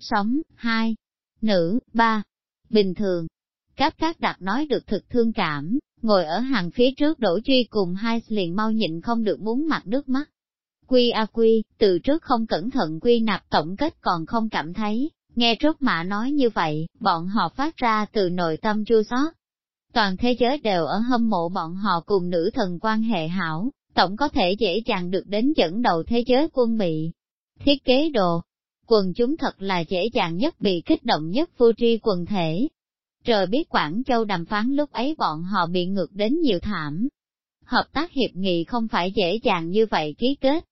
sống, hai, nữ, ba. Bình thường, các các đặt nói được thực thương cảm, ngồi ở hàng phía trước đổ truy cùng hai liền mau nhịn không được muốn mặt nước mắt. Quy a quy, từ trước không cẩn thận quy nạp tổng kết còn không cảm thấy, nghe trước mạ nói như vậy, bọn họ phát ra từ nội tâm chua xót. Toàn thế giới đều ở hâm mộ bọn họ cùng nữ thần quan hệ hảo, tổng có thể dễ dàng được đến dẫn đầu thế giới quân bị. Thiết kế đồ, quần chúng thật là dễ dàng nhất bị kích động nhất vô tri quần thể, Trời biết Quảng Châu đàm phán lúc ấy bọn họ bị ngược đến nhiều thảm. Hợp tác hiệp nghị không phải dễ dàng như vậy ký kết.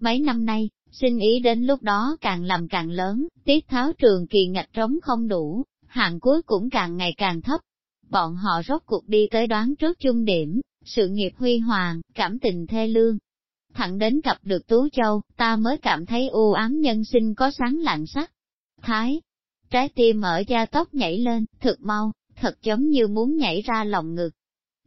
Mấy năm nay, sinh ý đến lúc đó càng làm càng lớn, tiết tháo trường kỳ ngạch trống không đủ, hạng cuối cũng càng ngày càng thấp. Bọn họ rốt cuộc đi tới đoán trước chung điểm, sự nghiệp huy hoàng, cảm tình thê lương. Thẳng đến gặp được Tú Châu, ta mới cảm thấy u ám nhân sinh có sáng lạng sắc. Thái, trái tim ở da tóc nhảy lên, thật mau, thật giống như muốn nhảy ra lòng ngực.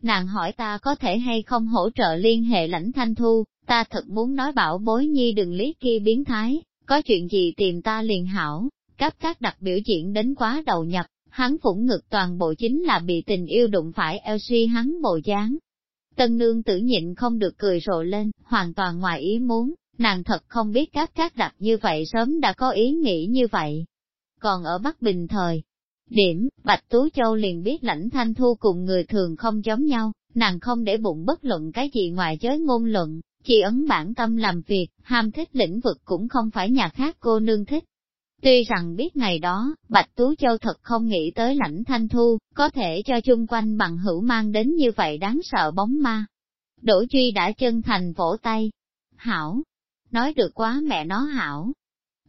Nàng hỏi ta có thể hay không hỗ trợ liên hệ lãnh thanh thu, ta thật muốn nói bảo bối nhi đừng lý kia biến thái, có chuyện gì tìm ta liền hảo, cấp các đặc biểu diễn đến quá đầu nhập, hắn phủng ngực toàn bộ chính là bị tình yêu đụng phải eo suy hắn bồ dáng. Tân nương tử nhịn không được cười rộ lên, hoàn toàn ngoài ý muốn, nàng thật không biết các các đặc như vậy sớm đã có ý nghĩ như vậy, còn ở Bắc Bình thời. Điểm, Bạch Tú Châu liền biết lãnh thanh thu cùng người thường không giống nhau, nàng không để bụng bất luận cái gì ngoài giới ngôn luận, chỉ ấn bản tâm làm việc, ham thích lĩnh vực cũng không phải nhà khác cô nương thích. Tuy rằng biết ngày đó, Bạch Tú Châu thật không nghĩ tới lãnh thanh thu, có thể cho chung quanh bằng hữu mang đến như vậy đáng sợ bóng ma. Đỗ Duy đã chân thành vỗ tay. Hảo! Nói được quá mẹ nó hảo,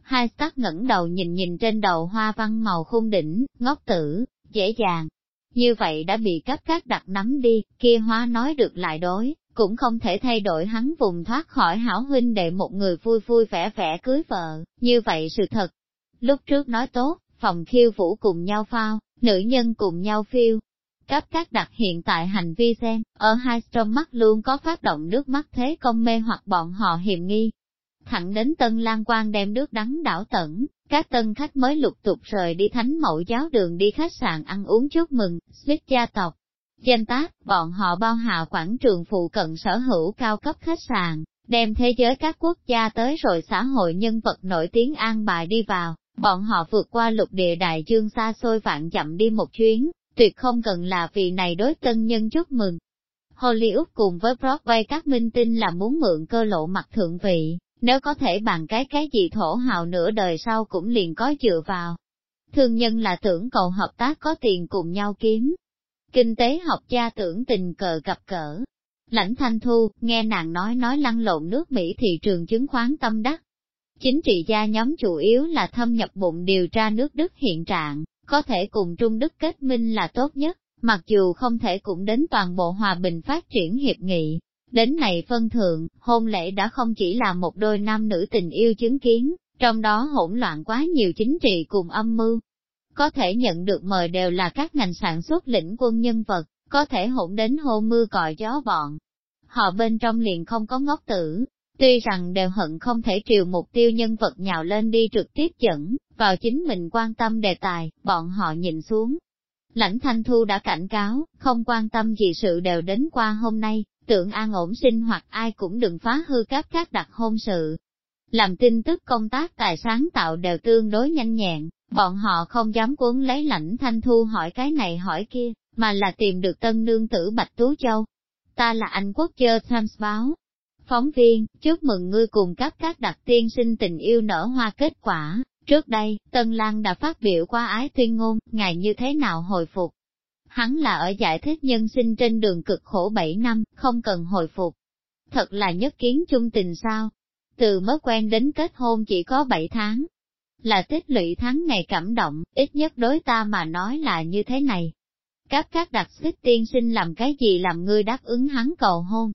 Hai tắc ngẩng đầu nhìn nhìn trên đầu hoa văn màu khung đỉnh, ngốc tử, dễ dàng. Như vậy đã bị cấp các đặt nắm đi, kia hoa nói được lại đối, cũng không thể thay đổi hắn vùng thoát khỏi hảo huynh để một người vui vui vẻ vẻ cưới vợ, như vậy sự thật. Lúc trước nói tốt, phòng khiêu vũ cùng nhau phao, nữ nhân cùng nhau phiêu. Cấp các đặt hiện tại hành vi xem, ở hai trong mắt luôn có phát động nước mắt thế công mê hoặc bọn họ hiểm nghi. Thẳng đến Tân Lan Quan đem nước đắng đảo tẩn, các tân khách mới lục tục rời đi thánh mẫu giáo đường đi khách sạn ăn uống chúc mừng, suýt gia tộc. Danh tác, bọn họ bao hạ quảng trường phụ cận sở hữu cao cấp khách sạn, đem thế giới các quốc gia tới rồi xã hội nhân vật nổi tiếng an bài đi vào, bọn họ vượt qua lục địa đại dương xa xôi vạn chậm đi một chuyến, tuyệt không cần là vì này đối tân nhân chúc mừng. Hollywood cùng với Broadway các minh tinh là muốn mượn cơ lộ mặt thượng vị, nếu có thể bằng cái cái gì thổ hào nửa đời sau cũng liền có dựa vào. Thương nhân là tưởng cầu hợp tác có tiền cùng nhau kiếm. Kinh tế học gia tưởng tình cờ gặp cỡ. Lãnh thanh thu, nghe nàng nói nói lăn lộn nước Mỹ thị trường chứng khoán tâm đắc. Chính trị gia nhóm chủ yếu là thâm nhập bụng điều tra nước Đức hiện trạng, có thể cùng Trung Đức kết minh là tốt nhất, mặc dù không thể cũng đến toàn bộ hòa bình phát triển hiệp nghị, Đến này phân thượng, hôn lễ đã không chỉ là một đôi nam nữ tình yêu chứng kiến, trong đó hỗn loạn quá nhiều chính trị cùng âm mưu. Có thể nhận được mời đều là các ngành sản xuất lĩnh quân nhân vật, có thể hỗn đến hô mưa còi gió bọn. Họ bên trong liền không có ngốc tử, tuy rằng đều hận không thể triều mục tiêu nhân vật nhào lên đi trực tiếp dẫn, vào chính mình quan tâm đề tài, bọn họ nhìn xuống. Lãnh Thanh Thu đã cảnh cáo, không quan tâm gì sự đều đến qua hôm nay, tưởng an ổn sinh hoạt ai cũng đừng phá hư các các đặc hôn sự. Làm tin tức công tác tài sáng tạo đều tương đối nhanh nhẹn, bọn họ không dám cuốn lấy lãnh thanh thu hỏi cái này hỏi kia, mà là tìm được tân nương tử Bạch Tú Châu. Ta là anh quốc chơ Times báo. Phóng viên, chúc mừng ngươi cùng các các đặc tiên sinh tình yêu nở hoa kết quả. Trước đây, Tân Lan đã phát biểu qua ái tuyên ngôn, ngài như thế nào hồi phục? Hắn là ở giải thích nhân sinh trên đường cực khổ 7 năm, không cần hồi phục. Thật là nhất kiến chung tình sao? Từ mới quen đến kết hôn chỉ có 7 tháng. Là tích lũy tháng ngày cảm động, ít nhất đối ta mà nói là như thế này. Các các đặc xích tiên sinh làm cái gì làm ngươi đáp ứng hắn cầu hôn?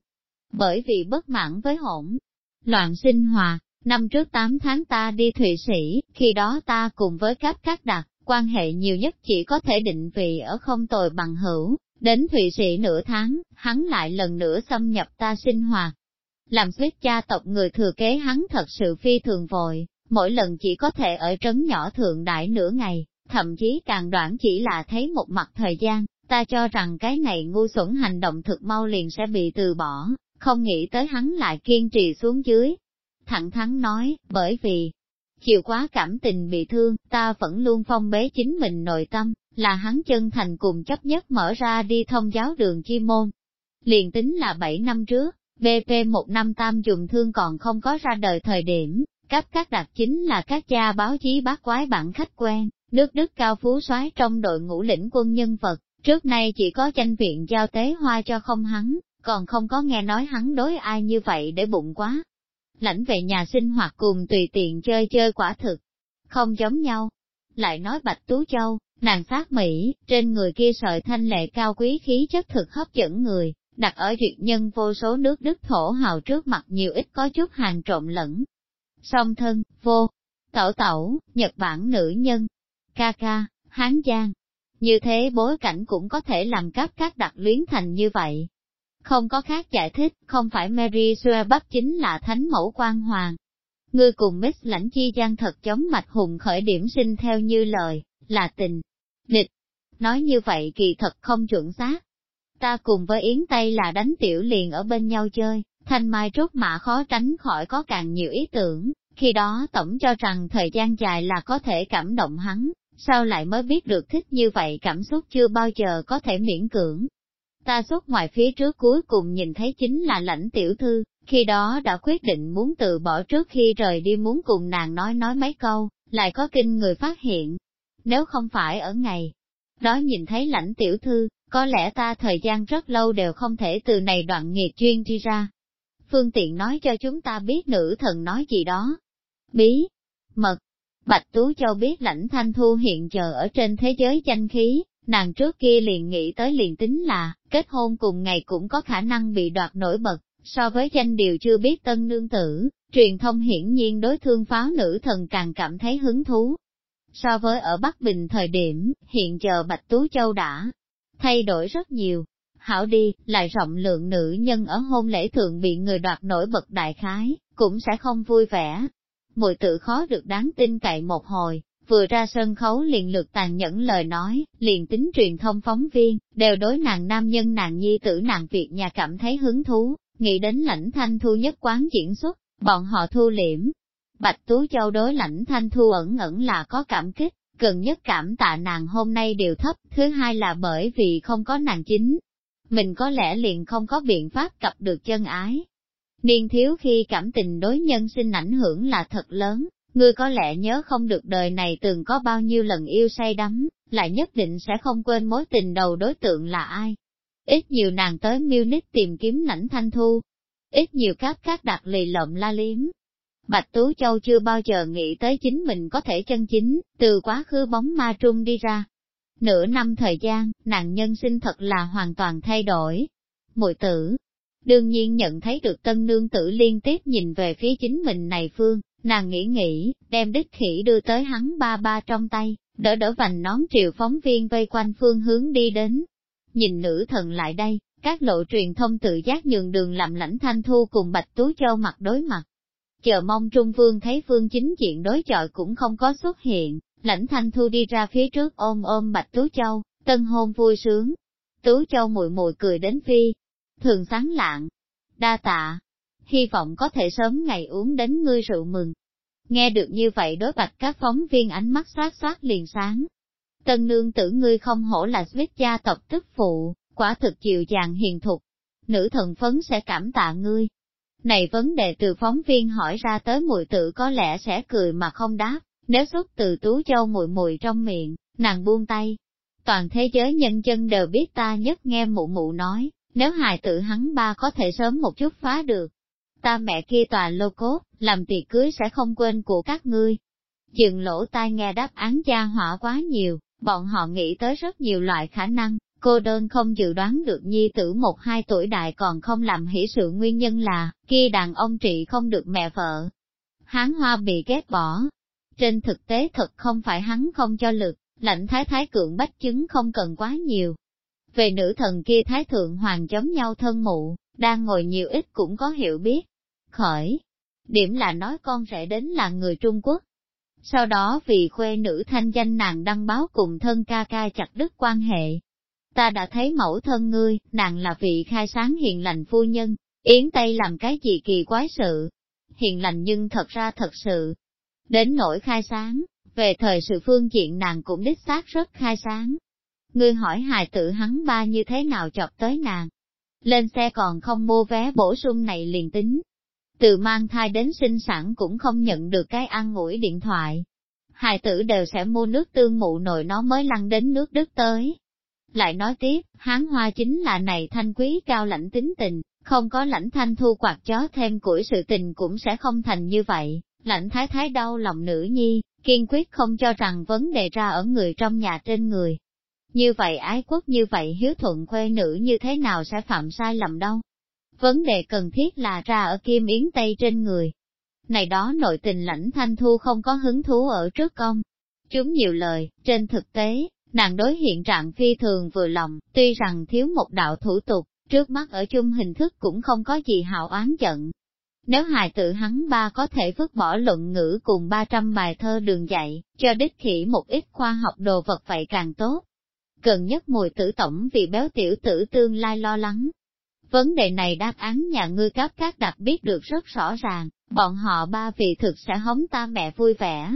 Bởi vì bất mãn với hỗn. Loạn sinh hòa, năm trước 8 tháng ta đi Thụy Sĩ, khi đó ta cùng với các các đặc, quan hệ nhiều nhất chỉ có thể định vị ở không tồi bằng hữu, đến Thụy Sĩ nửa tháng, hắn lại lần nữa xâm nhập ta sinh hoạt. Làm suýt cha tộc người thừa kế hắn thật sự phi thường vội, mỗi lần chỉ có thể ở trấn nhỏ thượng đại nửa ngày, thậm chí càng đoạn chỉ là thấy một mặt thời gian, ta cho rằng cái này ngu xuẩn hành động thực mau liền sẽ bị từ bỏ, không nghĩ tới hắn lại kiên trì xuống dưới. Thẳng thắn nói, bởi vì, chịu quá cảm tình bị thương, ta vẫn luôn phong bế chính mình nội tâm, là hắn chân thành cùng chấp nhất mở ra đi thông giáo đường chi môn. Liền tính là 7 năm trước, BP một năm tam dùng thương còn không có ra đời thời điểm, cấp các đặc chính là các cha báo chí bác quái bản khách quen, nước Đức cao phú soái trong đội ngũ lĩnh quân nhân vật, trước nay chỉ có tranh viện giao tế hoa cho không hắn, còn không có nghe nói hắn đối ai như vậy để bụng quá, lãnh về nhà sinh hoạt cùng tùy tiện chơi chơi quả thực, không giống nhau. Lại nói Bạch Tú Châu, nàng sát Mỹ, trên người kia sợi thanh lệ cao quý khí chất thực hấp dẫn người, đặt ở duyệt nhân vô số nước Đức thổ hào trước mặt nhiều ít có chút hàng trộn lẫn. Song thân, vô, tẩu tẩu, Nhật Bản nữ nhân, ca ca, Hán Giang. Như thế bối cảnh cũng có thể làm các các đặc luyến thành như vậy. Không có khác giải thích, không phải Mary Sue bắp chính là thánh mẫu quan hoàng. Ngươi cùng Miss lãnh chi gian thật chống mạch hùng khởi điểm sinh theo như lời, là tình, địch. Nói như vậy kỳ thật không chuẩn xác. Ta cùng với Yến Tây là đánh tiểu liền ở bên nhau chơi, thanh mai trúc mã khó tránh khỏi có càng nhiều ý tưởng, khi đó tổng cho rằng thời gian dài là có thể cảm động hắn, sao lại mới biết được thích như vậy cảm xúc chưa bao giờ có thể miễn cưỡng. Ta xuất ngoài phía trước cuối cùng nhìn thấy chính là lãnh tiểu thư, khi đó đã quyết định muốn từ bỏ trước khi rời đi muốn cùng nàng nói nói mấy câu, lại có kinh người phát hiện. Nếu không phải ở ngày đó nhìn thấy lãnh tiểu thư, có lẽ ta thời gian rất lâu đều không thể từ này đoạn nghiệt chuyên đi ra. Phương tiện nói cho chúng ta biết nữ thần nói gì đó. Bí, mật, Bạch Tú Châu biết lãnh thanh thu hiện giờ ở trên thế giới danh khí, Nàng trước kia liền nghĩ tới liền tính là, kết hôn cùng ngày cũng có khả năng bị đoạt nổi bật, so với danh điều chưa biết tân nương tử, truyền thông hiển nhiên đối thương pháo nữ thần càng cảm thấy hứng thú. So với ở Bắc Bình thời điểm, hiện giờ Bạch Tú Châu đã thay đổi rất nhiều. Hảo đi, lại rộng lượng nữ nhân ở hôn lễ thượng bị người đoạt nổi bật đại khái, cũng sẽ không vui vẻ. Mùi tự khó được đáng tin cậy một hồi, vừa ra sân khấu liền lượt tàn nhẫn lời nói, liền tính truyền thông phóng viên, đều đối nàng nam nhân nàng nhi tử nàng việc nhà cảm thấy hứng thú, nghĩ đến lãnh thanh thu nhất quán diễn xuất, bọn họ thu liễm. Bạch Tú Châu đối lãnh thanh thu ẩn ẩn là có cảm kích, gần nhất cảm tạ nàng hôm nay đều thấp, thứ hai là bởi vì không có nàng chính. Mình có lẽ liền không có biện pháp cập được chân ái. Niên thiếu khi cảm tình đối nhân sinh ảnh hưởng là thật lớn, ngươi có lẽ nhớ không được đời này từng có bao nhiêu lần yêu say đắm, lại nhất định sẽ không quên mối tình đầu đối tượng là ai. Ít nhiều nàng tới Munich tìm kiếm lãnh thanh thu, ít nhiều các các đặt lì lộm la liếm. Bạch Tú Châu chưa bao giờ nghĩ tới chính mình có thể chân chính, từ quá khứ bóng ma trung đi ra. Nửa năm thời gian, nàng nhân sinh thật là hoàn toàn thay đổi. Mùi tử, đương nhiên nhận thấy được tân nương tử liên tiếp nhìn về phía chính mình này phương, nàng nghĩ nghĩ, đem đích khỉ đưa tới hắn ba ba trong tay, đỡ đỡ vành nón triệu phóng viên vây quanh phương hướng đi đến. Nhìn nữ thần lại đây, các lộ truyền thông tự giác nhường đường làm lãnh thanh thu cùng Bạch Tú Châu mặt đối mặt. Chờ mong Trung Vương thấy phương chính diện đối chọi cũng không có xuất hiện, lãnh thanh thu đi ra phía trước ôm ôm Bạch Tú Châu, tân hôn vui sướng. Tú Châu mùi mùi cười đến phi, thường sáng lạng, đa tạ, hy vọng có thể sớm ngày uống đến ngươi rượu mừng. Nghe được như vậy đối bạch các phóng viên ánh mắt xoát xoát liền sáng. Tân nương tử ngươi không hổ là Swiss gia tộc tức phụ, quả thực chịu dàng hiền thục. Nữ thần phấn sẽ cảm tạ ngươi. Này vấn đề từ phóng viên hỏi ra tới mùi tử có lẽ sẽ cười mà không đáp, nếu xuất từ tú châu mùi mùi trong miệng, nàng buông tay. Toàn thế giới nhân dân đều biết ta nhất nghe mụ mụ nói, nếu hài tử hắn ba có thể sớm một chút phá được, ta mẹ kia tòa lô cốt, làm tiệc cưới sẽ không quên của các ngươi. Dừng lỗ tai nghe đáp án gia hỏa quá nhiều, bọn họ nghĩ tới rất nhiều loại khả năng, cô đơn không dự đoán được nhi tử một hai tuổi đại còn không làm hỷ sự nguyên nhân là, kia đàn ông trị không được mẹ vợ. Hán hoa bị ghét bỏ. Trên thực tế thật không phải hắn không cho lực, lãnh thái thái cưỡng bách chứng không cần quá nhiều. Về nữ thần kia thái thượng hoàng chống nhau thân mụ, đang ngồi nhiều ít cũng có hiểu biết, khởi. Điểm là nói con rể đến là người Trung Quốc. Sau đó vì khuê nữ thanh danh nàng đăng báo cùng thân ca ca chặt đứt quan hệ. Ta đã thấy mẫu thân ngươi, nàng là vị khai sáng hiền lành phu nhân, Yến Tây làm cái gì kỳ quái sự. Hiền lành nhưng thật ra thật sự. Đến nỗi khai sáng, về thời sự phương diện nàng cũng đích xác rất khai sáng. Ngươi hỏi hài tử hắn ba như thế nào chọc tới nàng. Lên xe còn không mua vé bổ sung này liền tính, từ mang thai đến sinh sản cũng không nhận được cái ăn ngủi điện thoại. Hài tử đều sẽ mua nước tương mụ nội nó mới lăn đến nước Đức tới. Lại nói tiếp, hán hoa chính là này thanh quý cao lãnh tính tình, không có lãnh thanh thu quạt chó thêm củi sự tình cũng sẽ không thành như vậy. Lãnh thái thái đau lòng nữ nhi, kiên quyết không cho rằng vấn đề ra ở người trong nhà trên người. Như vậy ái quốc như vậy hiếu thuận khuê nữ như thế nào sẽ phạm sai lầm đâu. Vấn đề cần thiết là ra ở kim yến tây trên người. Này đó nội tình lãnh thanh thu không có hứng thú ở trước công. Chúng nhiều lời, trên thực tế, nàng đối hiện trạng phi thường vừa lòng, tuy rằng thiếu một đạo thủ tục, trước mắt ở chung hình thức cũng không có gì hào oán giận. Nếu hài tự hắn ba có thể vứt bỏ luận ngữ cùng 300 bài thơ đường dạy, cho đích khỉ một ít khoa học đồ vật vậy càng tốt. Gần nhất mùi tử tổng vì béo tiểu tử tương lai lo lắng, Vấn đề này đáp án nhà ngươi cấp các đặc biết được rất rõ ràng, bọn họ ba vị thực sẽ hống ta mẹ vui vẻ.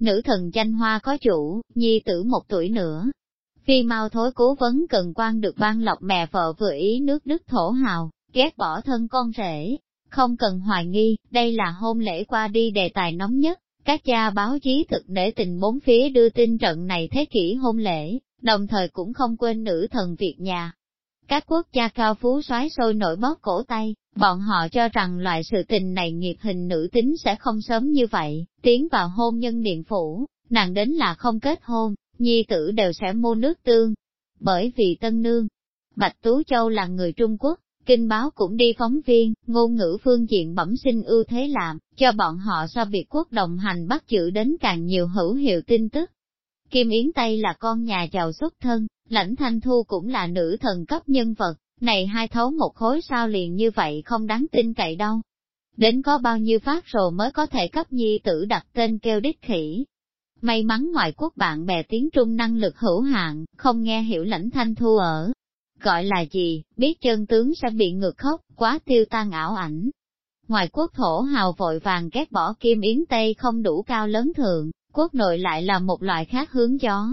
Nữ thần danh hoa có chủ, nhi tử một tuổi nữa. Phi mau thối cố vấn cần quan được ban lọc mẹ vợ vừa ý nước đức thổ hào, ghét bỏ thân con rể. Không cần hoài nghi, đây là hôn lễ qua đi đề tài nóng nhất. Các cha báo chí thực để tình bốn phía đưa tin trận này thế kỷ hôn lễ, đồng thời cũng không quên nữ thần Việt nhà, các quốc gia cao phú soái sôi nổi bóp cổ tay, bọn họ cho rằng loại sự tình này nghiệp hình nữ tính sẽ không sớm như vậy, tiến vào hôn nhân điện phủ, nàng đến là không kết hôn, nhi tử đều sẽ mua nước tương. Bởi vì tân nương, Bạch Tú Châu là người Trung Quốc, Kinh báo cũng đi phóng viên, ngôn ngữ phương diện bẩm sinh ưu thế làm, cho bọn họ so việc quốc đồng hành bắt chữ đến càng nhiều hữu hiệu tin tức. Kim Yến Tây là con nhà giàu xuất thân, lãnh thanh thu cũng là nữ thần cấp nhân vật, này hai thấu một khối sao liền như vậy không đáng tin cậy đâu. Đến có bao nhiêu phát rồi mới có thể cấp nhi tử đặt tên kêu đích khỉ. May mắn ngoại quốc bạn bè tiếng Trung năng lực hữu hạn, không nghe hiểu lãnh thanh thu ở. Gọi là gì, biết chân tướng sẽ bị ngược khóc, quá tiêu tan ảo ảnh. Ngoài quốc thổ hào vội vàng ghét bỏ kim yến Tây không đủ cao lớn thượng quốc nội lại là một loại khác hướng gió.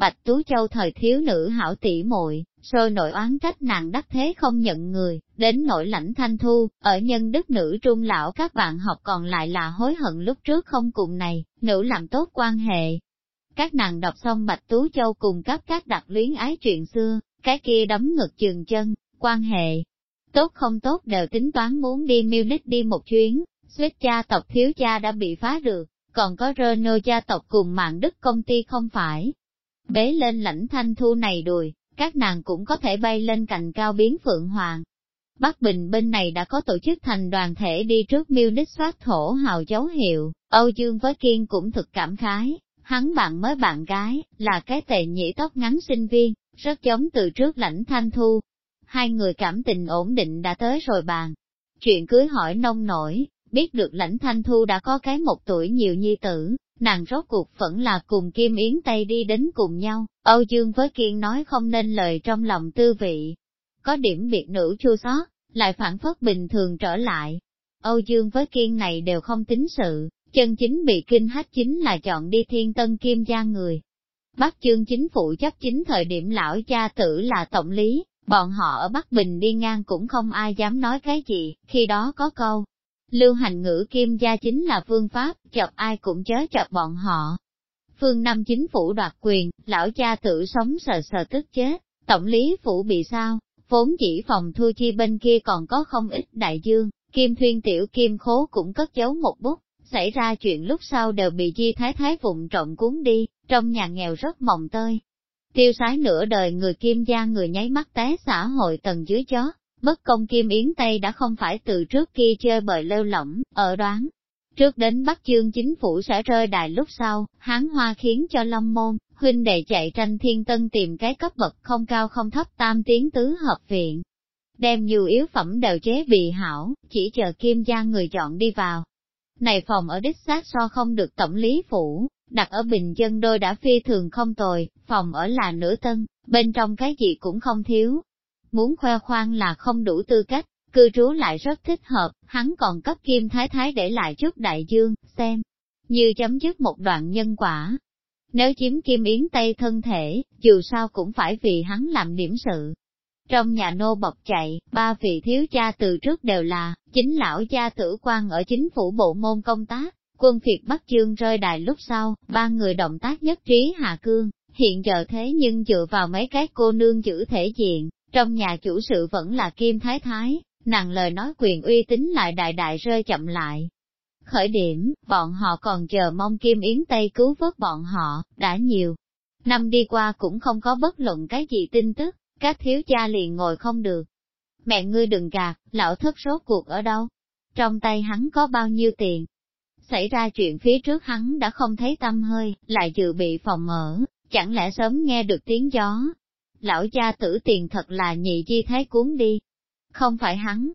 Bạch Tú Châu thời thiếu nữ hảo tỷ muội, sôi nội oán trách nàng đắc thế không nhận người, đến nội lãnh thanh thu, ở nhân đức nữ trung lão các bạn học còn lại là hối hận lúc trước không cùng này, nữ làm tốt quan hệ. Các nàng đọc xong Bạch Tú Châu cùng các các đặc luyến ái chuyện xưa, cái kia đấm ngực trường chân, quan hệ. Tốt không tốt đều tính toán muốn đi Munich đi một chuyến, suýt cha tộc thiếu cha đã bị phá được, còn có Renault gia tộc cùng mạng đức công ty không phải. Bế lên lãnh thanh thu này đùi, các nàng cũng có thể bay lên cành cao biến phượng hoàng. Bắc Bình bên này đã có tổ chức thành đoàn thể đi trước Munich soát thổ hào dấu hiệu, Âu Dương với Kiên cũng thực cảm khái, hắn bạn mới bạn gái, là cái tệ nhĩ tóc ngắn sinh viên, rất giống từ trước lãnh thanh thu. Hai người cảm tình ổn định đã tới rồi bàn. Chuyện cưới hỏi nông nổi, biết được lãnh thanh thu đã có cái một tuổi nhiều nhi tử, nàng rốt cuộc vẫn là cùng Kim Yến Tây đi đến cùng nhau, Âu Dương với Kiên nói không nên lời trong lòng tư vị. Có điểm biệt nữ chua xót, lại phản phất bình thường trở lại. Âu Dương với Kiên này đều không tính sự, chân chính bị kinh hách chính là chọn đi thiên tân kim gia người. Bắc chương chính phủ chấp chính thời điểm lão cha tử là tổng lý, bọn họ ở Bắc Bình đi ngang cũng không ai dám nói cái gì, khi đó có câu, Lưu hành ngữ kim gia chính là phương pháp, chọc ai cũng chớ chọc bọn họ. Phương Năm chính phủ đoạt quyền, lão cha tự sống sờ sờ tức chết, tổng lý phủ bị sao, vốn chỉ phòng thu chi bên kia còn có không ít đại dương, kim thuyên tiểu kim khố cũng cất giấu một bút, xảy ra chuyện lúc sau đều bị di thái thái vụng trộm cuốn đi, trong nhà nghèo rất mộng tơi. Tiêu sái nửa đời người kim gia người nháy mắt té xã hội tầng dưới chó, Bất công Kim Yến Tây đã không phải từ trước kia chơi bời lêu lỏng, ở đoán. Trước đến Bắc Dương chính phủ sẽ rơi đài lúc sau, hán hoa khiến cho Long Môn, huynh đệ chạy tranh thiên tân tìm cái cấp bậc không cao không thấp tam tiến tứ hợp viện. Đem nhiều yếu phẩm đều chế bị hảo, chỉ chờ kim gia người chọn đi vào. Này phòng ở đích xác so không được tổng lý phủ, đặt ở bình dân đôi đã phi thường không tồi, phòng ở là nửa tân, bên trong cái gì cũng không thiếu, muốn khoe khoang là không đủ tư cách, cư trú lại rất thích hợp, hắn còn cấp kim thái thái để lại chút đại dương, xem, như chấm dứt một đoạn nhân quả. Nếu chiếm kim yến tây thân thể, dù sao cũng phải vì hắn làm điểm sự. Trong nhà nô bọc chạy, ba vị thiếu cha từ trước đều là, chính lão cha tử quan ở chính phủ bộ môn công tác, quân phiệt Bắc Dương rơi đài lúc sau, ba người động tác nhất trí hạ cương, hiện giờ thế nhưng dựa vào mấy cái cô nương giữ thể diện, trong nhà chủ sự vẫn là Kim Thái Thái, nàng lời nói quyền uy tín lại đại đại rơi chậm lại. Khởi điểm, bọn họ còn chờ mong Kim Yến Tây cứu vớt bọn họ, đã nhiều. Năm đi qua cũng không có bất luận cái gì tin tức, các thiếu cha liền ngồi không được. Mẹ ngươi đừng gạt, lão thất rốt cuộc ở đâu? Trong tay hắn có bao nhiêu tiền? Xảy ra chuyện phía trước hắn đã không thấy tâm hơi, lại dự bị phòng ở, chẳng lẽ sớm nghe được tiếng gió, lão gia tử tiền thật là nhị di thái cuốn đi. Không phải hắn.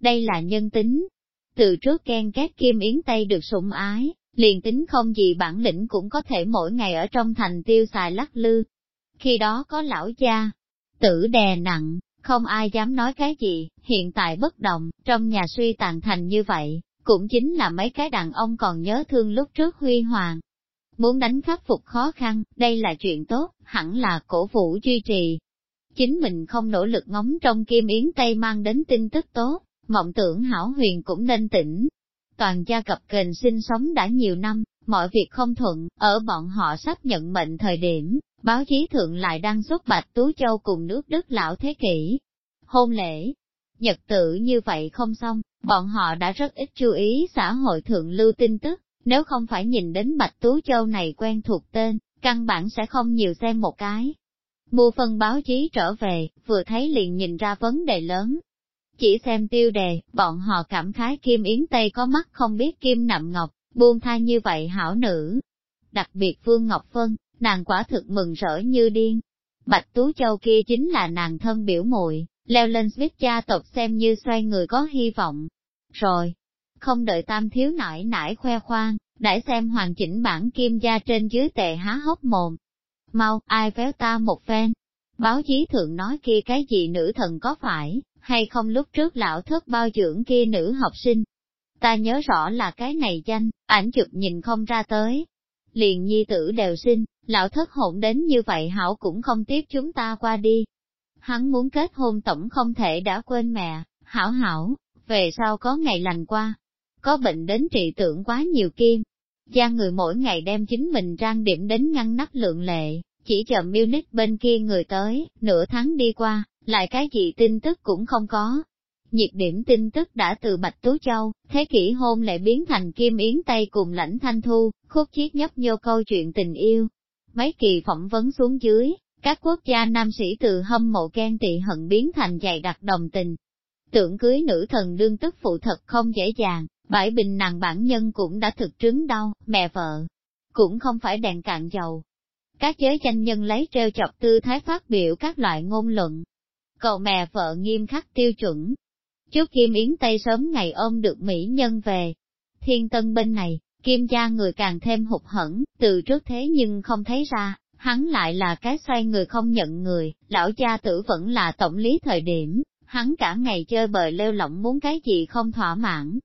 Đây là nhân tính. Từ trước khen các kim yến tây được sủng ái, liền tính không gì bản lĩnh cũng có thể mỗi ngày ở trong thành tiêu xài lắc lư. Khi đó có lão gia, tử đè nặng, không ai dám nói cái gì, hiện tại bất động, trong nhà suy tàn thành như vậy, cũng chính là mấy cái đàn ông còn nhớ thương lúc trước huy hoàng, Muốn đánh khắc phục khó khăn, đây là chuyện tốt, hẳn là cổ vũ duy trì. Chính mình không nỗ lực ngóng trong kim yến Tây mang đến tin tức tốt, mộng tưởng hảo huyền cũng nên tỉnh. Toàn gia cập kềnh sinh sống đã nhiều năm, mọi việc không thuận, ở bọn họ sắp nhận mệnh thời điểm, báo chí thượng lại đăng xuất bạch Tú Châu cùng nước Đức lão thế kỷ. Hôn lễ, nhật tự như vậy không xong, bọn họ đã rất ít chú ý xã hội thượng lưu tin tức, nếu không phải nhìn đến Bạch Tú Châu này quen thuộc tên, căn bản sẽ không nhiều xem một cái. Mua phân báo chí trở về, vừa thấy liền nhìn ra vấn đề lớn. Chỉ xem tiêu đề, bọn họ cảm khái Kim Yến Tây có mắt không biết Kim Nạm Ngọc, buông tha như vậy hảo nữ. Đặc biệt vương Ngọc Phân, nàng quả thực mừng rỡ như điên. Bạch Tú Châu kia chính là nàng thân biểu muội leo lên Smith gia tộc xem như xoay người có hy vọng. Rồi, không đợi tam thiếu nải nải khoe khoang, đã xem hoàn chỉnh bản kim gia trên dưới tệ há hốc mồm. Mau, ai véo ta một phen. Báo chí thượng nói kia cái gì nữ thần có phải, hay không lúc trước lão thất bao dưỡng kia nữ học sinh. Ta nhớ rõ là cái này danh, ảnh chụp nhìn không ra tới. Liền nhi tử đều sinh, lão thất hỗn đến như vậy hảo cũng không tiếp chúng ta qua đi. Hắn muốn kết hôn tổng không thể đã quên mẹ, hảo hảo, về sau có ngày lành qua. Có bệnh đến trị tưởng quá nhiều kim. Gia người mỗi ngày đem chính mình trang điểm đến ngăn nắp lượng lệ, chỉ chờ Munich bên kia người tới, nửa tháng đi qua, lại cái gì tin tức cũng không có. Nhiệt điểm tin tức đã từ Bạch Tú Châu, thế kỷ hôn lại biến thành Kim Yến Tây cùng lãnh thanh thu, khúc chiết nhấp nhô câu chuyện tình yêu. Mấy kỳ phỏng vấn xuống dưới, các quốc gia nam sĩ từ hâm mộ ghen tị hận biến thành dày đặc đồng tình. Tưởng cưới nữ thần đương tức phụ thật không dễ dàng, bãi bình nàng bản nhân cũng đã thực trứng đau, mẹ vợ. Cũng không phải đèn cạn dầu. Các giới danh nhân lấy treo chọc tư thái phát biểu các loại ngôn luận, Cậu mẹ vợ nghiêm khắc tiêu chuẩn. Trước Kim Yến Tây sớm ngày ôm được Mỹ nhân về. Thiên tân bên này, Kim gia người càng thêm hụt hẫng, từ trước thế nhưng không thấy ra, hắn lại là cái xoay người không nhận người, lão gia tử vẫn là tổng lý thời điểm, hắn cả ngày chơi bời lêu lỏng muốn cái gì không thỏa mãn.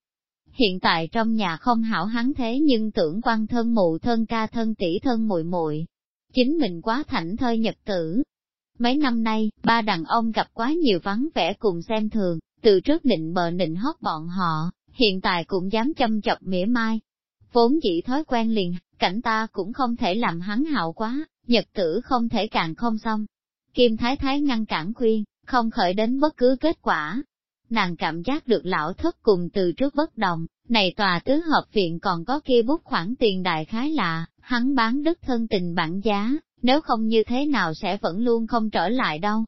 Hiện tại trong nhà không hảo hắn thế nhưng tưởng quan thân mụ thân ca thân tỷ thân muội muội Chính mình quá thảnh thơi nhật tử, Mấy năm nay, ba đàn ông gặp quá nhiều vắng vẻ cùng xem thường, từ trước định bờ nịnh hót bọn họ, hiện tại cũng dám châm chọc mỉa mai. Vốn dĩ thói quen liền, cảnh ta cũng không thể làm hắn hạo quá, nhật tử không thể càng không xong. Kim Thái Thái ngăn cản khuyên, không khởi đến bất cứ kết quả. Nàng cảm giác được lão thất cùng từ trước bất đồng, này tòa tứ hợp viện còn có kia bút khoản tiền đại khái lạ, hắn bán đất thân tình bản giá, nếu không như thế nào sẽ vẫn luôn không trở lại đâu.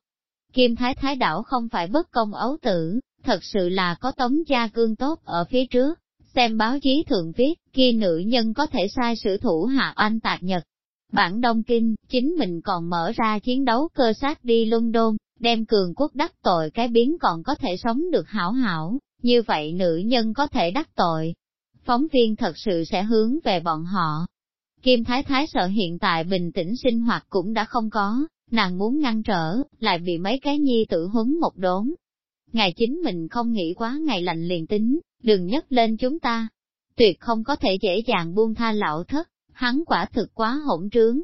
Kim Thái Thái đảo không phải bất công ấu tử, thật sự là có tống gia cương tốt ở phía trước, xem báo chí thường viết, kia nữ nhân có thể sai sử thủ hạ oanh tạc Nhật. Bản Đông Kinh, chính mình còn mở ra chiến đấu cơ sát đi London, đem cường quốc đắc tội cái biến còn có thể sống được hảo hảo, như vậy nữ nhân có thể đắc tội. Phóng viên thật sự sẽ hướng về bọn họ, Kim Thái Thái sợ hiện tại bình tĩnh sinh hoạt cũng đã không có, nàng muốn ngăn trở, lại bị mấy cái nhi tử huấn một đốn. Ngày chính mình không nghĩ quá ngày lạnh liền tính, đừng nhấc lên chúng ta. Tuyệt không có thể dễ dàng buông tha lão thất, hắn quả thực quá hỗn trướng.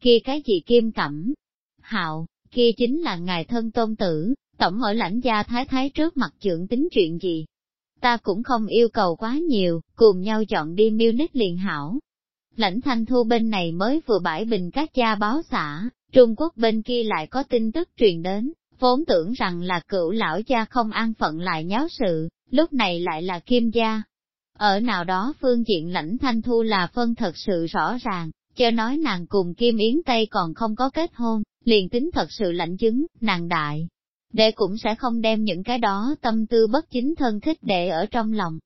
Kia cái gì kim cẩm? Hạo, kia chính là ngài thân tôn tử, tổng ở lãnh gia thái thái trước mặt trưởng tính chuyện gì. Ta cũng không yêu cầu quá nhiều, cùng nhau chọn đi miêu liền hảo, Lãnh thanh thu bên này mới vừa bãi bình các gia báo xã, Trung Quốc bên kia lại có tin tức truyền đến, vốn tưởng rằng là cựu lão gia không an phận lại nháo sự, lúc này lại là kim gia. Ở nào đó phương diện lãnh thanh thu là phân thật sự rõ ràng, cho nói nàng cùng Kim Yến Tây còn không có kết hôn, liền tính thật sự lạnh chứng, nàng đại. Để cũng sẽ không đem những cái đó tâm tư bất chính thân thích để ở trong lòng.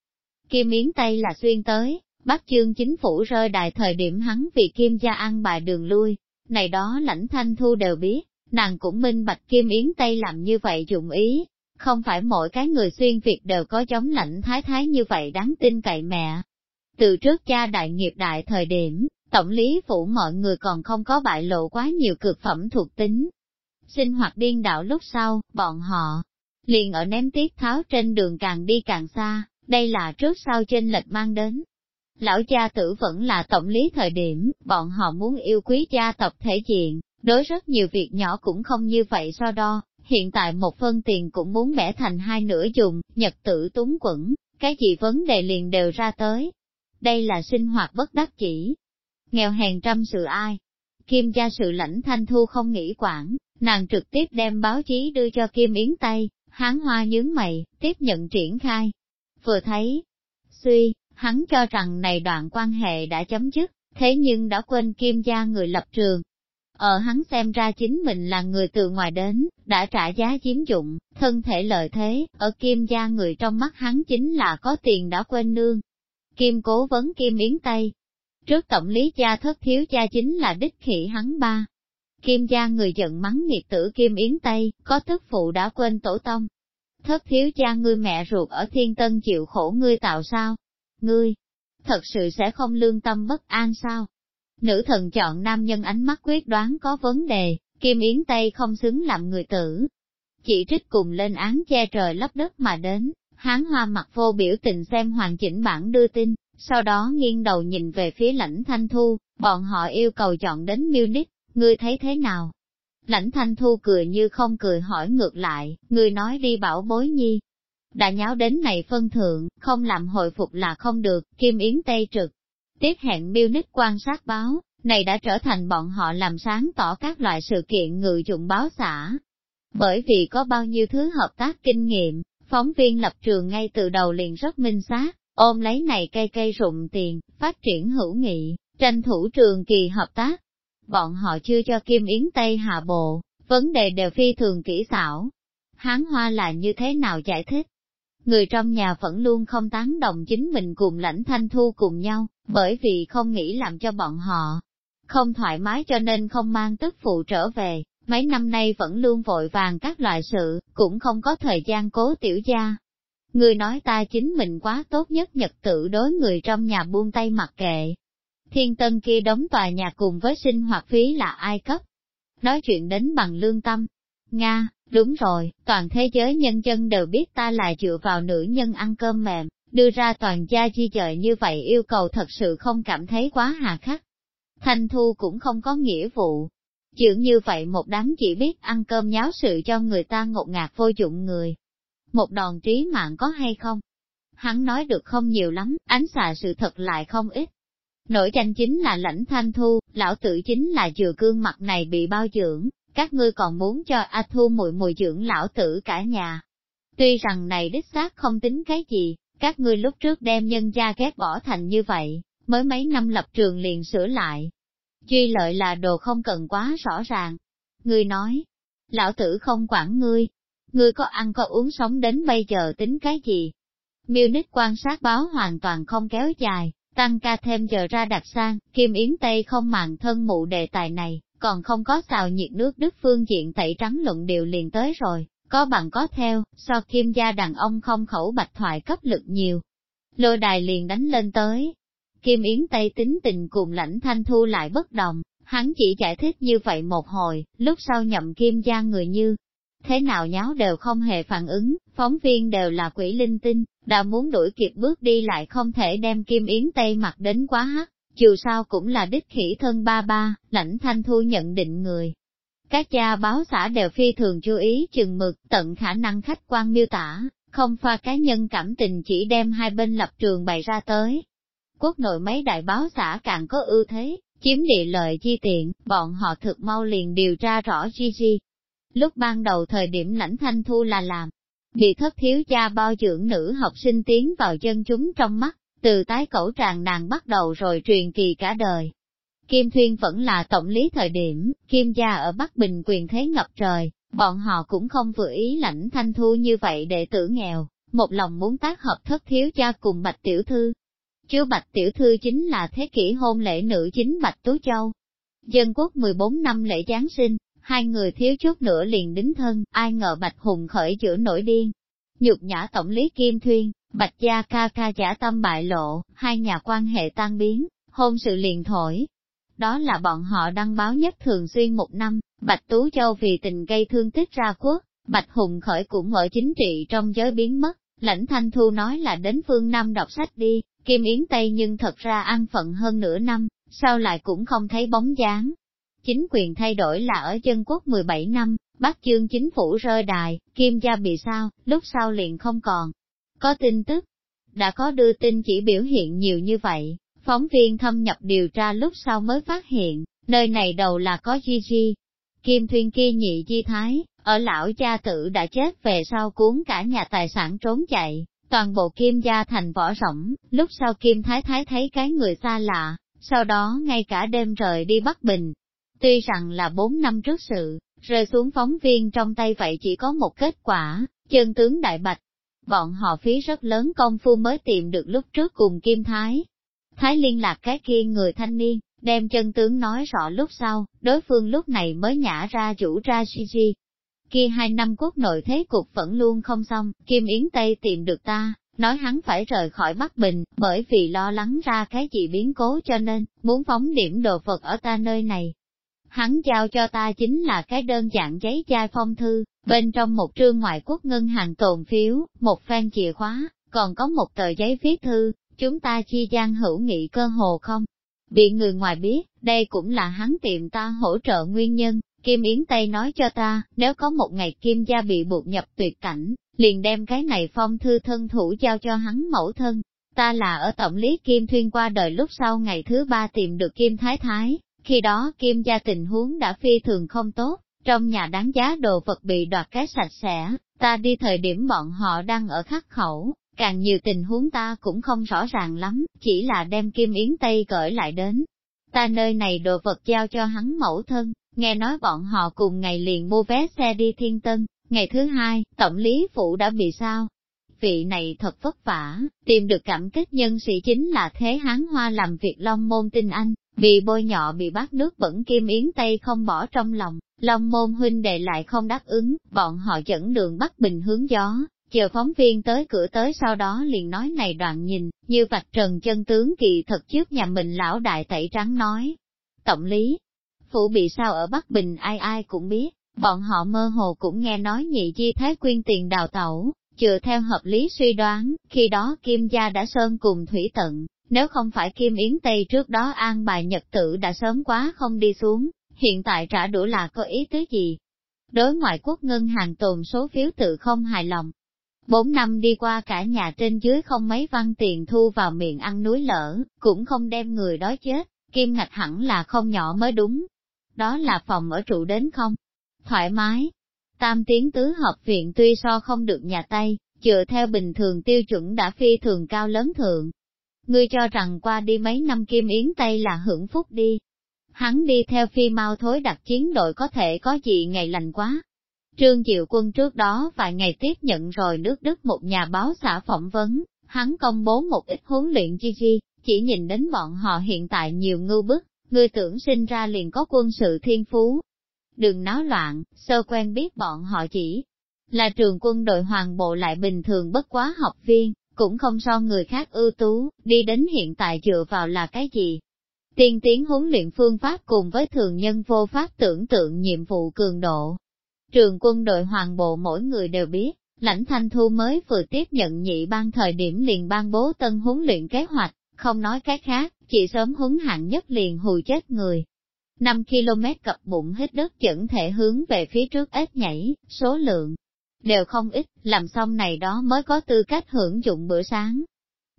Kim Yến Tây là xuyên tới, Bắc chương chính phủ rơi đại thời điểm hắn vì kim gia ăn bài đường lui, này đó lãnh thanh thu đều biết, nàng cũng minh bạch kim yến Tây làm như vậy dụng ý, không phải mỗi cái người xuyên Việt đều có chống lãnh thái thái như vậy đáng tin cậy mẹ. Từ trước cha đại nghiệp đại thời điểm, tổng lý phủ mọi người còn không có bại lộ quá nhiều cực phẩm thuộc tính. Sinh hoạt điên đạo lúc sau, bọn họ, liền ở ném tiết tháo trên đường càng đi càng xa, đây là trước sau trên lệch mang đến, Lão gia tử vẫn là tổng lý thời điểm, bọn họ muốn yêu quý gia tộc thể diện, đối rất nhiều việc nhỏ cũng không như vậy so đo, hiện tại một phân tiền cũng muốn bẻ thành hai nửa dùng, nhật tử túng quẩn, cái gì vấn đề liền đều ra tới. Đây là sinh hoạt bất đắc chỉ. Nghèo hèn trăm sự ai. Kim gia sự lãnh thanh thu không nghĩ quản, nàng trực tiếp đem báo chí đưa cho Kim Yến Tây, hán hoa nhướng mày, tiếp nhận triển khai. Vừa thấy, suy, hắn cho rằng này đoạn quan hệ đã chấm dứt, thế nhưng đã quên kim gia người lập trường. Ở hắn xem ra chính mình là người từ ngoài đến, đã trả giá chiếm dụng, thân thể lợi thế, ở kim gia người trong mắt hắn chính là có tiền đã quên nương. Kim cố vấn kim yến Tây. Trước tổng lý gia thất thiếu gia chính là đích khỉ hắn ba. Kim gia người giận mắng nghiệt tử kim yến Tây, có tức phụ đã quên tổ tông. Thất thiếu gia ngươi mẹ ruột ở thiên tân chịu khổ ngươi tạo sao? Ngươi, thật sự sẽ không lương tâm bất an sao? Nữ thần chọn nam nhân ánh mắt quyết đoán có vấn đề, Kim Yến Tây không xứng làm người tử. Chỉ trích cùng lên án che trời lấp đất mà đến, hán hoa mặt vô biểu tình xem hoàn chỉnh bản đưa tin, sau đó nghiêng đầu nhìn về phía lãnh thanh thu, bọn họ yêu cầu chọn đến Munich, ngươi thấy thế nào? Lãnh thanh thu cười như không cười hỏi ngược lại, ngươi nói đi bảo bối nhi. Đã nháo đến này phân thượng, không làm hồi phục là không được, Kim Yến Tây trực, Tiếp hẹn Munich quan sát báo, này đã trở thành bọn họ làm sáng tỏ các loại sự kiện ngự dụng báo xã. Bởi vì có bao nhiêu thứ hợp tác kinh nghiệm, phóng viên lập trường ngay từ đầu liền rất minh xác, ôm lấy này cây cây rụng tiền, phát triển hữu nghị, tranh thủ trường kỳ hợp tác. Bọn họ chưa cho Kim Yến Tây hạ bộ, vấn đề đều phi thường kỹ xảo. Hán hoa là như thế nào giải thích? Người trong nhà vẫn luôn không tán đồng chính mình cùng lãnh thanh thu cùng nhau, bởi vì không nghĩ làm cho bọn họ không thoải mái cho nên không mang tức phụ trở về, mấy năm nay vẫn luôn vội vàng các loại sự, cũng không có thời gian cố tiểu gia. Người nói ta chính mình quá tốt nhất nhật tự đối người trong nhà buông tay mặc kệ. Thiên tân kia đóng tòa nhà cùng với sinh hoạt phí là ai cấp? Nói chuyện đến bằng lương tâm. Nga, đúng rồi, toàn thế giới nhân dân đều biết ta là dựa vào nữ nhân ăn cơm mềm, đưa ra toàn gia chi chợi như vậy yêu cầu thật sự không cảm thấy quá hà khắc. Thanh Thu cũng không có nghĩa vụ. Chưởng như vậy một đám chỉ biết ăn cơm nháo sự cho người ta ngột ngạt vô dụng người. Một đòn trí mạng có hay không? Hắn nói được không nhiều lắm, ánh xạ sự thật lại không ít. Nổi tranh chính là lãnh thanh thu, lão tử chính là dừa cương mặt này bị bao dưỡng, các ngươi còn muốn cho A Thu mùi mùi dưỡng lão tử cả nhà. Tuy rằng này đích xác không tính cái gì, các ngươi lúc trước đem nhân gia ghét bỏ thành như vậy, mới mấy năm lập trường liền sửa lại. Duy lợi là đồ không cần quá rõ ràng. Ngươi nói, lão tử không quản ngươi, ngươi có ăn có uống sống đến bây giờ tính cái gì? Munich quan sát báo hoàn toàn không kéo dài, tăng ca thêm giờ ra đặt sang, Kim Yến Tây không màng thân mụ đề tài này, còn không có xào nhiệt nước Đức phương diện tẩy trắng luận điều liền tới rồi, có bằng có theo, so kim gia đàn ông không khẩu bạch thoại cấp lực nhiều. Lôi đài liền đánh lên tới. Kim Yến Tây tính tình cùng lãnh thanh thu lại bất đồng, hắn chỉ giải thích như vậy một hồi, lúc sau nhậm kim gia người như. Thế nào nháo đều không hề phản ứng, phóng viên đều là quỷ linh tinh, đã muốn đuổi kịp bước đi lại không thể đem Kim Yến Tây mặc đến quá hắc, dù sao cũng là đích khỉ thân ba ba, lãnh thanh thu nhận định người, các cha báo xã đều phi thường chú ý chừng mực tận khả năng khách quan miêu tả, không pha cá nhân cảm tình chỉ đem hai bên lập trường bày ra tới. Quốc nội mấy đại báo xã càng có ưu thế, chiếm địa lợi chi tiện, bọn họ thực mau liền điều tra rõ Gigi. Lúc ban đầu thời điểm lãnh thanh thu là làm, bị thất thiếu cha bao dưỡng nữ học sinh tiến vào dân chúng trong mắt, từ tái cẩu tràng nàng bắt đầu rồi truyền kỳ cả đời. Kim Thuyên vẫn là tổng lý thời điểm, Kim gia ở Bắc Bình quyền thế ngập trời, bọn họ cũng không vừa ý lãnh thanh thu như vậy để tử nghèo, một lòng muốn tác hợp thất thiếu cha cùng Bạch Tiểu Thư. Chứ Bạch Tiểu Thư chính là thế kỷ hôn lễ nữ chính Bạch Tú Châu. Dân quốc 14 năm lễ Giáng sinh, hai người thiếu chút nữa liền đính thân, ai ngờ Bạch Hùng khởi chữa nổi điên. Nhục nhã tổng lý Kim Thuyên, Bạch gia ca ca giả tâm bại lộ, hai nhà quan hệ tan biến, hôn sự liền thổi, đó là bọn họ đăng báo nhất thường xuyên một năm, Bạch Tú Châu vì tình gây thương tích ra quốc, Bạch Hùng Khởi cũng ở chính trị trong giới biến mất, lãnh thanh thu nói là đến phương Nam đọc sách đi, Kim Yến Tây nhưng thật ra ăn phận hơn nửa năm, sau lại cũng không thấy bóng dáng. Chính quyền thay đổi là ở dân quốc 17 năm, Bắc chương chính phủ rơi đài, Kim gia bị sao, lúc sau liền không còn. Có tin tức, đã có đưa tin chỉ biểu hiện nhiều như vậy, Phóng viên thâm nhập điều tra lúc sau mới phát hiện, nơi này đầu là có Gigi. Kim Thuyên kia nhị di thái, ở lão cha tử đã chết về sau cuốn cả nhà tài sản trốn chạy, toàn bộ kim gia thành vỏ rỗng, lúc sau kim thái thái thấy cái người xa lạ, sau đó ngay cả đêm rời đi Bắc Bình. Tuy rằng là 4 năm trước sự, rơi xuống phóng viên trong tay vậy chỉ có một kết quả, chân tướng đại bạch. Bọn họ phí rất lớn công phu mới tìm được lúc trước cùng Kim Thái. Thái liên lạc cái kia người thanh niên, đem chân tướng nói rõ lúc sau, đối phương lúc này mới nhả ra chủ ra Gigi. Kia hai năm quốc nội thế cục vẫn luôn không xong, Kim Yến Tây tìm được ta, nói hắn phải rời khỏi Bắc Bình, bởi vì lo lắng ra cái gì biến cố cho nên, muốn phóng điểm đồ vật ở ta nơi này. Hắn giao cho ta chính là cái đơn giản giấy chai phong thư, bên trong một trương ngoại quốc ngân hàng tồn phiếu, một phen chìa khóa, còn có một tờ giấy viết thư, chúng ta chi gian hữu nghị cơ hồ không? Bị người ngoài biết, đây cũng là hắn tìm ta hỗ trợ nguyên nhân, Kim Yến Tây nói cho ta, nếu có một ngày Kim gia bị buộc nhập tuyệt cảnh, liền đem cái này phong thư thân thủ giao cho hắn mẫu thân. Ta là ở tổng lý Kim Thuyên qua đời lúc sau ngày thứ ba tìm được Kim Thái Thái, khi đó Kim gia tình huống đã phi thường không tốt, trong nhà đáng giá đồ vật bị đoạt cái sạch sẽ, ta đi thời điểm bọn họ đang ở khắc khẩu, càng nhiều tình huống ta cũng không rõ ràng lắm, chỉ là đem Kim Yến Tây cởi lại đến. Ta nơi này đồ vật giao cho hắn mẫu thân, nghe nói bọn họ cùng ngày liền mua vé xe đi Thiên Tân, ngày thứ hai, Tổng lý Phụ đã bị sao? Vị này thật vất vả, tìm được cảm kích nhân sĩ chính là Thế Hán Hoa làm việc Long Môn Tinh Anh, vì bôi nhọ bị bát nước bẩn Kim Yến Tây không bỏ trong lòng, Long Môn huynh đệ lại không đáp ứng, bọn họ dẫn đường bắt bình hướng gió, chờ phóng viên tới cửa tới sau đó liền nói này đoạn nhìn, như vạch trần chân tướng kỳ thật trước nhà mình lão đại tẩy trắng nói. Tổng lý, phủ bị sao ở Bắc Bình ai ai cũng biết, bọn họ mơ hồ cũng nghe nói nhị chi thái quyên tiền đào tẩu, chừa theo hợp lý suy đoán, khi đó Kim gia đã sơn cùng thủy tận, nếu không phải Kim Yến Tây trước đó an bài nhật tử đã sớm quá không đi xuống, hiện tại trả đũa là có ý tứ gì? Đối ngoại quốc ngân hàng tồn số phiếu tự không hài lòng. Bốn năm đi qua cả nhà trên dưới không mấy văn tiền thu vào miệng ăn núi lở, cũng không đem người đói chết, kim ngạch hẳn là không nhỏ mới đúng, đó là phòng ở trụ đến không? Thoải mái. Tam tiến tứ hợp viện tuy so không được nhà Tây, dựa theo bình thường tiêu chuẩn đã phi thường cao lớn thượng. Ngươi cho rằng qua đi mấy năm kim yến Tây là hưởng phúc đi. Hắn đi theo phi mau thối đặt chiến đội có thể có gì ngày lành quá. Trương Diệu Quân trước đó vài ngày tiếp nhận rồi nước Đức một nhà báo xã phỏng vấn, hắn công bố một ít huấn luyện chi chi, chỉ nhìn đến bọn họ hiện tại nhiều ngưu bức, ngươi tưởng sinh ra liền có quân sự thiên phú. Đừng náo loạn, sơ quen biết bọn họ chỉ là trường quân đội hoàng bộ lại bình thường bất quá học viên, cũng không so người khác ưu tú, đi đến hiện tại dựa vào là cái gì. Tiên tiến huấn luyện phương pháp cùng với thường nhân vô pháp tưởng tượng nhiệm vụ cường độ. Trường quân đội hoàng bộ mỗi người đều biết, lãnh thanh thu mới vừa tiếp nhận nhị ban thời điểm liền ban bố tân huấn luyện kế hoạch, không nói cái khác, chỉ sớm huấn hạng nhất liền hù chết người. 5 km cập bụng hít đất chẩn thể hướng về phía trước ếch nhảy, số lượng đều không ít, làm xong này đó mới có tư cách hưởng dụng bữa sáng.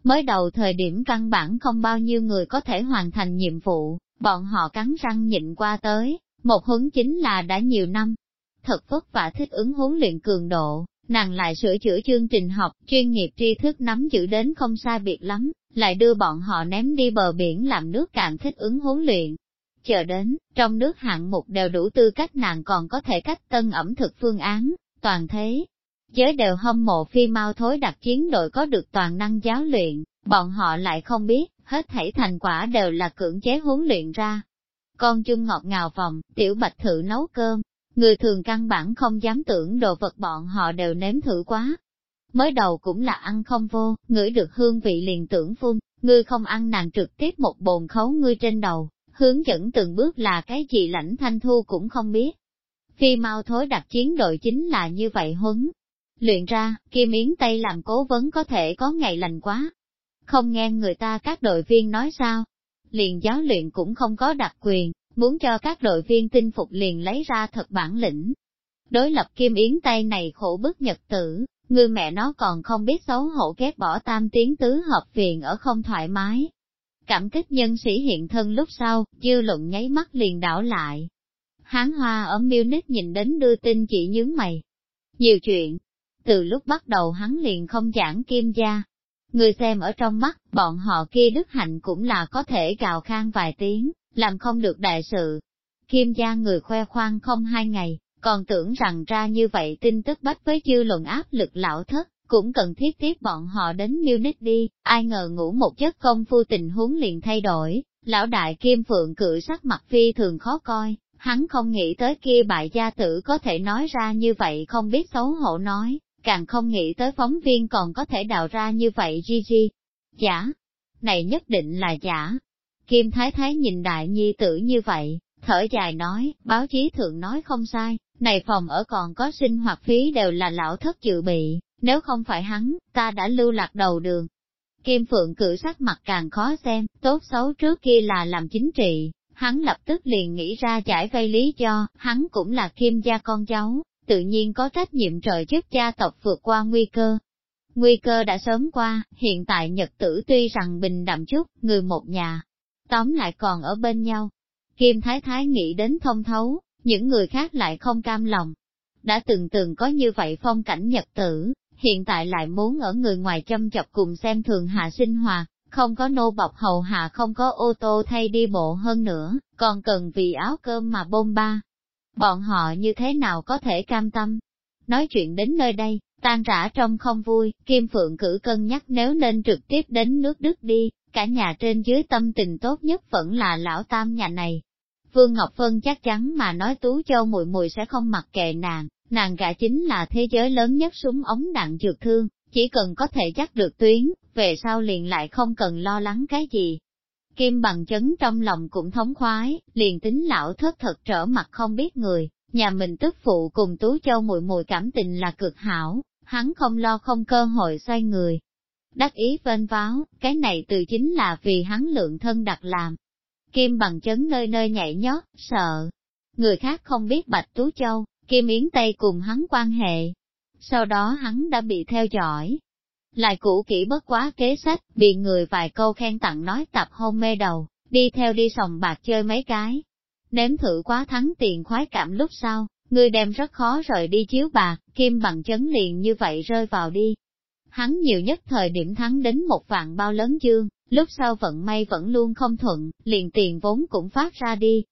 Mới đầu thời điểm căn bản không bao nhiêu người có thể hoàn thành nhiệm vụ, bọn họ cắn răng nhịn qua tới, một hướng chính là đã nhiều năm. Thật vất vả thích ứng huấn luyện cường độ, nàng lại sửa chữa chương trình học, chuyên nghiệp tri thức nắm giữ đến không sai biệt lắm, lại đưa bọn họ ném đi bờ biển làm nước cạn thích ứng huấn luyện. Chờ đến, trong nước hạng mục đều đủ tư cách nàng còn có thể cách tân ẩm thực phương án, toàn thế. Giới đều hâm mộ phi mau thối đặc chiến đội có được toàn năng giáo luyện, bọn họ lại không biết, hết thảy thành quả đều là cưỡng chế huấn luyện ra. Con chung ngọt ngào vòng, tiểu bạch thử nấu cơm, người thường căn bản không dám tưởng đồ vật bọn họ đều nếm thử quá, Mới đầu cũng là ăn không vô, ngửi được hương vị liền tưởng phun, ngươi không ăn nàng trực tiếp một bồn khấu ngươi trên đầu, hướng dẫn từng bước là cái gì lãnh thanh thu cũng không biết. Phi mau thối đặt chiến đội chính là như vậy huấn. Luyện ra, Kim Yến Tây làm cố vấn có thể có ngày lành quá. Không nghe người ta các đội viên nói sao. Liền giáo luyện cũng không có đặc quyền, muốn cho các đội viên tinh phục liền lấy ra thật bản lĩnh. Đối lập Kim Yến Tây này khổ bức nhật tử, Người mẹ nó còn không biết xấu hổ ghét bỏ tam tiếng tứ hợp viện ở không thoải mái. Cảm kích nhân sĩ hiện thân lúc sau, dư luận nháy mắt liền đảo lại. Hán hoa ở Munich nhìn đến đưa tin chỉ nhướng mày. Nhiều chuyện. Từ lúc bắt đầu hắn liền không giảng kim gia. Người xem ở trong mắt, bọn họ kia đức hạnh cũng là có thể gào khan vài tiếng, làm không được đại sự. Kim gia người khoe khoang không hai ngày, còn tưởng rằng ra như vậy tin tức bách với dư luận áp lực lão thất, cũng cần thiết tiếp bọn họ đến Munich đi, ai ngờ ngủ một giấc công phu tình huống liền thay đổi, lão đại Kim Phượng cự sắc mặt phi thường khó coi, hắn không nghĩ tới kia bại gia tử có thể nói ra như vậy không biết xấu hổ nói, càng không nghĩ tới phóng viên còn có thể đào ra như vậy Gigi. Giả, này nhất định là giả. Kim Thái Thái nhìn đại nhi tử như vậy, thở dài nói, báo chí thượng nói không sai, này phòng ở còn có sinh hoạt phí đều là lão thất dự bị, nếu không phải hắn, ta đã lưu lạc đầu đường. Kim Phượng cử sắc mặt càng khó xem, tốt xấu trước kia là làm chính trị, hắn lập tức liền nghĩ ra giải vây lý do, hắn cũng là Kim gia con cháu, tự nhiên có trách nhiệm trời giúp gia tộc vượt qua nguy cơ. Nguy cơ đã sớm qua, hiện tại nhật tử tuy rằng bình đạm chút, người một nhà, tóm lại còn ở bên nhau. Kim Thái Thái nghĩ đến thông thấu, những người khác lại không cam lòng. Đã từng từng có như vậy phong cảnh nhật tử, hiện tại lại muốn ở người ngoài châm chọc cùng xem thường hạ sinh hoạt, không có nô bọc hầu hạ không có ô tô thay đi bộ hơn nữa, còn cần vì áo cơm mà bôn ba. Bọn họ như thế nào có thể cam tâm? Nói chuyện đến nơi đây, tan rã trong không vui, Kim Phượng cử cân nhắc nếu nên trực tiếp đến nước Đức đi, cả nhà trên dưới tâm tình tốt nhất vẫn là lão tam nhà này. Vương Ngọc Phân chắc chắn mà nói Tú Châu mùi mùi sẽ không mặc kệ nàng, nàng gã chính là thế giới lớn nhất súng ống đạn dược thương, chỉ cần có thể chắc được tuyến, về sau liền lại không cần lo lắng cái gì. Kim bằng chấn trong lòng cũng thống khoái, liền tính lão thất thật trở mặt không biết người, nhà mình tức phụ cùng Tú Châu mùi mùi cảm tình là cực hảo, hắn không lo không cơ hội xoay người. Đắc ý vên váo, cái này từ chính là vì hắn lượng thân đặt làm. Kim bằng chấn nơi nơi nhảy nhót, sợ. Người khác không biết Bạch Tú Châu, Kim Yến Tây cùng hắn quan hệ. Sau đó hắn đã bị theo dõi. Lại cũ kỹ bất quá kế sách, bị người vài câu khen tặng nói tập hôn mê đầu, đi theo đi sòng bạc chơi mấy cái. Nếm thử quá thắng tiền khoái cảm lúc sau, người đem rất khó rời đi chiếu bạc, kim bằng chấn liền như vậy rơi vào đi. Hắn nhiều nhất thời điểm thắng đến một vạn bao lớn dương, lúc sau vận may vẫn luôn không thuận, liền tiền vốn cũng phát ra đi,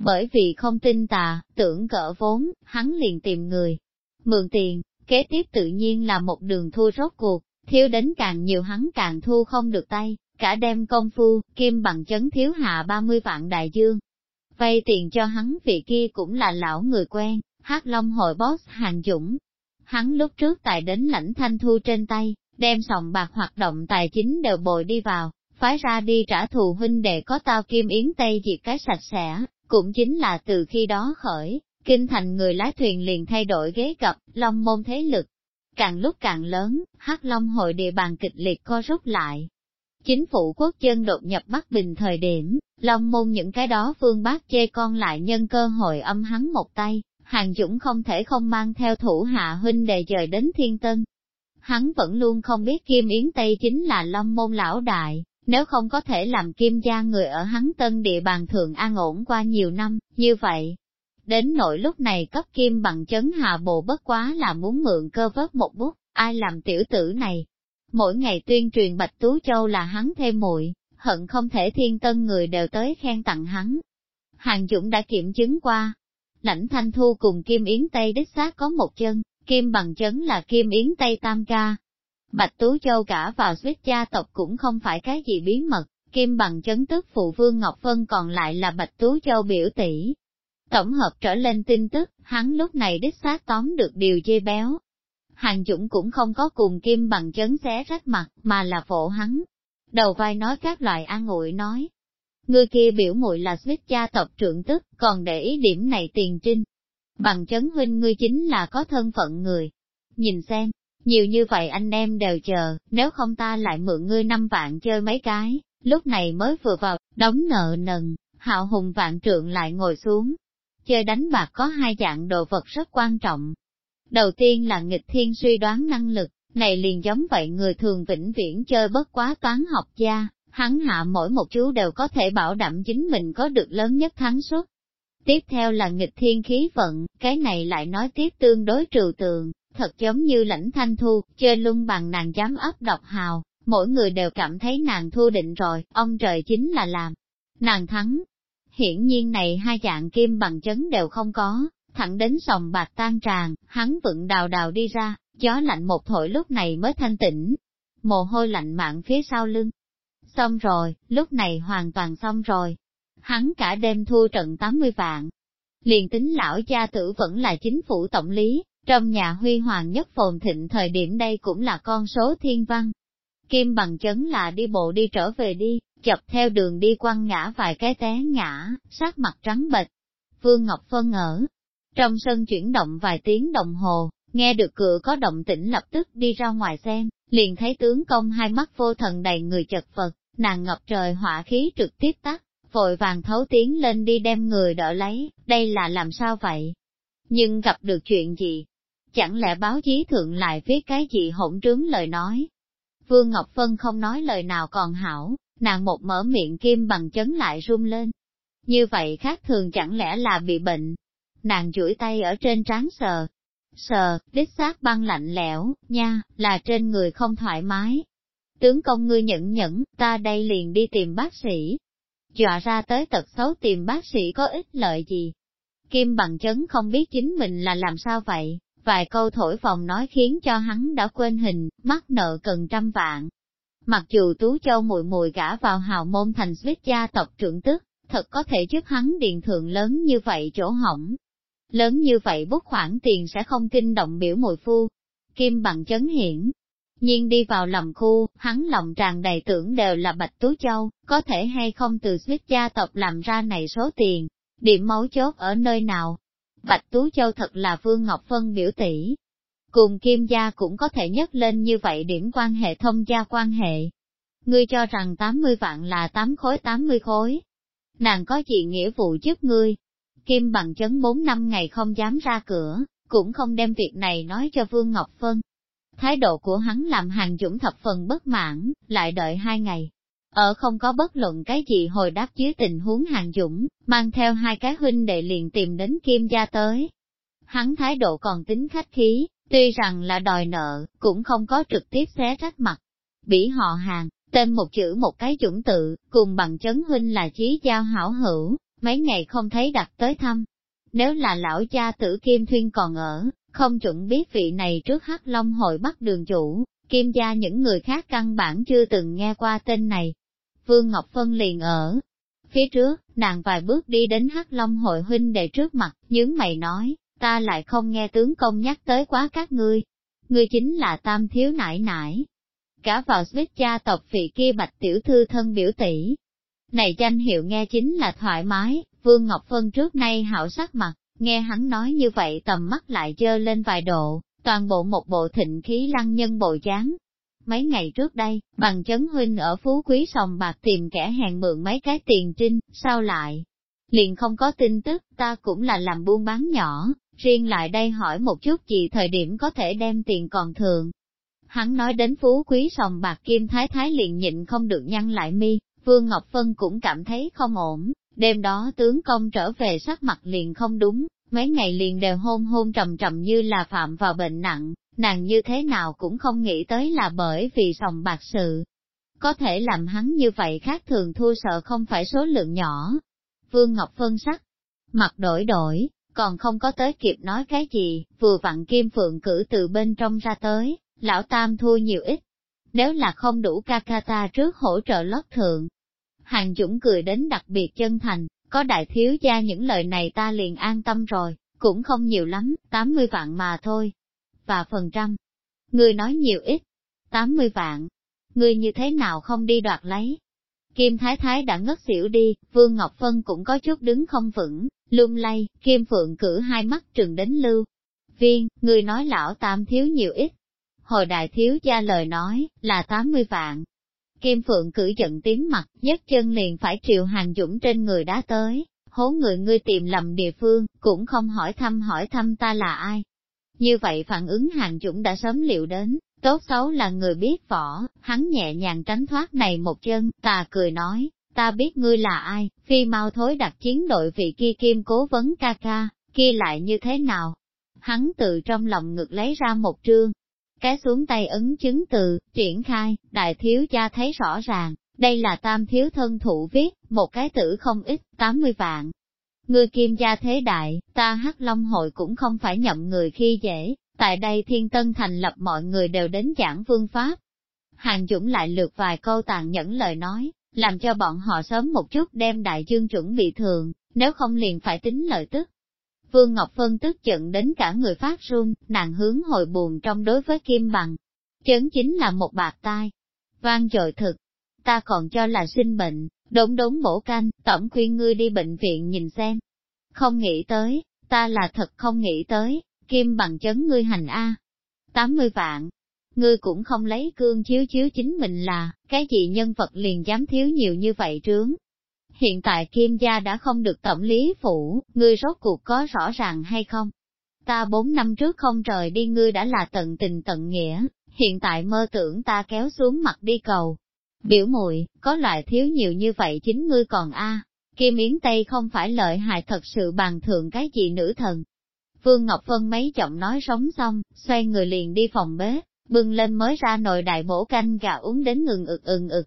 bởi vì không tin tà, tưởng cỡ vốn, hắn liền tìm người. Mượn tiền, kế tiếp tự nhiên là một đường thua rốt cuộc, thiếu đến càng nhiều hắn càng thu không được tay, cả đem công phu, kim bằng chấn thiếu hạ 30 vạn đại dương. Vay tiền cho hắn vị kia cũng là lão người quen, hát long hội boss hàng dũng. Hắn lúc trước tài đến lãnh thanh thu trên tay, đem sòng bạc hoạt động tài chính đều bồi đi vào, phái ra đi trả thù huynh đệ có tao kim yến tây diệt cái sạch sẽ, cũng chính là từ khi đó khởi, kinh thành người lái thuyền liền thay đổi ghế cập, long môn thế lực. Càng lúc càng lớn, hắc long hội địa bàn kịch liệt co rút lại. Chính phủ quốc dân đột nhập Bắc Bình thời điểm, long môn những cái đó phương bác chê con lại nhân cơ hội âm hắn một tay, hàng dũng không thể không mang theo thủ hạ huynh đề dời đến thiên tân. Hắn vẫn luôn không biết Kim Yến Tây chính là long môn lão đại, nếu không có thể làm kim gia người ở hắn tân địa bàn thượng an ổn qua nhiều năm, như vậy. Đến nội lúc này cấp kim bằng chấn hạ bộ bất quá là muốn mượn cơ vớt một bút, ai làm tiểu tử này. Mỗi ngày tuyên truyền Bạch Tú Châu là hắn thêm muội hận không thể thiên tân người đều tới khen tặng hắn. Hàng Dũng đã kiểm chứng qua. Lãnh Thanh Thu cùng Kim Yến Tây đích xác có một chân, Kim bằng chấn là Kim Yến Tây Tam Ca, Bạch Tú Châu cả vào suýt gia tộc cũng không phải cái gì bí mật, kim bằng chấn tức phụ vương Ngọc Vân còn lại là Bạch Tú Châu biểu tỷ. Tổng hợp trở lên tin tức, hắn lúc này đích xác tóm được điều dê béo. Hàng Dũng cũng không có cùng kim bằng chấn xé rách mặt, mà là phổ hắn. Đầu vai nói các loại an ủi nói. Người kia biểu muội là suýt gia tộc trưởng tức, còn để ý điểm này tiền trinh. Bằng chấn huynh ngươi chính là có thân phận người. Nhìn xem, nhiều như vậy anh em đều chờ, nếu không ta lại mượn ngươi năm vạn chơi mấy cái, lúc này mới vừa vào, đóng nợ nần, hạo hùng vạn trượng lại ngồi xuống. Chơi đánh bạc có hai dạng đồ vật rất quan trọng. Đầu tiên là nghịch thiên suy đoán năng lực, này liền giống vậy người thường vĩnh viễn chơi bất quá toán học gia, hắn hạ mỗi một chú đều có thể bảo đảm chính mình có được lớn nhất thắng suất. Tiếp theo là nghịch thiên khí vận, cái này lại nói tiếp tương đối trừu tượng, thật giống như lãnh thanh thu, chơi lung bằng nàng dám ấp độc hào, mỗi người đều cảm thấy nàng thua định rồi, ông trời chính là làm. Nàng thắng hiển nhiên này hai dạng kim bằng chấn đều không có, thẳng đến sòng bạc tan tràn, hắn vựng đào đào đi ra, gió lạnh một thổi lúc này mới thanh tĩnh, mồ hôi lạnh mạng phía sau lưng. Xong rồi, lúc này hoàn toàn xong rồi. Hắn cả đêm thua trận 80 vạn. Liền tính lão gia tử vẫn là chính phủ tổng lý, trong nhà huy hoàng nhất phồn thịnh thời điểm đây cũng là con số thiên văn. Kim bằng chấn là đi bộ đi trở về đi, chập theo đường đi quăng ngã vài cái té ngã, sát mặt trắng bệch. Vương Ngọc Phân ở trong sân chuyển động vài tiếng đồng hồ, nghe được cửa có động tĩnh lập tức đi ra ngoài xem, liền thấy tướng công hai mắt vô thần đầy người chật vật, nàng ngập trời hỏa khí trực tiếp tắt, vội vàng thấu tiến lên đi đem người đỡ lấy, đây là làm sao vậy? Nhưng gặp được chuyện gì? Chẳng lẽ báo chí thượng lại viết cái gì hỗn trướng lời nói? Vương Ngọc Phân không nói lời nào còn hảo, nàng một mở miệng kim bằng chấn lại run lên. Như vậy khác thường chẳng lẽ là bị bệnh? Nàng chuỗi tay ở trên trán sờ, sờ, đích xác băng lạnh lẽo, nha, là trên người không thoải mái. Tướng công ngươi nhẫn nhẫn, ta đây liền đi tìm bác sĩ. Dọa ra tới tật xấu tìm bác sĩ có ích lợi gì? Kim bằng chấn không biết chính mình là làm sao vậy, vài câu thổi phòng nói khiến cho hắn đã quên hình, mắc nợ cần trăm vạn. Mặc dù Tú Châu mùi mùi gả vào hào môn thành suýt gia tộc trưởng tức, thật có thể giúp hắn điện thượng lớn như vậy chỗ hỏng, Lớn như vậy bút khoản tiền sẽ không kinh động biểu mùi phu. Kim bằng chấn hiển. nhiên đi vào lầm khu, hắn lòng tràn đầy tưởng đều là Bạch Tú Châu, có thể hay không từ suýt gia tộc làm ra này số tiền, điểm mấu chốt ở nơi nào. Bạch Tú Châu thật là Vương Ngọc Phân biểu tỷ. Cùng Kim gia cũng có thể nhấc lên như vậy điểm quan hệ thông gia quan hệ. Ngươi cho rằng 80 vạn là 8 khối 80 khối. Nàng có gì nghĩa vụ giúp ngươi, Kim bằng chấn bốn năm ngày không dám ra cửa, cũng không đem việc này nói cho Vương Ngọc Phân. Thái độ của hắn làm hàng dũng thập phần bất mãn, lại đợi hai ngày. Ở không có bất luận cái gì hồi đáp dưới tình huống hàng dũng, mang theo hai cái huynh đệ liền tìm đến Kim gia tới. Hắn thái độ còn tính khách khí, tuy rằng là đòi nợ, cũng không có trực tiếp xé rách mặt. Bỉ họ hàng, tên một chữ một cái chủng tự, cùng bằng chấn huynh là chí giao hảo hữu, mấy ngày không thấy đặt tới thăm. Nếu là lão cha tử Kim Thuyên còn ở, không chuẩn biết vị này trước Hắc Long hội bắt đường chủ, Kim gia những người khác căn bản chưa từng nghe qua tên này. Vương Ngọc Phân liền ở. Phía trước, nàng vài bước đi đến Hắc Long hội huynh đệ trước mặt, nhướng mày nói, ta lại không nghe tướng công nhắc tới quá các ngươi. Ngươi chính là tam thiếu nải nải. Cả vào Smith cha tộc vị kia bạch tiểu thư thân biểu tỷ, này danh hiệu nghe chính là thoải mái, Vương Ngọc Phân trước nay hảo sắc mặt, nghe hắn nói như vậy tầm mắt lại dơ lên vài độ, toàn bộ một bộ thịnh khí lăng nhân bộ dáng. Mấy ngày trước đây, bằng chấn huynh ở Phú Quý sòng bạc tìm kẻ hàng mượn mấy cái tiền trinh, sao lại? Liền không có tin tức, ta cũng là làm buôn bán nhỏ, riêng lại đây hỏi một chút gì thời điểm có thể đem tiền còn thường. Hắn nói đến Phú Quý sòng bạc Kim Thái Thái liền nhịn không được nhăn lại mi, Vương Ngọc Phân cũng cảm thấy không ổn, đêm đó tướng công trở về sắc mặt liền không đúng, mấy ngày liền đều hôn hôn trầm trầm như là phạm vào bệnh nặng, nàng như thế nào cũng không nghĩ tới là bởi vì sòng bạc sự. Có thể làm hắn như vậy khác thường thua sợ không phải số lượng nhỏ. Vương Ngọc Phân sắc, mặt đổi đổi, còn không có tới kịp nói cái gì, vừa vặn Kim Phượng cử từ bên trong ra tới, lão Tam thua nhiều ít, nếu là không đủ ca ca ta trước hỗ trợ lót thượng. Hàng Dũng cười đến đặc biệt chân thành, có đại thiếu gia những lời này ta liền an tâm rồi, cũng không nhiều lắm, 80 vạn mà thôi. Và phần trăm, người nói nhiều ít, 80 vạn, người như thế nào không đi đoạt lấy. Kim Thái Thái đã ngất xỉu đi, Vương Ngọc Phân cũng có chút đứng không vững, lung lay, Kim Phượng cử hai mắt trừng đến lưu. Viên, người nói lão tam thiếu nhiều ít, hồi đại thiếu gia lời nói, là 80 vạn. Kim Phượng cử giận tím mặt, nhất chân liền phải triệu hàng dũng trên người đá tới, hố người ngươi tìm lầm địa phương, cũng không hỏi thăm hỏi thăm ta là ai. Như vậy phản ứng hàng dũng đã sớm liệu đến, tốt xấu là người biết võ, hắn nhẹ nhàng tránh thoát này một chân, ta cười nói, ta biết ngươi là ai, phi mau thối đặt chiến đội vị kia kim cố vấn ca ca, kia lại như thế nào? Hắn từ trong lòng ngực lấy ra một trương, cái xuống tay ấn chứng từ, triển khai, đại thiếu gia thấy rõ ràng, Đây là tam thiếu thân thủ viết, một cái tử không ít, 80 vạn. Người kim gia thế đại, ta hắc long hội cũng không phải nhậm người khi dễ, tại đây thiên tân thành lập mọi người đều đến giảng phương pháp. Hàng Dũng lại lượt vài câu tàn nhẫn lời nói, làm cho bọn họ sớm một chút đem đại dương chuẩn bị thường, nếu không liền phải tính lợi tức. Vương Ngọc Phân tức giận đến cả người phát run, nàng hướng hồi buồn trong đối với Kim Bằng. Chấn chính là một bạc tai. Vang dội thực, ta còn cho là sinh bệnh, đống đống bổ canh, tổng khuyên ngươi đi bệnh viện nhìn xem. Không nghĩ tới, ta là thật không nghĩ tới, Kim Bằng chấn ngươi hành A. 80 vạn, ngươi cũng không lấy cương chiếu chiếu chính mình là, cái gì nhân vật liền dám thiếu nhiều như vậy trướng. Hiện tại Kim gia đã không được tổng lý phủ, ngươi rốt cuộc có rõ ràng hay không? Ta bốn năm trước không rời đi ngươi đã là tận tình tận nghĩa, hiện tại mơ tưởng ta kéo xuống mặt đi cầu. Biểu muội có loại thiếu nhiều như vậy chính ngươi còn a Kim Yến Tây không phải lợi hại thật sự bàn thượng cái gì nữ thần. Vương Ngọc Vân mấy giọng nói sống xong, xoay người liền đi phòng bếp, bưng lên mới ra nồi đại bổ canh gà uống đến ngừng ực ừng ực.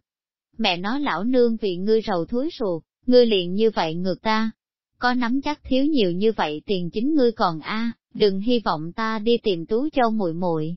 Mẹ nó lão nương vì ngươi rầu thúi ruột, ngươi liền như vậy ngược ta. Có nắm chắc thiếu nhiều như vậy tiền chính ngươi còn a, đừng hy vọng ta đi tìm tú châu muội muội.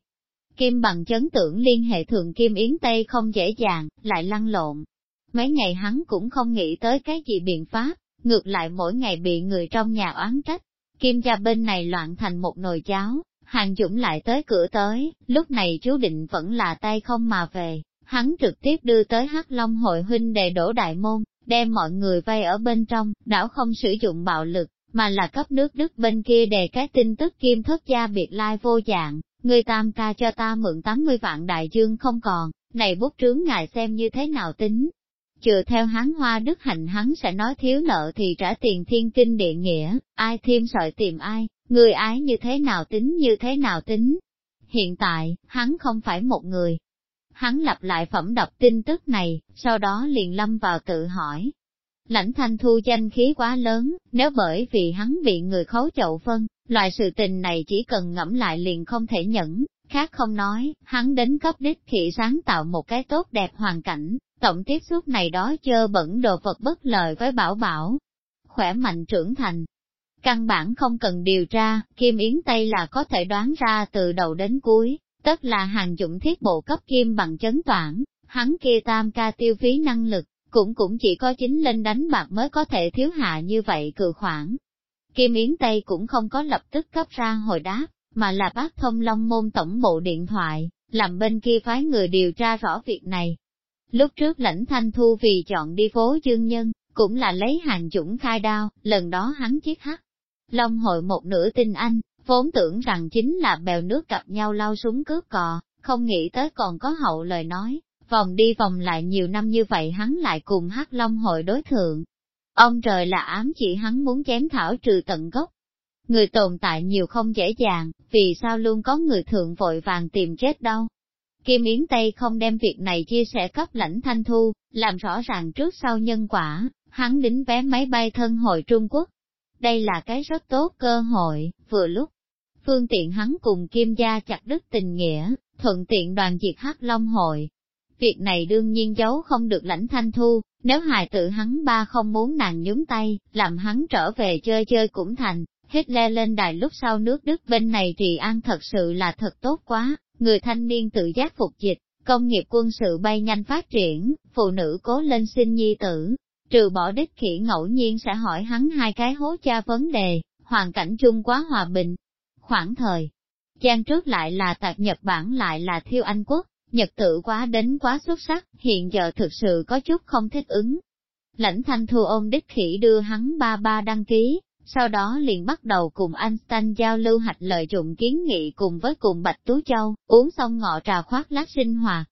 Kim bằng chấn tưởng liên hệ thường Kim Yến Tây không dễ dàng, lại lăn lộn. Mấy ngày hắn cũng không nghĩ tới cái gì biện pháp, ngược lại mỗi ngày bị người trong nhà oán trách. Kim gia bên này loạn thành một nồi cháo, Hàng Dũng lại tới cửa tới, lúc này chú định vẫn là tay không mà về, hắn trực tiếp đưa tới Hắc Long hội huynh đề đổ đại môn, đem mọi người vây ở bên trong, đảo không sử dụng bạo lực, mà là cấp nước Đức bên kia đề cái tin tức kim thất gia biệt lai vô dạng, người tam ca cho ta mượn 80 vạn đại dương không còn, này bút trướng ngài xem như thế nào tính. Chừa theo hắn hoa đức hạnh hắn sẽ nói thiếu nợ thì trả tiền thiên kinh địa nghĩa, ai thêm sợi tìm ai, Người ái như thế nào tính như thế nào tính. Hiện tại, hắn không phải một người. Hắn lặp lại phẩm đọc tin tức này, sau đó liền lâm vào tự hỏi. Lãnh thanh thu danh khí quá lớn, nếu bởi vì hắn bị người khấu chậu phân, loại sự tình này chỉ cần ngẫm lại liền không thể nhẫn, khác không nói, hắn đến cấp đích thị sáng tạo một cái tốt đẹp hoàn cảnh, tổng tiếp xúc này đó chơ bẩn đồ vật bất lợi với bảo bảo. Khỏe mạnh trưởng thành, Căn bản không cần điều tra, Kim Yến Tây là có thể đoán ra từ đầu đến cuối, tất là hàng dụng thiết bộ cấp kim bằng chấn toản, hắn kia tam ca tiêu phí năng lực, cũng cũng chỉ có chính lên đánh bạc mới có thể thiếu hạ như vậy cự khoản. Kim Yến Tây cũng không có lập tức cấp ra hồi đáp, mà là bác thông long môn tổng bộ điện thoại, làm bên kia phái người điều tra rõ việc này. Lúc trước lãnh thanh thu vì chọn đi phố dương nhân, cũng là lấy hàng dũng khai đao, lần đó hắn chiếc hắc. Long hội một nửa tin anh, vốn tưởng rằng chính là bèo nước cặp nhau lao súng cướp cò, không nghĩ tới còn có hậu lời nói, vòng đi vòng lại nhiều năm như vậy hắn lại cùng hát long hội đối thượng. Ông trời là ám chỉ hắn muốn chém thảo trừ tận gốc. Người tồn tại nhiều không dễ dàng, vì sao luôn có người thượng vội vàng tìm chết đâu. Kim Yến Tây không đem việc này chia sẻ cấp lãnh thanh thu, làm rõ ràng trước sau nhân quả, hắn đính vé máy bay thân hội Trung Quốc, đây là cái rất tốt cơ hội, vừa lúc. Phương tiện hắn cùng Kim Gia chặt đứt tình nghĩa, thuận tiện đoàn diệt hắc long hội. Việc này đương nhiên giấu không được lãnh thanh thu, nếu hài tự hắn ba không muốn nàng nhúng tay, làm hắn trở về chơi chơi cũng thành, Hitler lên đài lúc sau nước Đức bên này trì an thật sự là thật tốt quá, người thanh niên tự giác phục dịch, công nghiệp quân sự bay nhanh phát triển, phụ nữ cố lên sinh nhi tử, Trừ bỏ đích khỉ ngẫu nhiên sẽ hỏi hắn hai cái hố cha vấn đề, hoàn cảnh chung quá hòa bình. Khoảng thời, gian trước lại là tạc Nhật Bản lại là thiêu Anh quốc, Nhật tự quá đến quá xuất sắc, hiện giờ thực sự có chút không thích ứng. Lãnh thanh thu ôm đích khỉ đưa hắn ba ba đăng ký, sau đó liền bắt đầu cùng Einstein giao lưu hạch lợi dụng kiến nghị cùng với cùng Bạch Tú Châu, uống xong ngọ trà khoác lát sinh hoạt,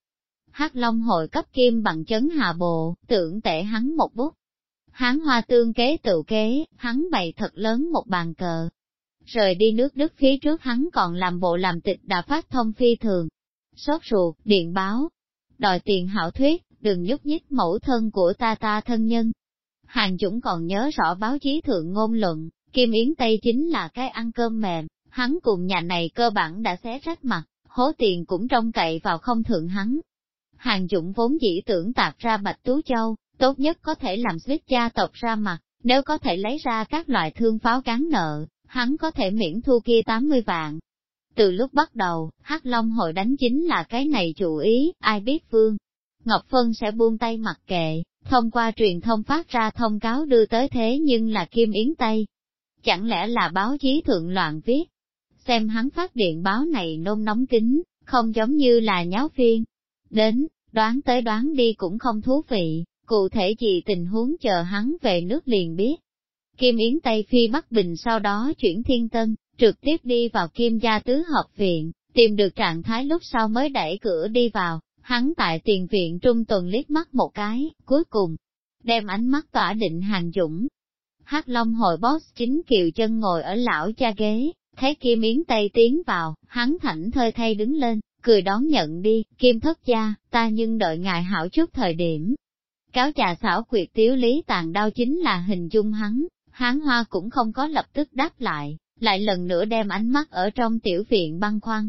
hát long hội cấp kim bằng chấn hạ bộ, tưởng tệ hắn một bút. Hán hoa tương kế tự kế, hắn bày thật lớn một bàn cờ. Rời đi nước Đức phía trước hắn còn làm bộ làm tịch đã phát thông phi thường. Sốt ruột, điện báo, đòi tiền hảo thuyết, đừng nhúc nhích mẫu thân của ta ta thân nhân. Hàng Dũng còn nhớ rõ báo chí thượng ngôn luận, Kim Yến Tây chính là cái ăn cơm mềm, hắn cùng nhà này cơ bản đã xé rách mặt, hố tiền cũng trông cậy vào không thượng hắn, Hàng Dũng vốn dĩ tưởng tạc ra Bạch Tú Châu, tốt nhất có thể làm suýt gia tộc ra mặt, nếu có thể lấy ra các loại thương pháo cán nợ, hắn có thể miễn thu kia 80 vạn. Từ lúc bắt đầu, Hắc Long hội đánh chính là cái này chủ ý, ai biết Phương. Ngọc Phân sẽ buông tay mặc kệ, thông qua truyền thông phát ra thông cáo đưa tới thế nhưng là Kim Yến Tây. Chẳng lẽ là báo chí thượng loạn viết? Xem hắn phát điện báo này nôn nóng kính, không giống như là nháo phiên. Đến, đoán tới đoán đi cũng không thú vị, cụ thể gì tình huống chờ hắn về nước liền biết. Kim Yến Tây Phi Bắc Bình sau đó chuyển thiên tân, trực tiếp đi vào Kim Gia Tứ Hợp Viện, tìm được trạng thái lúc sau mới đẩy cửa đi vào, hắn tại tiền viện trung tuần liếc mắt một cái, cuối cùng, đem ánh mắt tỏa định hàng dũng. Hắc Long hội boss chính kiều chân ngồi ở lão cha ghế, thấy Kim Yến Tây tiến vào, hắn thảnh thơi thay đứng lên, cười đón nhận đi, Kim thất gia, ta nhưng đợi ngài hảo chút thời điểm. Cáo trà xảo quyệt tiếu lý tàn đau chính là hình dung hắn, hán hoa cũng không có lập tức đáp lại, lại lần nữa đem ánh mắt ở trong tiểu viện băng khoăn.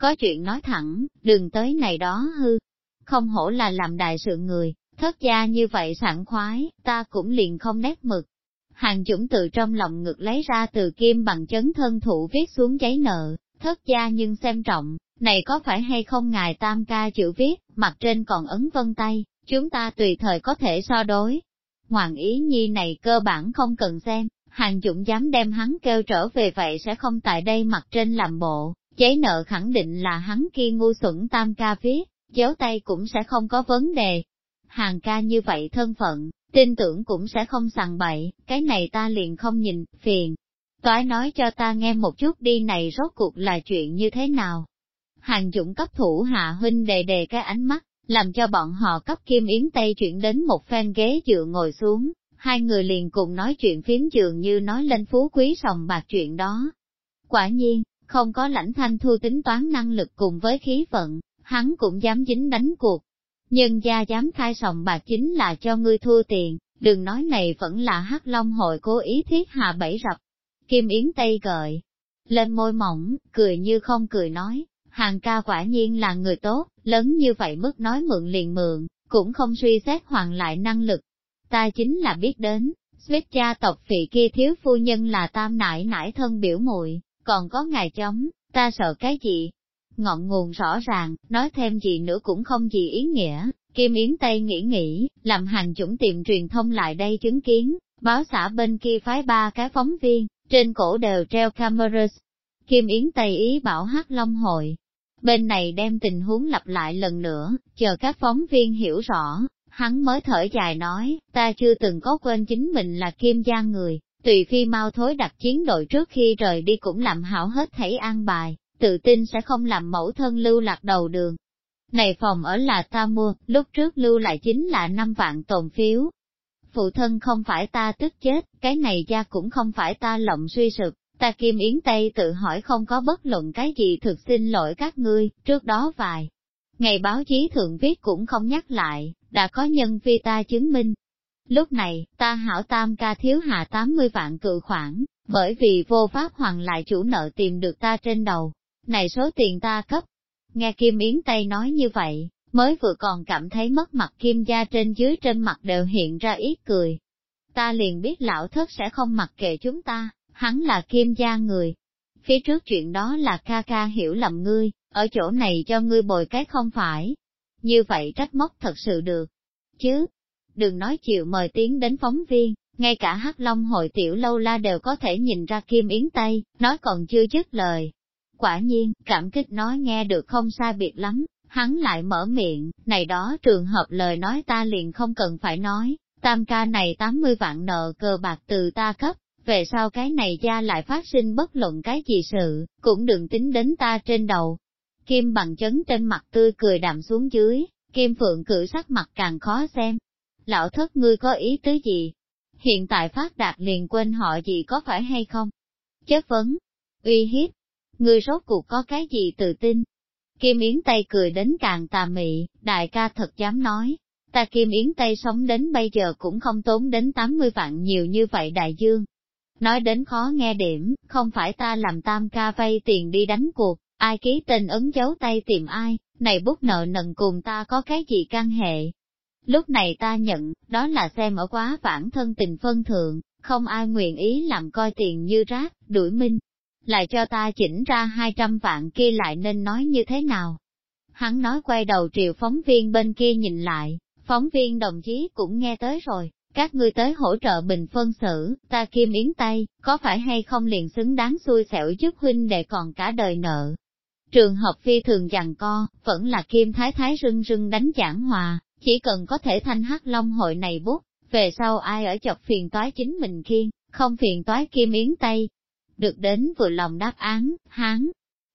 Có chuyện nói thẳng, đừng tới này đó hư. Không hổ là làm đại sự người, thất gia như vậy sảng khoái, ta cũng liền không nét mực. Hàng dũng từ trong lòng ngực lấy ra từ kim bằng chấn thân thủ viết xuống giấy nợ, thất gia nhưng xem trọng, này có phải hay không ngài tam ca chữ viết, mặt trên còn ấn vân tay, chúng ta tùy thời có thể so đối. Hoàng ý nhi này cơ bản không cần xem, hàng dũng dám đem hắn kêu trở về vậy sẽ không tại đây mặt trên làm bộ, giấy nợ khẳng định là hắn kia ngu xuẩn tam ca viết, dấu tay cũng sẽ không có vấn đề. Hàng ca như vậy thân phận, tin tưởng cũng sẽ không sằng bậy, cái này ta liền không nhìn, phiền. Toái nói cho ta nghe một chút đi này rốt cuộc là chuyện như thế nào. Hàng dũng cấp thủ hạ huynh đề đề cái ánh mắt, làm cho bọn họ cấp kim yến tây chuyển đến một phen ghế dựa ngồi xuống, hai người liền cùng nói chuyện phiếm dường như nói lên phú quý sòng bạc chuyện đó. Quả nhiên, không có lãnh thanh thu tính toán năng lực cùng với khí vận, hắn cũng dám dính đánh cuộc. Nhưng gia dám khai sòng bạc chính là cho ngươi thua tiền, đừng nói này vẫn là hắc long hội cố ý thiết hạ bẫy rập. Kim Yến Tây gợi, lên môi mỏng, cười như không cười nói, hàng ca quả nhiên là người tốt, lớn như vậy mức nói mượn liền mượn, cũng không suy xét hoàn lại năng lực. Ta chính là biết đến, Swift cha tộc vị kia thiếu phu nhân là tam nải nải thân biểu muội còn có ngài chống, ta sợ cái gì? Ngọn nguồn rõ ràng, nói thêm gì nữa cũng không gì ý nghĩa. Kim Yến Tây nghĩ nghĩ, làm hàng chủng tiệm truyền thông lại đây chứng kiến, báo xã bên kia phái ba cái phóng viên, trên cổ đều treo cameras. Kim Yến Tây ý bảo hát Long hội, Bên này đem tình huống lặp lại lần nữa, chờ các phóng viên hiểu rõ, hắn mới thở dài nói, ta chưa từng có quên chính mình là kim gia người, tùy phi mau thối đặt chiến đội trước khi rời đi cũng làm hảo hết thảy an bài, tự tin sẽ không làm mẫu thân lưu lạc đầu đường. Này phòng ở là ta mua, lúc trước lưu lại chính là 5 vạn tồn phiếu. Phụ thân không phải ta tức chết, cái này gia cũng không phải ta lộng suy sụp, Ta Kim Yến Tây tự hỏi không có bất luận cái gì thực xin lỗi các ngươi, trước đó vài. Ngày báo chí thượng viết cũng không nhắc lại, đã có nhân phi ta chứng minh. Lúc này, ta hảo tam ca thiếu hạ 80 vạn cự khoản, bởi vì vô pháp hoàn lại chủ nợ tìm được ta trên đầu. Này số tiền ta cấp. Nghe Kim Yến Tây nói như vậy, mới vừa còn cảm thấy mất mặt Kim gia trên dưới trên mặt đều hiện ra ít cười. Ta liền biết lão thất sẽ không mặc kệ chúng ta, hắn là kim gia người. Phía trước chuyện đó là ca ca hiểu lầm ngươi, ở chỗ này cho ngươi bồi cái không phải. Như vậy trách móc thật sự được. Chứ, đừng nói chịu mời tiếng đến phóng viên, ngay cả hắc long hội tiểu lâu la đều có thể nhìn ra kim yến tây, nói còn chưa dứt lời. Quả nhiên, cảm kích nói nghe được không sai biệt lắm, hắn lại mở miệng, này đó trường hợp lời nói ta liền không cần phải nói, tam ca này 80 vạn nợ cờ bạc từ ta cấp, về sau cái này gia lại phát sinh bất luận cái gì sự, cũng đừng tính đến ta trên đầu. Kim bằng chấn trên mặt tươi cười đạm xuống dưới, Kim Phượng cử sắc mặt càng khó xem. Lão thất ngươi có ý tứ gì? Hiện tại phát đạt liền quên họ gì có phải hay không? Chất vấn, uy hiếp, ngươi rốt cuộc có cái gì tự tin? Kim Yến Tây cười đến càng tà mị, đại ca thật dám nói. Ta Kim Yến Tây sống đến bây giờ cũng không tốn đến 80 vạn nhiều như vậy đại dương, Nói đến khó nghe điểm, không phải ta làm tam ca vay tiền đi đánh cuộc, Ai ký tên ấn dấu tay tìm ai, này bút nợ nần cùng ta có cái gì căn hệ. Lúc này ta nhận, đó là xem ở quá vãng thân tình phân thượng, không ai nguyện ý làm coi tiền như rác, đuổi minh. Lại cho ta chỉnh ra 200 vạn kia lại nên nói như thế nào? Hắn nói quay đầu triều phóng viên bên kia nhìn lại, phóng viên đồng chí cũng nghe tới rồi, các ngươi tới hỗ trợ bình phân xử, ta kim yến tay, có phải hay không liền xứng đáng xui xẻo giúp huynh để còn cả đời nợ. Trường hợp phi thường dằn co, vẫn là kim thái thái rưng rưng đánh giảng hòa, chỉ cần có thể thanh hắc long hội này bút, về sau ai ở chọc phiền toái chính mình kiên, không phiền toái kim yến tây Được đến vừa lòng đáp án, hán.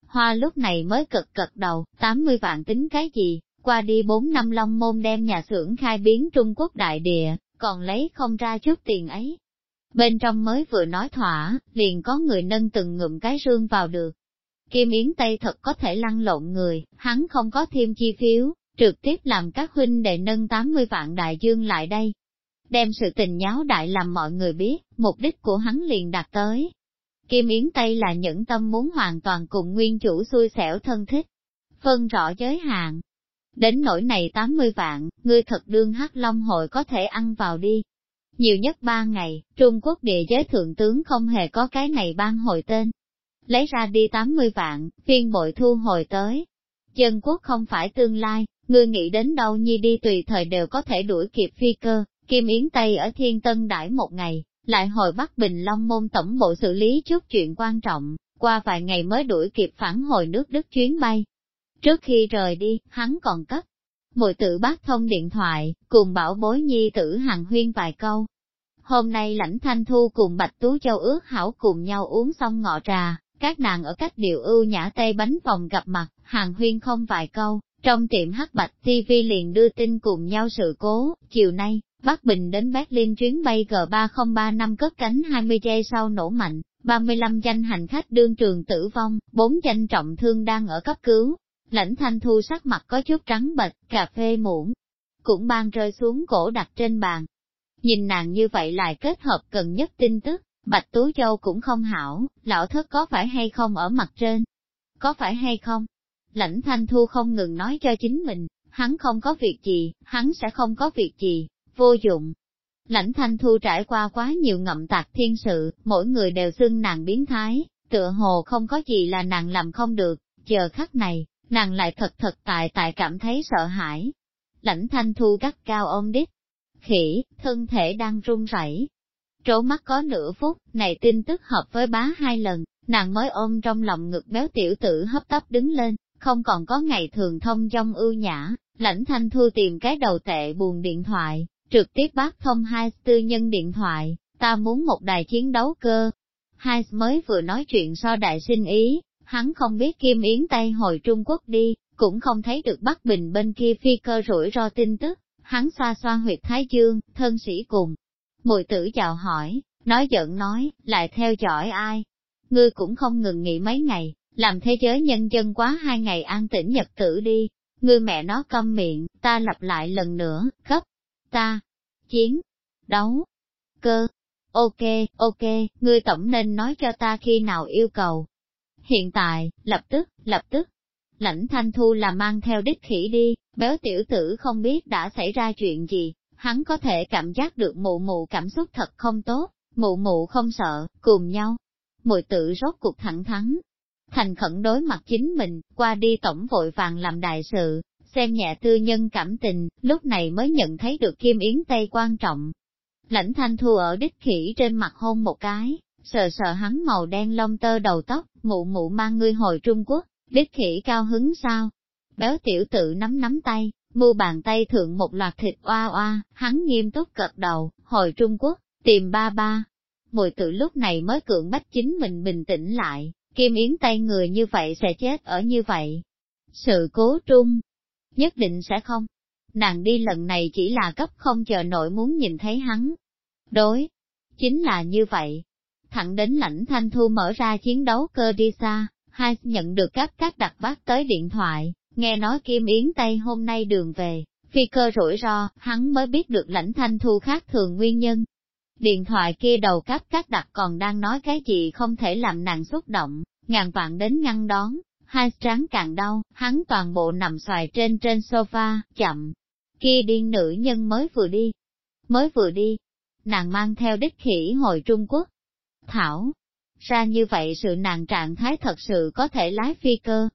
Hoa lúc này mới cực cật đầu, 80 vạn tính cái gì, qua đi 4 năm long môn đem nhà xưởng khai biến Trung Quốc đại địa, còn lấy không ra chút tiền ấy. Bên trong mới vừa nói thỏa, liền có người nâng từng ngụm cái rương vào được. Kim Yến Tây thật có thể lăn lộn người, hắn không có thêm chi phiếu, trực tiếp làm các huynh đệ nâng 80 vạn đại dương lại đây. Đem sự tình nháo đại làm mọi người biết, mục đích của hắn liền đạt tới. Kim Yến Tây là những tâm muốn hoàn toàn cùng nguyên chủ xui xẻo thân thích. Phân rõ giới hạn, Đến nỗi này 80 vạn, ngươi thật đương hắc long hội có thể ăn vào đi. Nhiều nhất ba ngày, Trung Quốc địa giới thượng tướng không hề có cái này ban hồi tên. Lấy ra đi 80 vạn, phiên bội thu hồi tới. Dân quốc không phải tương lai, ngươi nghĩ đến đâu nhi đi tùy thời đều có thể đuổi kịp phi cơ, Kim Yến Tây ở Thiên Tân đãi một ngày, lại hồi Bắc Bình Long môn tổng bộ xử lý chút chuyện quan trọng, qua vài ngày mới đuổi kịp phản hồi nước Đức chuyến bay. Trước khi rời đi, hắn còn cất. Mùi tử bác thông điện thoại, cùng bảo bối nhi tử hàng huyên vài câu. Hôm nay lãnh thanh thu cùng Bạch Tú Châu ước hảo cùng nhau uống xong ngọ trà, các nàng ở cách điều ưu nhã tây bánh phòng gặp mặt, hàng huyên không vài câu, trong tiệm hắc bạch TV liền đưa tin cùng nhau sự cố, chiều nay, Bắc Bình đến Berlin chuyến bay G3035 cất cánh 20 giây sau nổ mạnh, 35 danh hành khách đương trường tử vong, 4 danh trọng thương đang ở cấp cứu, Lãnh thanh thu sắc mặt có chút trắng bệch, cà phê muỗng, cũng ban rơi xuống cổ đặt trên bàn. Nhìn nàng như vậy lại kết hợp cần nhất tin tức, Bạch Tú Châu cũng không hảo, lão thất có phải hay không ở mặt trên? Có phải hay không? Lãnh thanh thu không ngừng nói cho chính mình, hắn không có việc gì, hắn sẽ không có việc gì, vô dụng. Lãnh thanh thu trải qua quá nhiều ngậm tạc thiên sự, mỗi người đều xưng nàng biến thái, tựa hồ không có gì là nàng làm không được, chờ khắc này, nàng lại thật thật tại tại cảm thấy sợ hãi. Lãnh thanh thu gắt cao ôm đít, khỉ, thân thể đang run rẩy. Trố mắt có nửa phút, này tin tức hợp với bá hai lần, nàng mới ôm trong lòng ngực béo tiểu tử hấp tấp đứng lên, không còn có ngày thường thông dong ưu nhã, lãnh thanh thu tìm cái đầu tệ buồn điện thoại, trực tiếp bác thông hai tư nhân điện thoại, ta muốn một đài chiến đấu cơ. Hai mới vừa nói chuyện so đại sinh ý, Hắn không biết Kim Yến Tây hồi Trung Quốc đi, cũng không thấy được Bắc Bình bên kia phi cơ rủi ro tin tức, hắn xoa xoa huyệt Thái Dương, thân sĩ cùng. Mùi tử chào hỏi, nói giận nói, lại theo dõi ai. Ngươi cũng không ngừng nghỉ mấy ngày, làm thế giới nhân dân quá hai ngày an tĩnh nhật tử đi. Ngươi mẹ nó câm miệng, ta lặp lại lần nữa, cấp, ta, chiến, đấu, cơ, ok, ok, ngươi tổng nên nói cho ta khi nào yêu cầu, Hiện tại, lập tức, lập tức, lãnh thanh thu là mang theo đích khỉ đi, béo tiểu tử không biết đã xảy ra chuyện gì, hắn có thể cảm giác được mụ mụ cảm xúc thật không tốt, mụ mụ không sợ, cùng nhau. Mùi tự rốt cuộc thẳng thắn, thành khẩn đối mặt chính mình, qua đi tổng vội vàng làm đại sự, xem nhẹ tư nhân cảm tình, lúc này mới nhận thấy được kim yến tây quan trọng. Lãnh thanh thu ở đích khỉ trên mặt hôn một cái, sờ sờ hắn màu đen lông tơ đầu tóc, mụ mụ mang ngươi hồi Trung Quốc, đích khỉ cao hứng sao? Béo tiểu tự nắm nắm tay, mu bàn tay thượng một loạt thịt oa oa, hắn nghiêm túc cật đầu, hồi Trung Quốc, tìm ba ba. Mùi tự lúc này mới cưỡng bách chính mình bình tĩnh lại, kim yến tay người như vậy sẽ chết ở như vậy. Sự cố trung, nhất định sẽ không. Nàng đi lần này chỉ là cấp không chờ nổi muốn nhìn thấy hắn. Đối, chính là như vậy, thẳng đến lãnh thanh thu mở ra chiến đấu cơ đi xa, hai nhận được các các đặc bác tới điện thoại, nghe nói Kim Yến Tây hôm nay đường về, phi cơ rủi ro, hắn mới biết được lãnh thanh thu khác thường nguyên nhân. Điện thoại kia đầu cấp các đặt còn đang nói cái gì không thể làm nàng xúc động, ngàn vạn đến ngăn đón, hai tráng càng đau, hắn toàn bộ nằm xoài trên trên sofa, chậm. Kia điên nữ nhân mới vừa đi, mới vừa đi, nàng mang theo đích khỉ hồi Trung Quốc. Thảo, ra như vậy sự nàng trạng thái thật sự có thể lái phi cơ.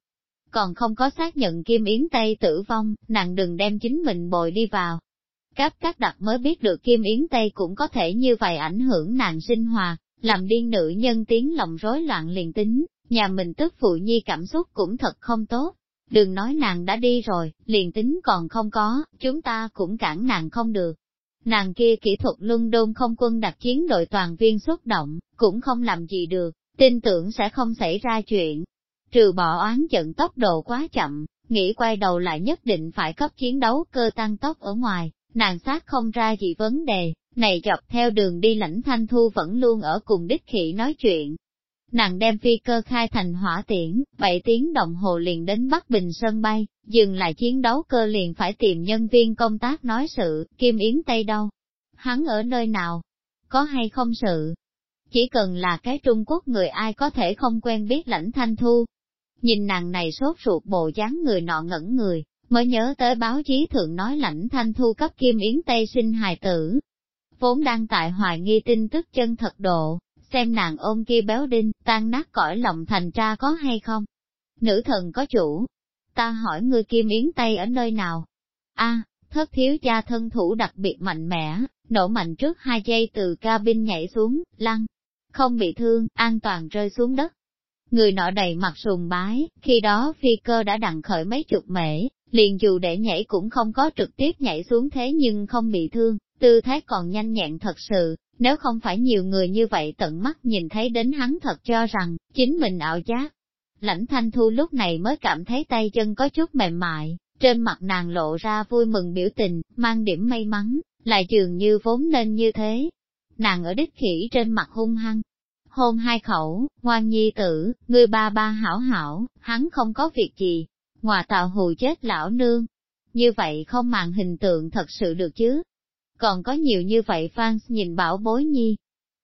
Còn không có xác nhận Kim Yến Tây tử vong, nàng đừng đem chính mình bồi đi vào. Cáp các đặc mới biết được Kim Yến Tây cũng có thể như vậy ảnh hưởng nàng sinh hoạt, làm điên nữ nhân tiếng lòng rối loạn liền tính, nhà mình tức phụ nhi cảm xúc cũng thật không tốt. Đừng nói nàng đã đi rồi, liền tính còn không có, chúng ta cũng cản nàng không được. Nàng kia kỹ thuật luân đôn không quân đặc chiến đội toàn viên xuất động, cũng không làm gì được, tin tưởng sẽ không xảy ra chuyện. Trừ bỏ oán giận tốc độ quá chậm, nghĩ quay đầu lại nhất định phải cấp chiến đấu cơ tăng tốc ở ngoài, nàng sát không ra gì vấn đề, này dọc theo đường đi lãnh thanh thu vẫn luôn ở cùng đích khỉ nói chuyện. Nàng đem phi cơ khai thành hỏa tiễn, 7 tiếng đồng hồ liền đến Bắc Bình sân bay, dừng lại chiến đấu cơ liền phải tìm nhân viên công tác nói sự, Kim Yến Tây đâu? Hắn ở nơi nào? Có hay không sự? Chỉ cần là cái Trung Quốc người ai có thể không quen biết lãnh thanh thu. Nhìn nàng này sốt ruột bộ dáng người nọ ngẩn người, mới nhớ tới báo chí thượng nói lãnh thanh thu cấp Kim Yến Tây sinh hài tử, vốn đang tại hoài nghi tin tức chân thật độ, xem nàng ôm kia béo đinh, tan nát cõi lòng thành ra có hay không. Nữ thần có chủ, ta hỏi ngươi kim yến tây ở nơi nào? a thất thiếu gia thân thủ đặc biệt mạnh mẽ, nổ mạnh trước hai giây từ cabin nhảy xuống, lăn, không bị thương, an toàn rơi xuống đất. Người nọ đầy mặt sùng bái, khi đó phi cơ đã đặng khởi mấy chục mễ, liền dù để nhảy cũng không có trực tiếp nhảy xuống thế nhưng không bị thương, tư thế còn nhanh nhẹn thật sự, nếu không phải nhiều người như vậy tận mắt nhìn thấy đến hắn thật cho rằng, chính mình ảo giác. Lãnh thanh thu lúc này mới cảm thấy tay chân có chút mềm mại, trên mặt nàng lộ ra vui mừng biểu tình, mang điểm may mắn, lại dường như vốn nên như thế. Nàng ở đích khỉ trên mặt hung hăng, hôn hai khẩu, ngoan nhi tử, người ba ba hảo hảo, hắn không có việc gì, ngoà tạo hù chết lão nương. Như vậy không màng hình tượng thật sự được chứ, còn có nhiều như vậy fans nhìn bảo bối nhi.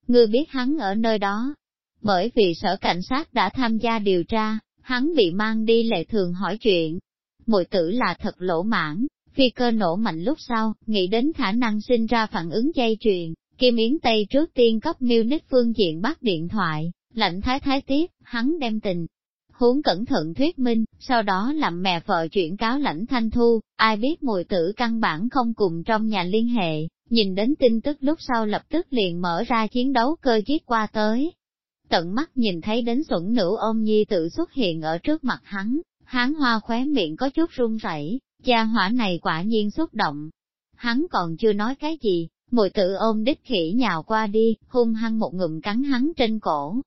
Ngươi biết hắn ở nơi đó. Bởi vì sở cảnh sát đã tham gia điều tra, hắn bị mang đi lệ thường hỏi chuyện. Mùi tử là thật lỗ mãn, phi cơ nổ mạnh lúc sau, nghĩ đến khả năng sinh ra phản ứng dây chuyền. Kim Yến Tây trước tiên cấp Munich phương diện bắt điện thoại, lạnh thái thái tiếp, hắn đem tình, huống cẩn thận thuyết minh, sau đó làm mẹ vợ chuyển cáo lãnh thanh thu, ai biết mùi tử căn bản không cùng trong nhà liên hệ, nhìn đến tin tức lúc sau lập tức liền mở ra chiến đấu cơ giết qua tới. Tận mắt nhìn thấy đến xuẩn nữ ôm nhi tự xuất hiện ở trước mặt hắn, hắn hoa khóe miệng có chút run rẩy, gia hỏa này quả nhiên xúc động. Hắn còn chưa nói cái gì, mùi tự ôm đích khỉ nhào qua đi, hung hăng một ngụm cắn hắn trên cổ,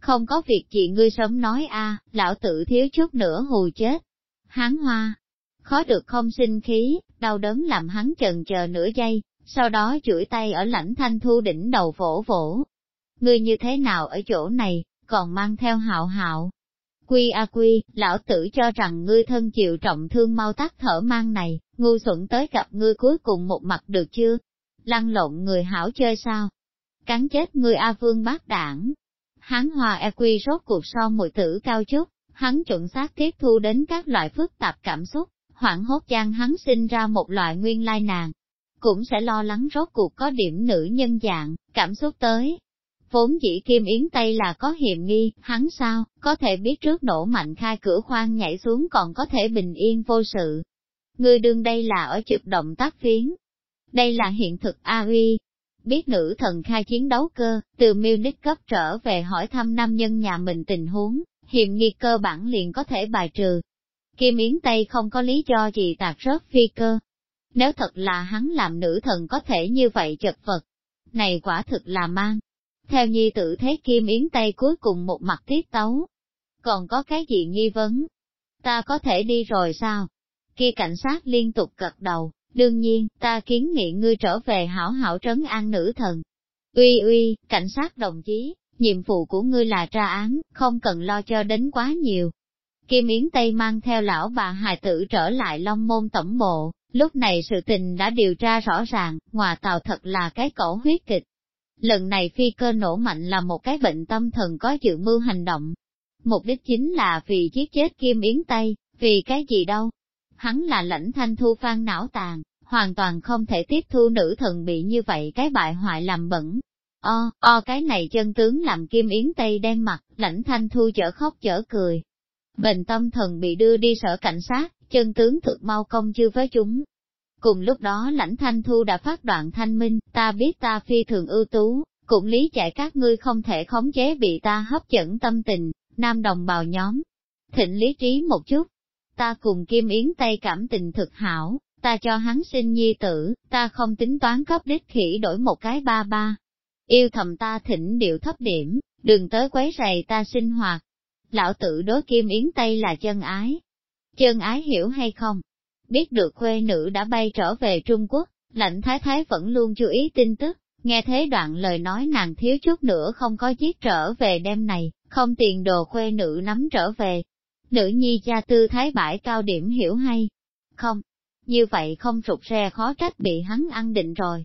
không có việc gì ngươi sớm nói a, lão tự thiếu chút nữa hù chết. Hán hoa, khó được không sinh khí, đau đớn làm hắn chần chờ nửa giây, sau đó chửi tay ở lãnh thanh thu đỉnh đầu vỗ vỗ. Ngươi như thế nào ở chỗ này, còn mang theo hạo hạo. Quy a quy, lão tử cho rằng ngươi thân chịu trọng thương mau tắt thở mang này, ngu xuẩn tới gặp ngươi cuối cùng một mặt được chưa? Lăn lộn người hảo chơi sao? Cắn chết ngươi A Vương bác đảng, Hắn hòa e quy rốt cuộc so mùi tử cao chút, hắn chuẩn xác tiếp thu đến các loại phức tạp cảm xúc, hoảng hốt gian hắn sinh ra một loại nguyên lai nàng. Cũng sẽ lo lắng rốt cuộc có điểm nữ nhân dạng, cảm xúc tới. Vốn dĩ Kim Yến Tây là có hiểm nghi, hắn sao, có thể biết trước nổ mạnh khai cửa khoang nhảy xuống còn có thể bình yên vô sự. Người đương đây là ở trực động tác phiến. Đây là hiện thực A uy, biết nữ thần khai chiến đấu cơ, từ Munich cấp trở về hỏi thăm nam nhân nhà mình tình huống, hiểm nghi cơ bản liền có thể bài trừ. Kim Yến Tây không có lý do gì tạc rớt phi cơ. Nếu thật là hắn làm nữ thần có thể như vậy chật vật, này quả thực là mang. Theo nhi tử thế Kim Yến Tây cuối cùng một mặt tiết tấu. Còn có cái gì nghi vấn? Ta có thể đi rồi sao? Kia cảnh sát liên tục gật đầu, Đương nhiên, ta kiến nghị ngươi trở về hảo hảo trấn an nữ thần. Uy uy, cảnh sát đồng chí, nhiệm vụ của ngươi là tra án, không cần lo cho đến quá nhiều. Kim Yến Tây mang theo lão bà hài tử trở lại Long Môn Tổng Bộ, lúc này sự tình đã điều tra rõ ràng, ngoài tàu thật là cái cổ huyết kịch. Lần này phi cơ nổ mạnh là một cái bệnh tâm thần có dự mưu hành động. Mục đích chính là vì giết chết Kim Yến Tây, vì cái gì đâu. Hắn là lãnh thanh thu phan não tàn, hoàn toàn không thể tiếp thu nữ thần bị như vậy cái bại hoại làm bẩn. O, o cái này chân tướng làm Kim Yến Tây đen mặt, lãnh thanh thu chở khóc chở cười. Bệnh tâm thần bị đưa đi sở cảnh sát, chân tướng thực mau công chư với chúng. Cùng lúc đó lãnh thanh thu đã phát đoạn thanh minh, ta biết ta phi thường ưu tú, cũng lý giải các ngươi không thể khống chế bị ta hấp dẫn tâm tình, nam đồng bào nhóm. Thịnh lý trí một chút, ta cùng Kim Yến Tây cảm tình thực hảo, ta cho hắn sinh nhi tử, ta không tính toán cấp đích khỉ đổi một cái ba ba. Yêu thầm ta thỉnh điệu thấp điểm, đừng tới quấy rầy ta sinh hoạt. Lão tử đối Kim Yến Tây là chân ái. Chân ái hiểu hay không? Biết được quê nữ đã bay trở về Trung Quốc, lãnh thái thái vẫn luôn chú ý tin tức, nghe thế đoạn lời nói nàng thiếu chút nữa không có chiếc trở về đêm này, không tiền đồ khuê nữ nắm trở về. Nữ nhi cha tư thái bãi cao điểm hiểu hay? Không, như vậy không rụt rè khó trách bị hắn ăn định rồi.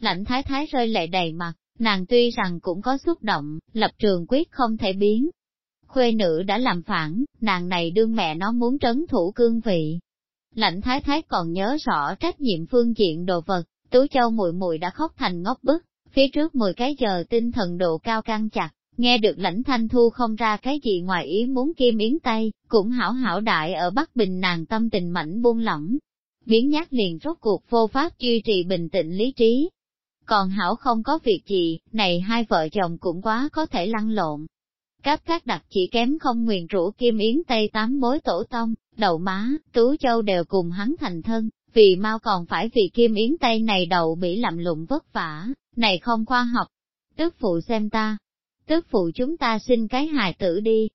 Lãnh thái thái rơi lệ đầy mặt, nàng tuy rằng cũng có xúc động, lập trường quyết không thể biến. Khuê nữ đã làm phản, nàng này đương mẹ nó muốn trấn thủ cương vị. Lãnh thái thái còn nhớ rõ trách nhiệm phương diện đồ vật, tú châu mùi mùi đã khóc thành ngốc bức, phía trước 10 cái giờ tinh thần độ cao căng chặt, nghe được lãnh thanh thu không ra cái gì ngoài ý muốn kim yến tay, cũng hảo hảo đại ở Bắc Bình nàng tâm tình mảnh buông lỏng, biến nhát liền rốt cuộc vô pháp duy trì bình tĩnh lý trí. Còn Hảo không có việc gì, này hai vợ chồng cũng quá có thể lăn lộn. Cáp các đặc chỉ kém không nguyền rũ kim yến tây tám bối tổ tông, đầu má, tú châu đều cùng hắn thành thân, vì mau còn phải vì kim yến tây này đầu bị lạm lụng vất vả, này không khoa học. Tức phụ xem ta, tức phụ chúng ta sinh cái hài tử đi,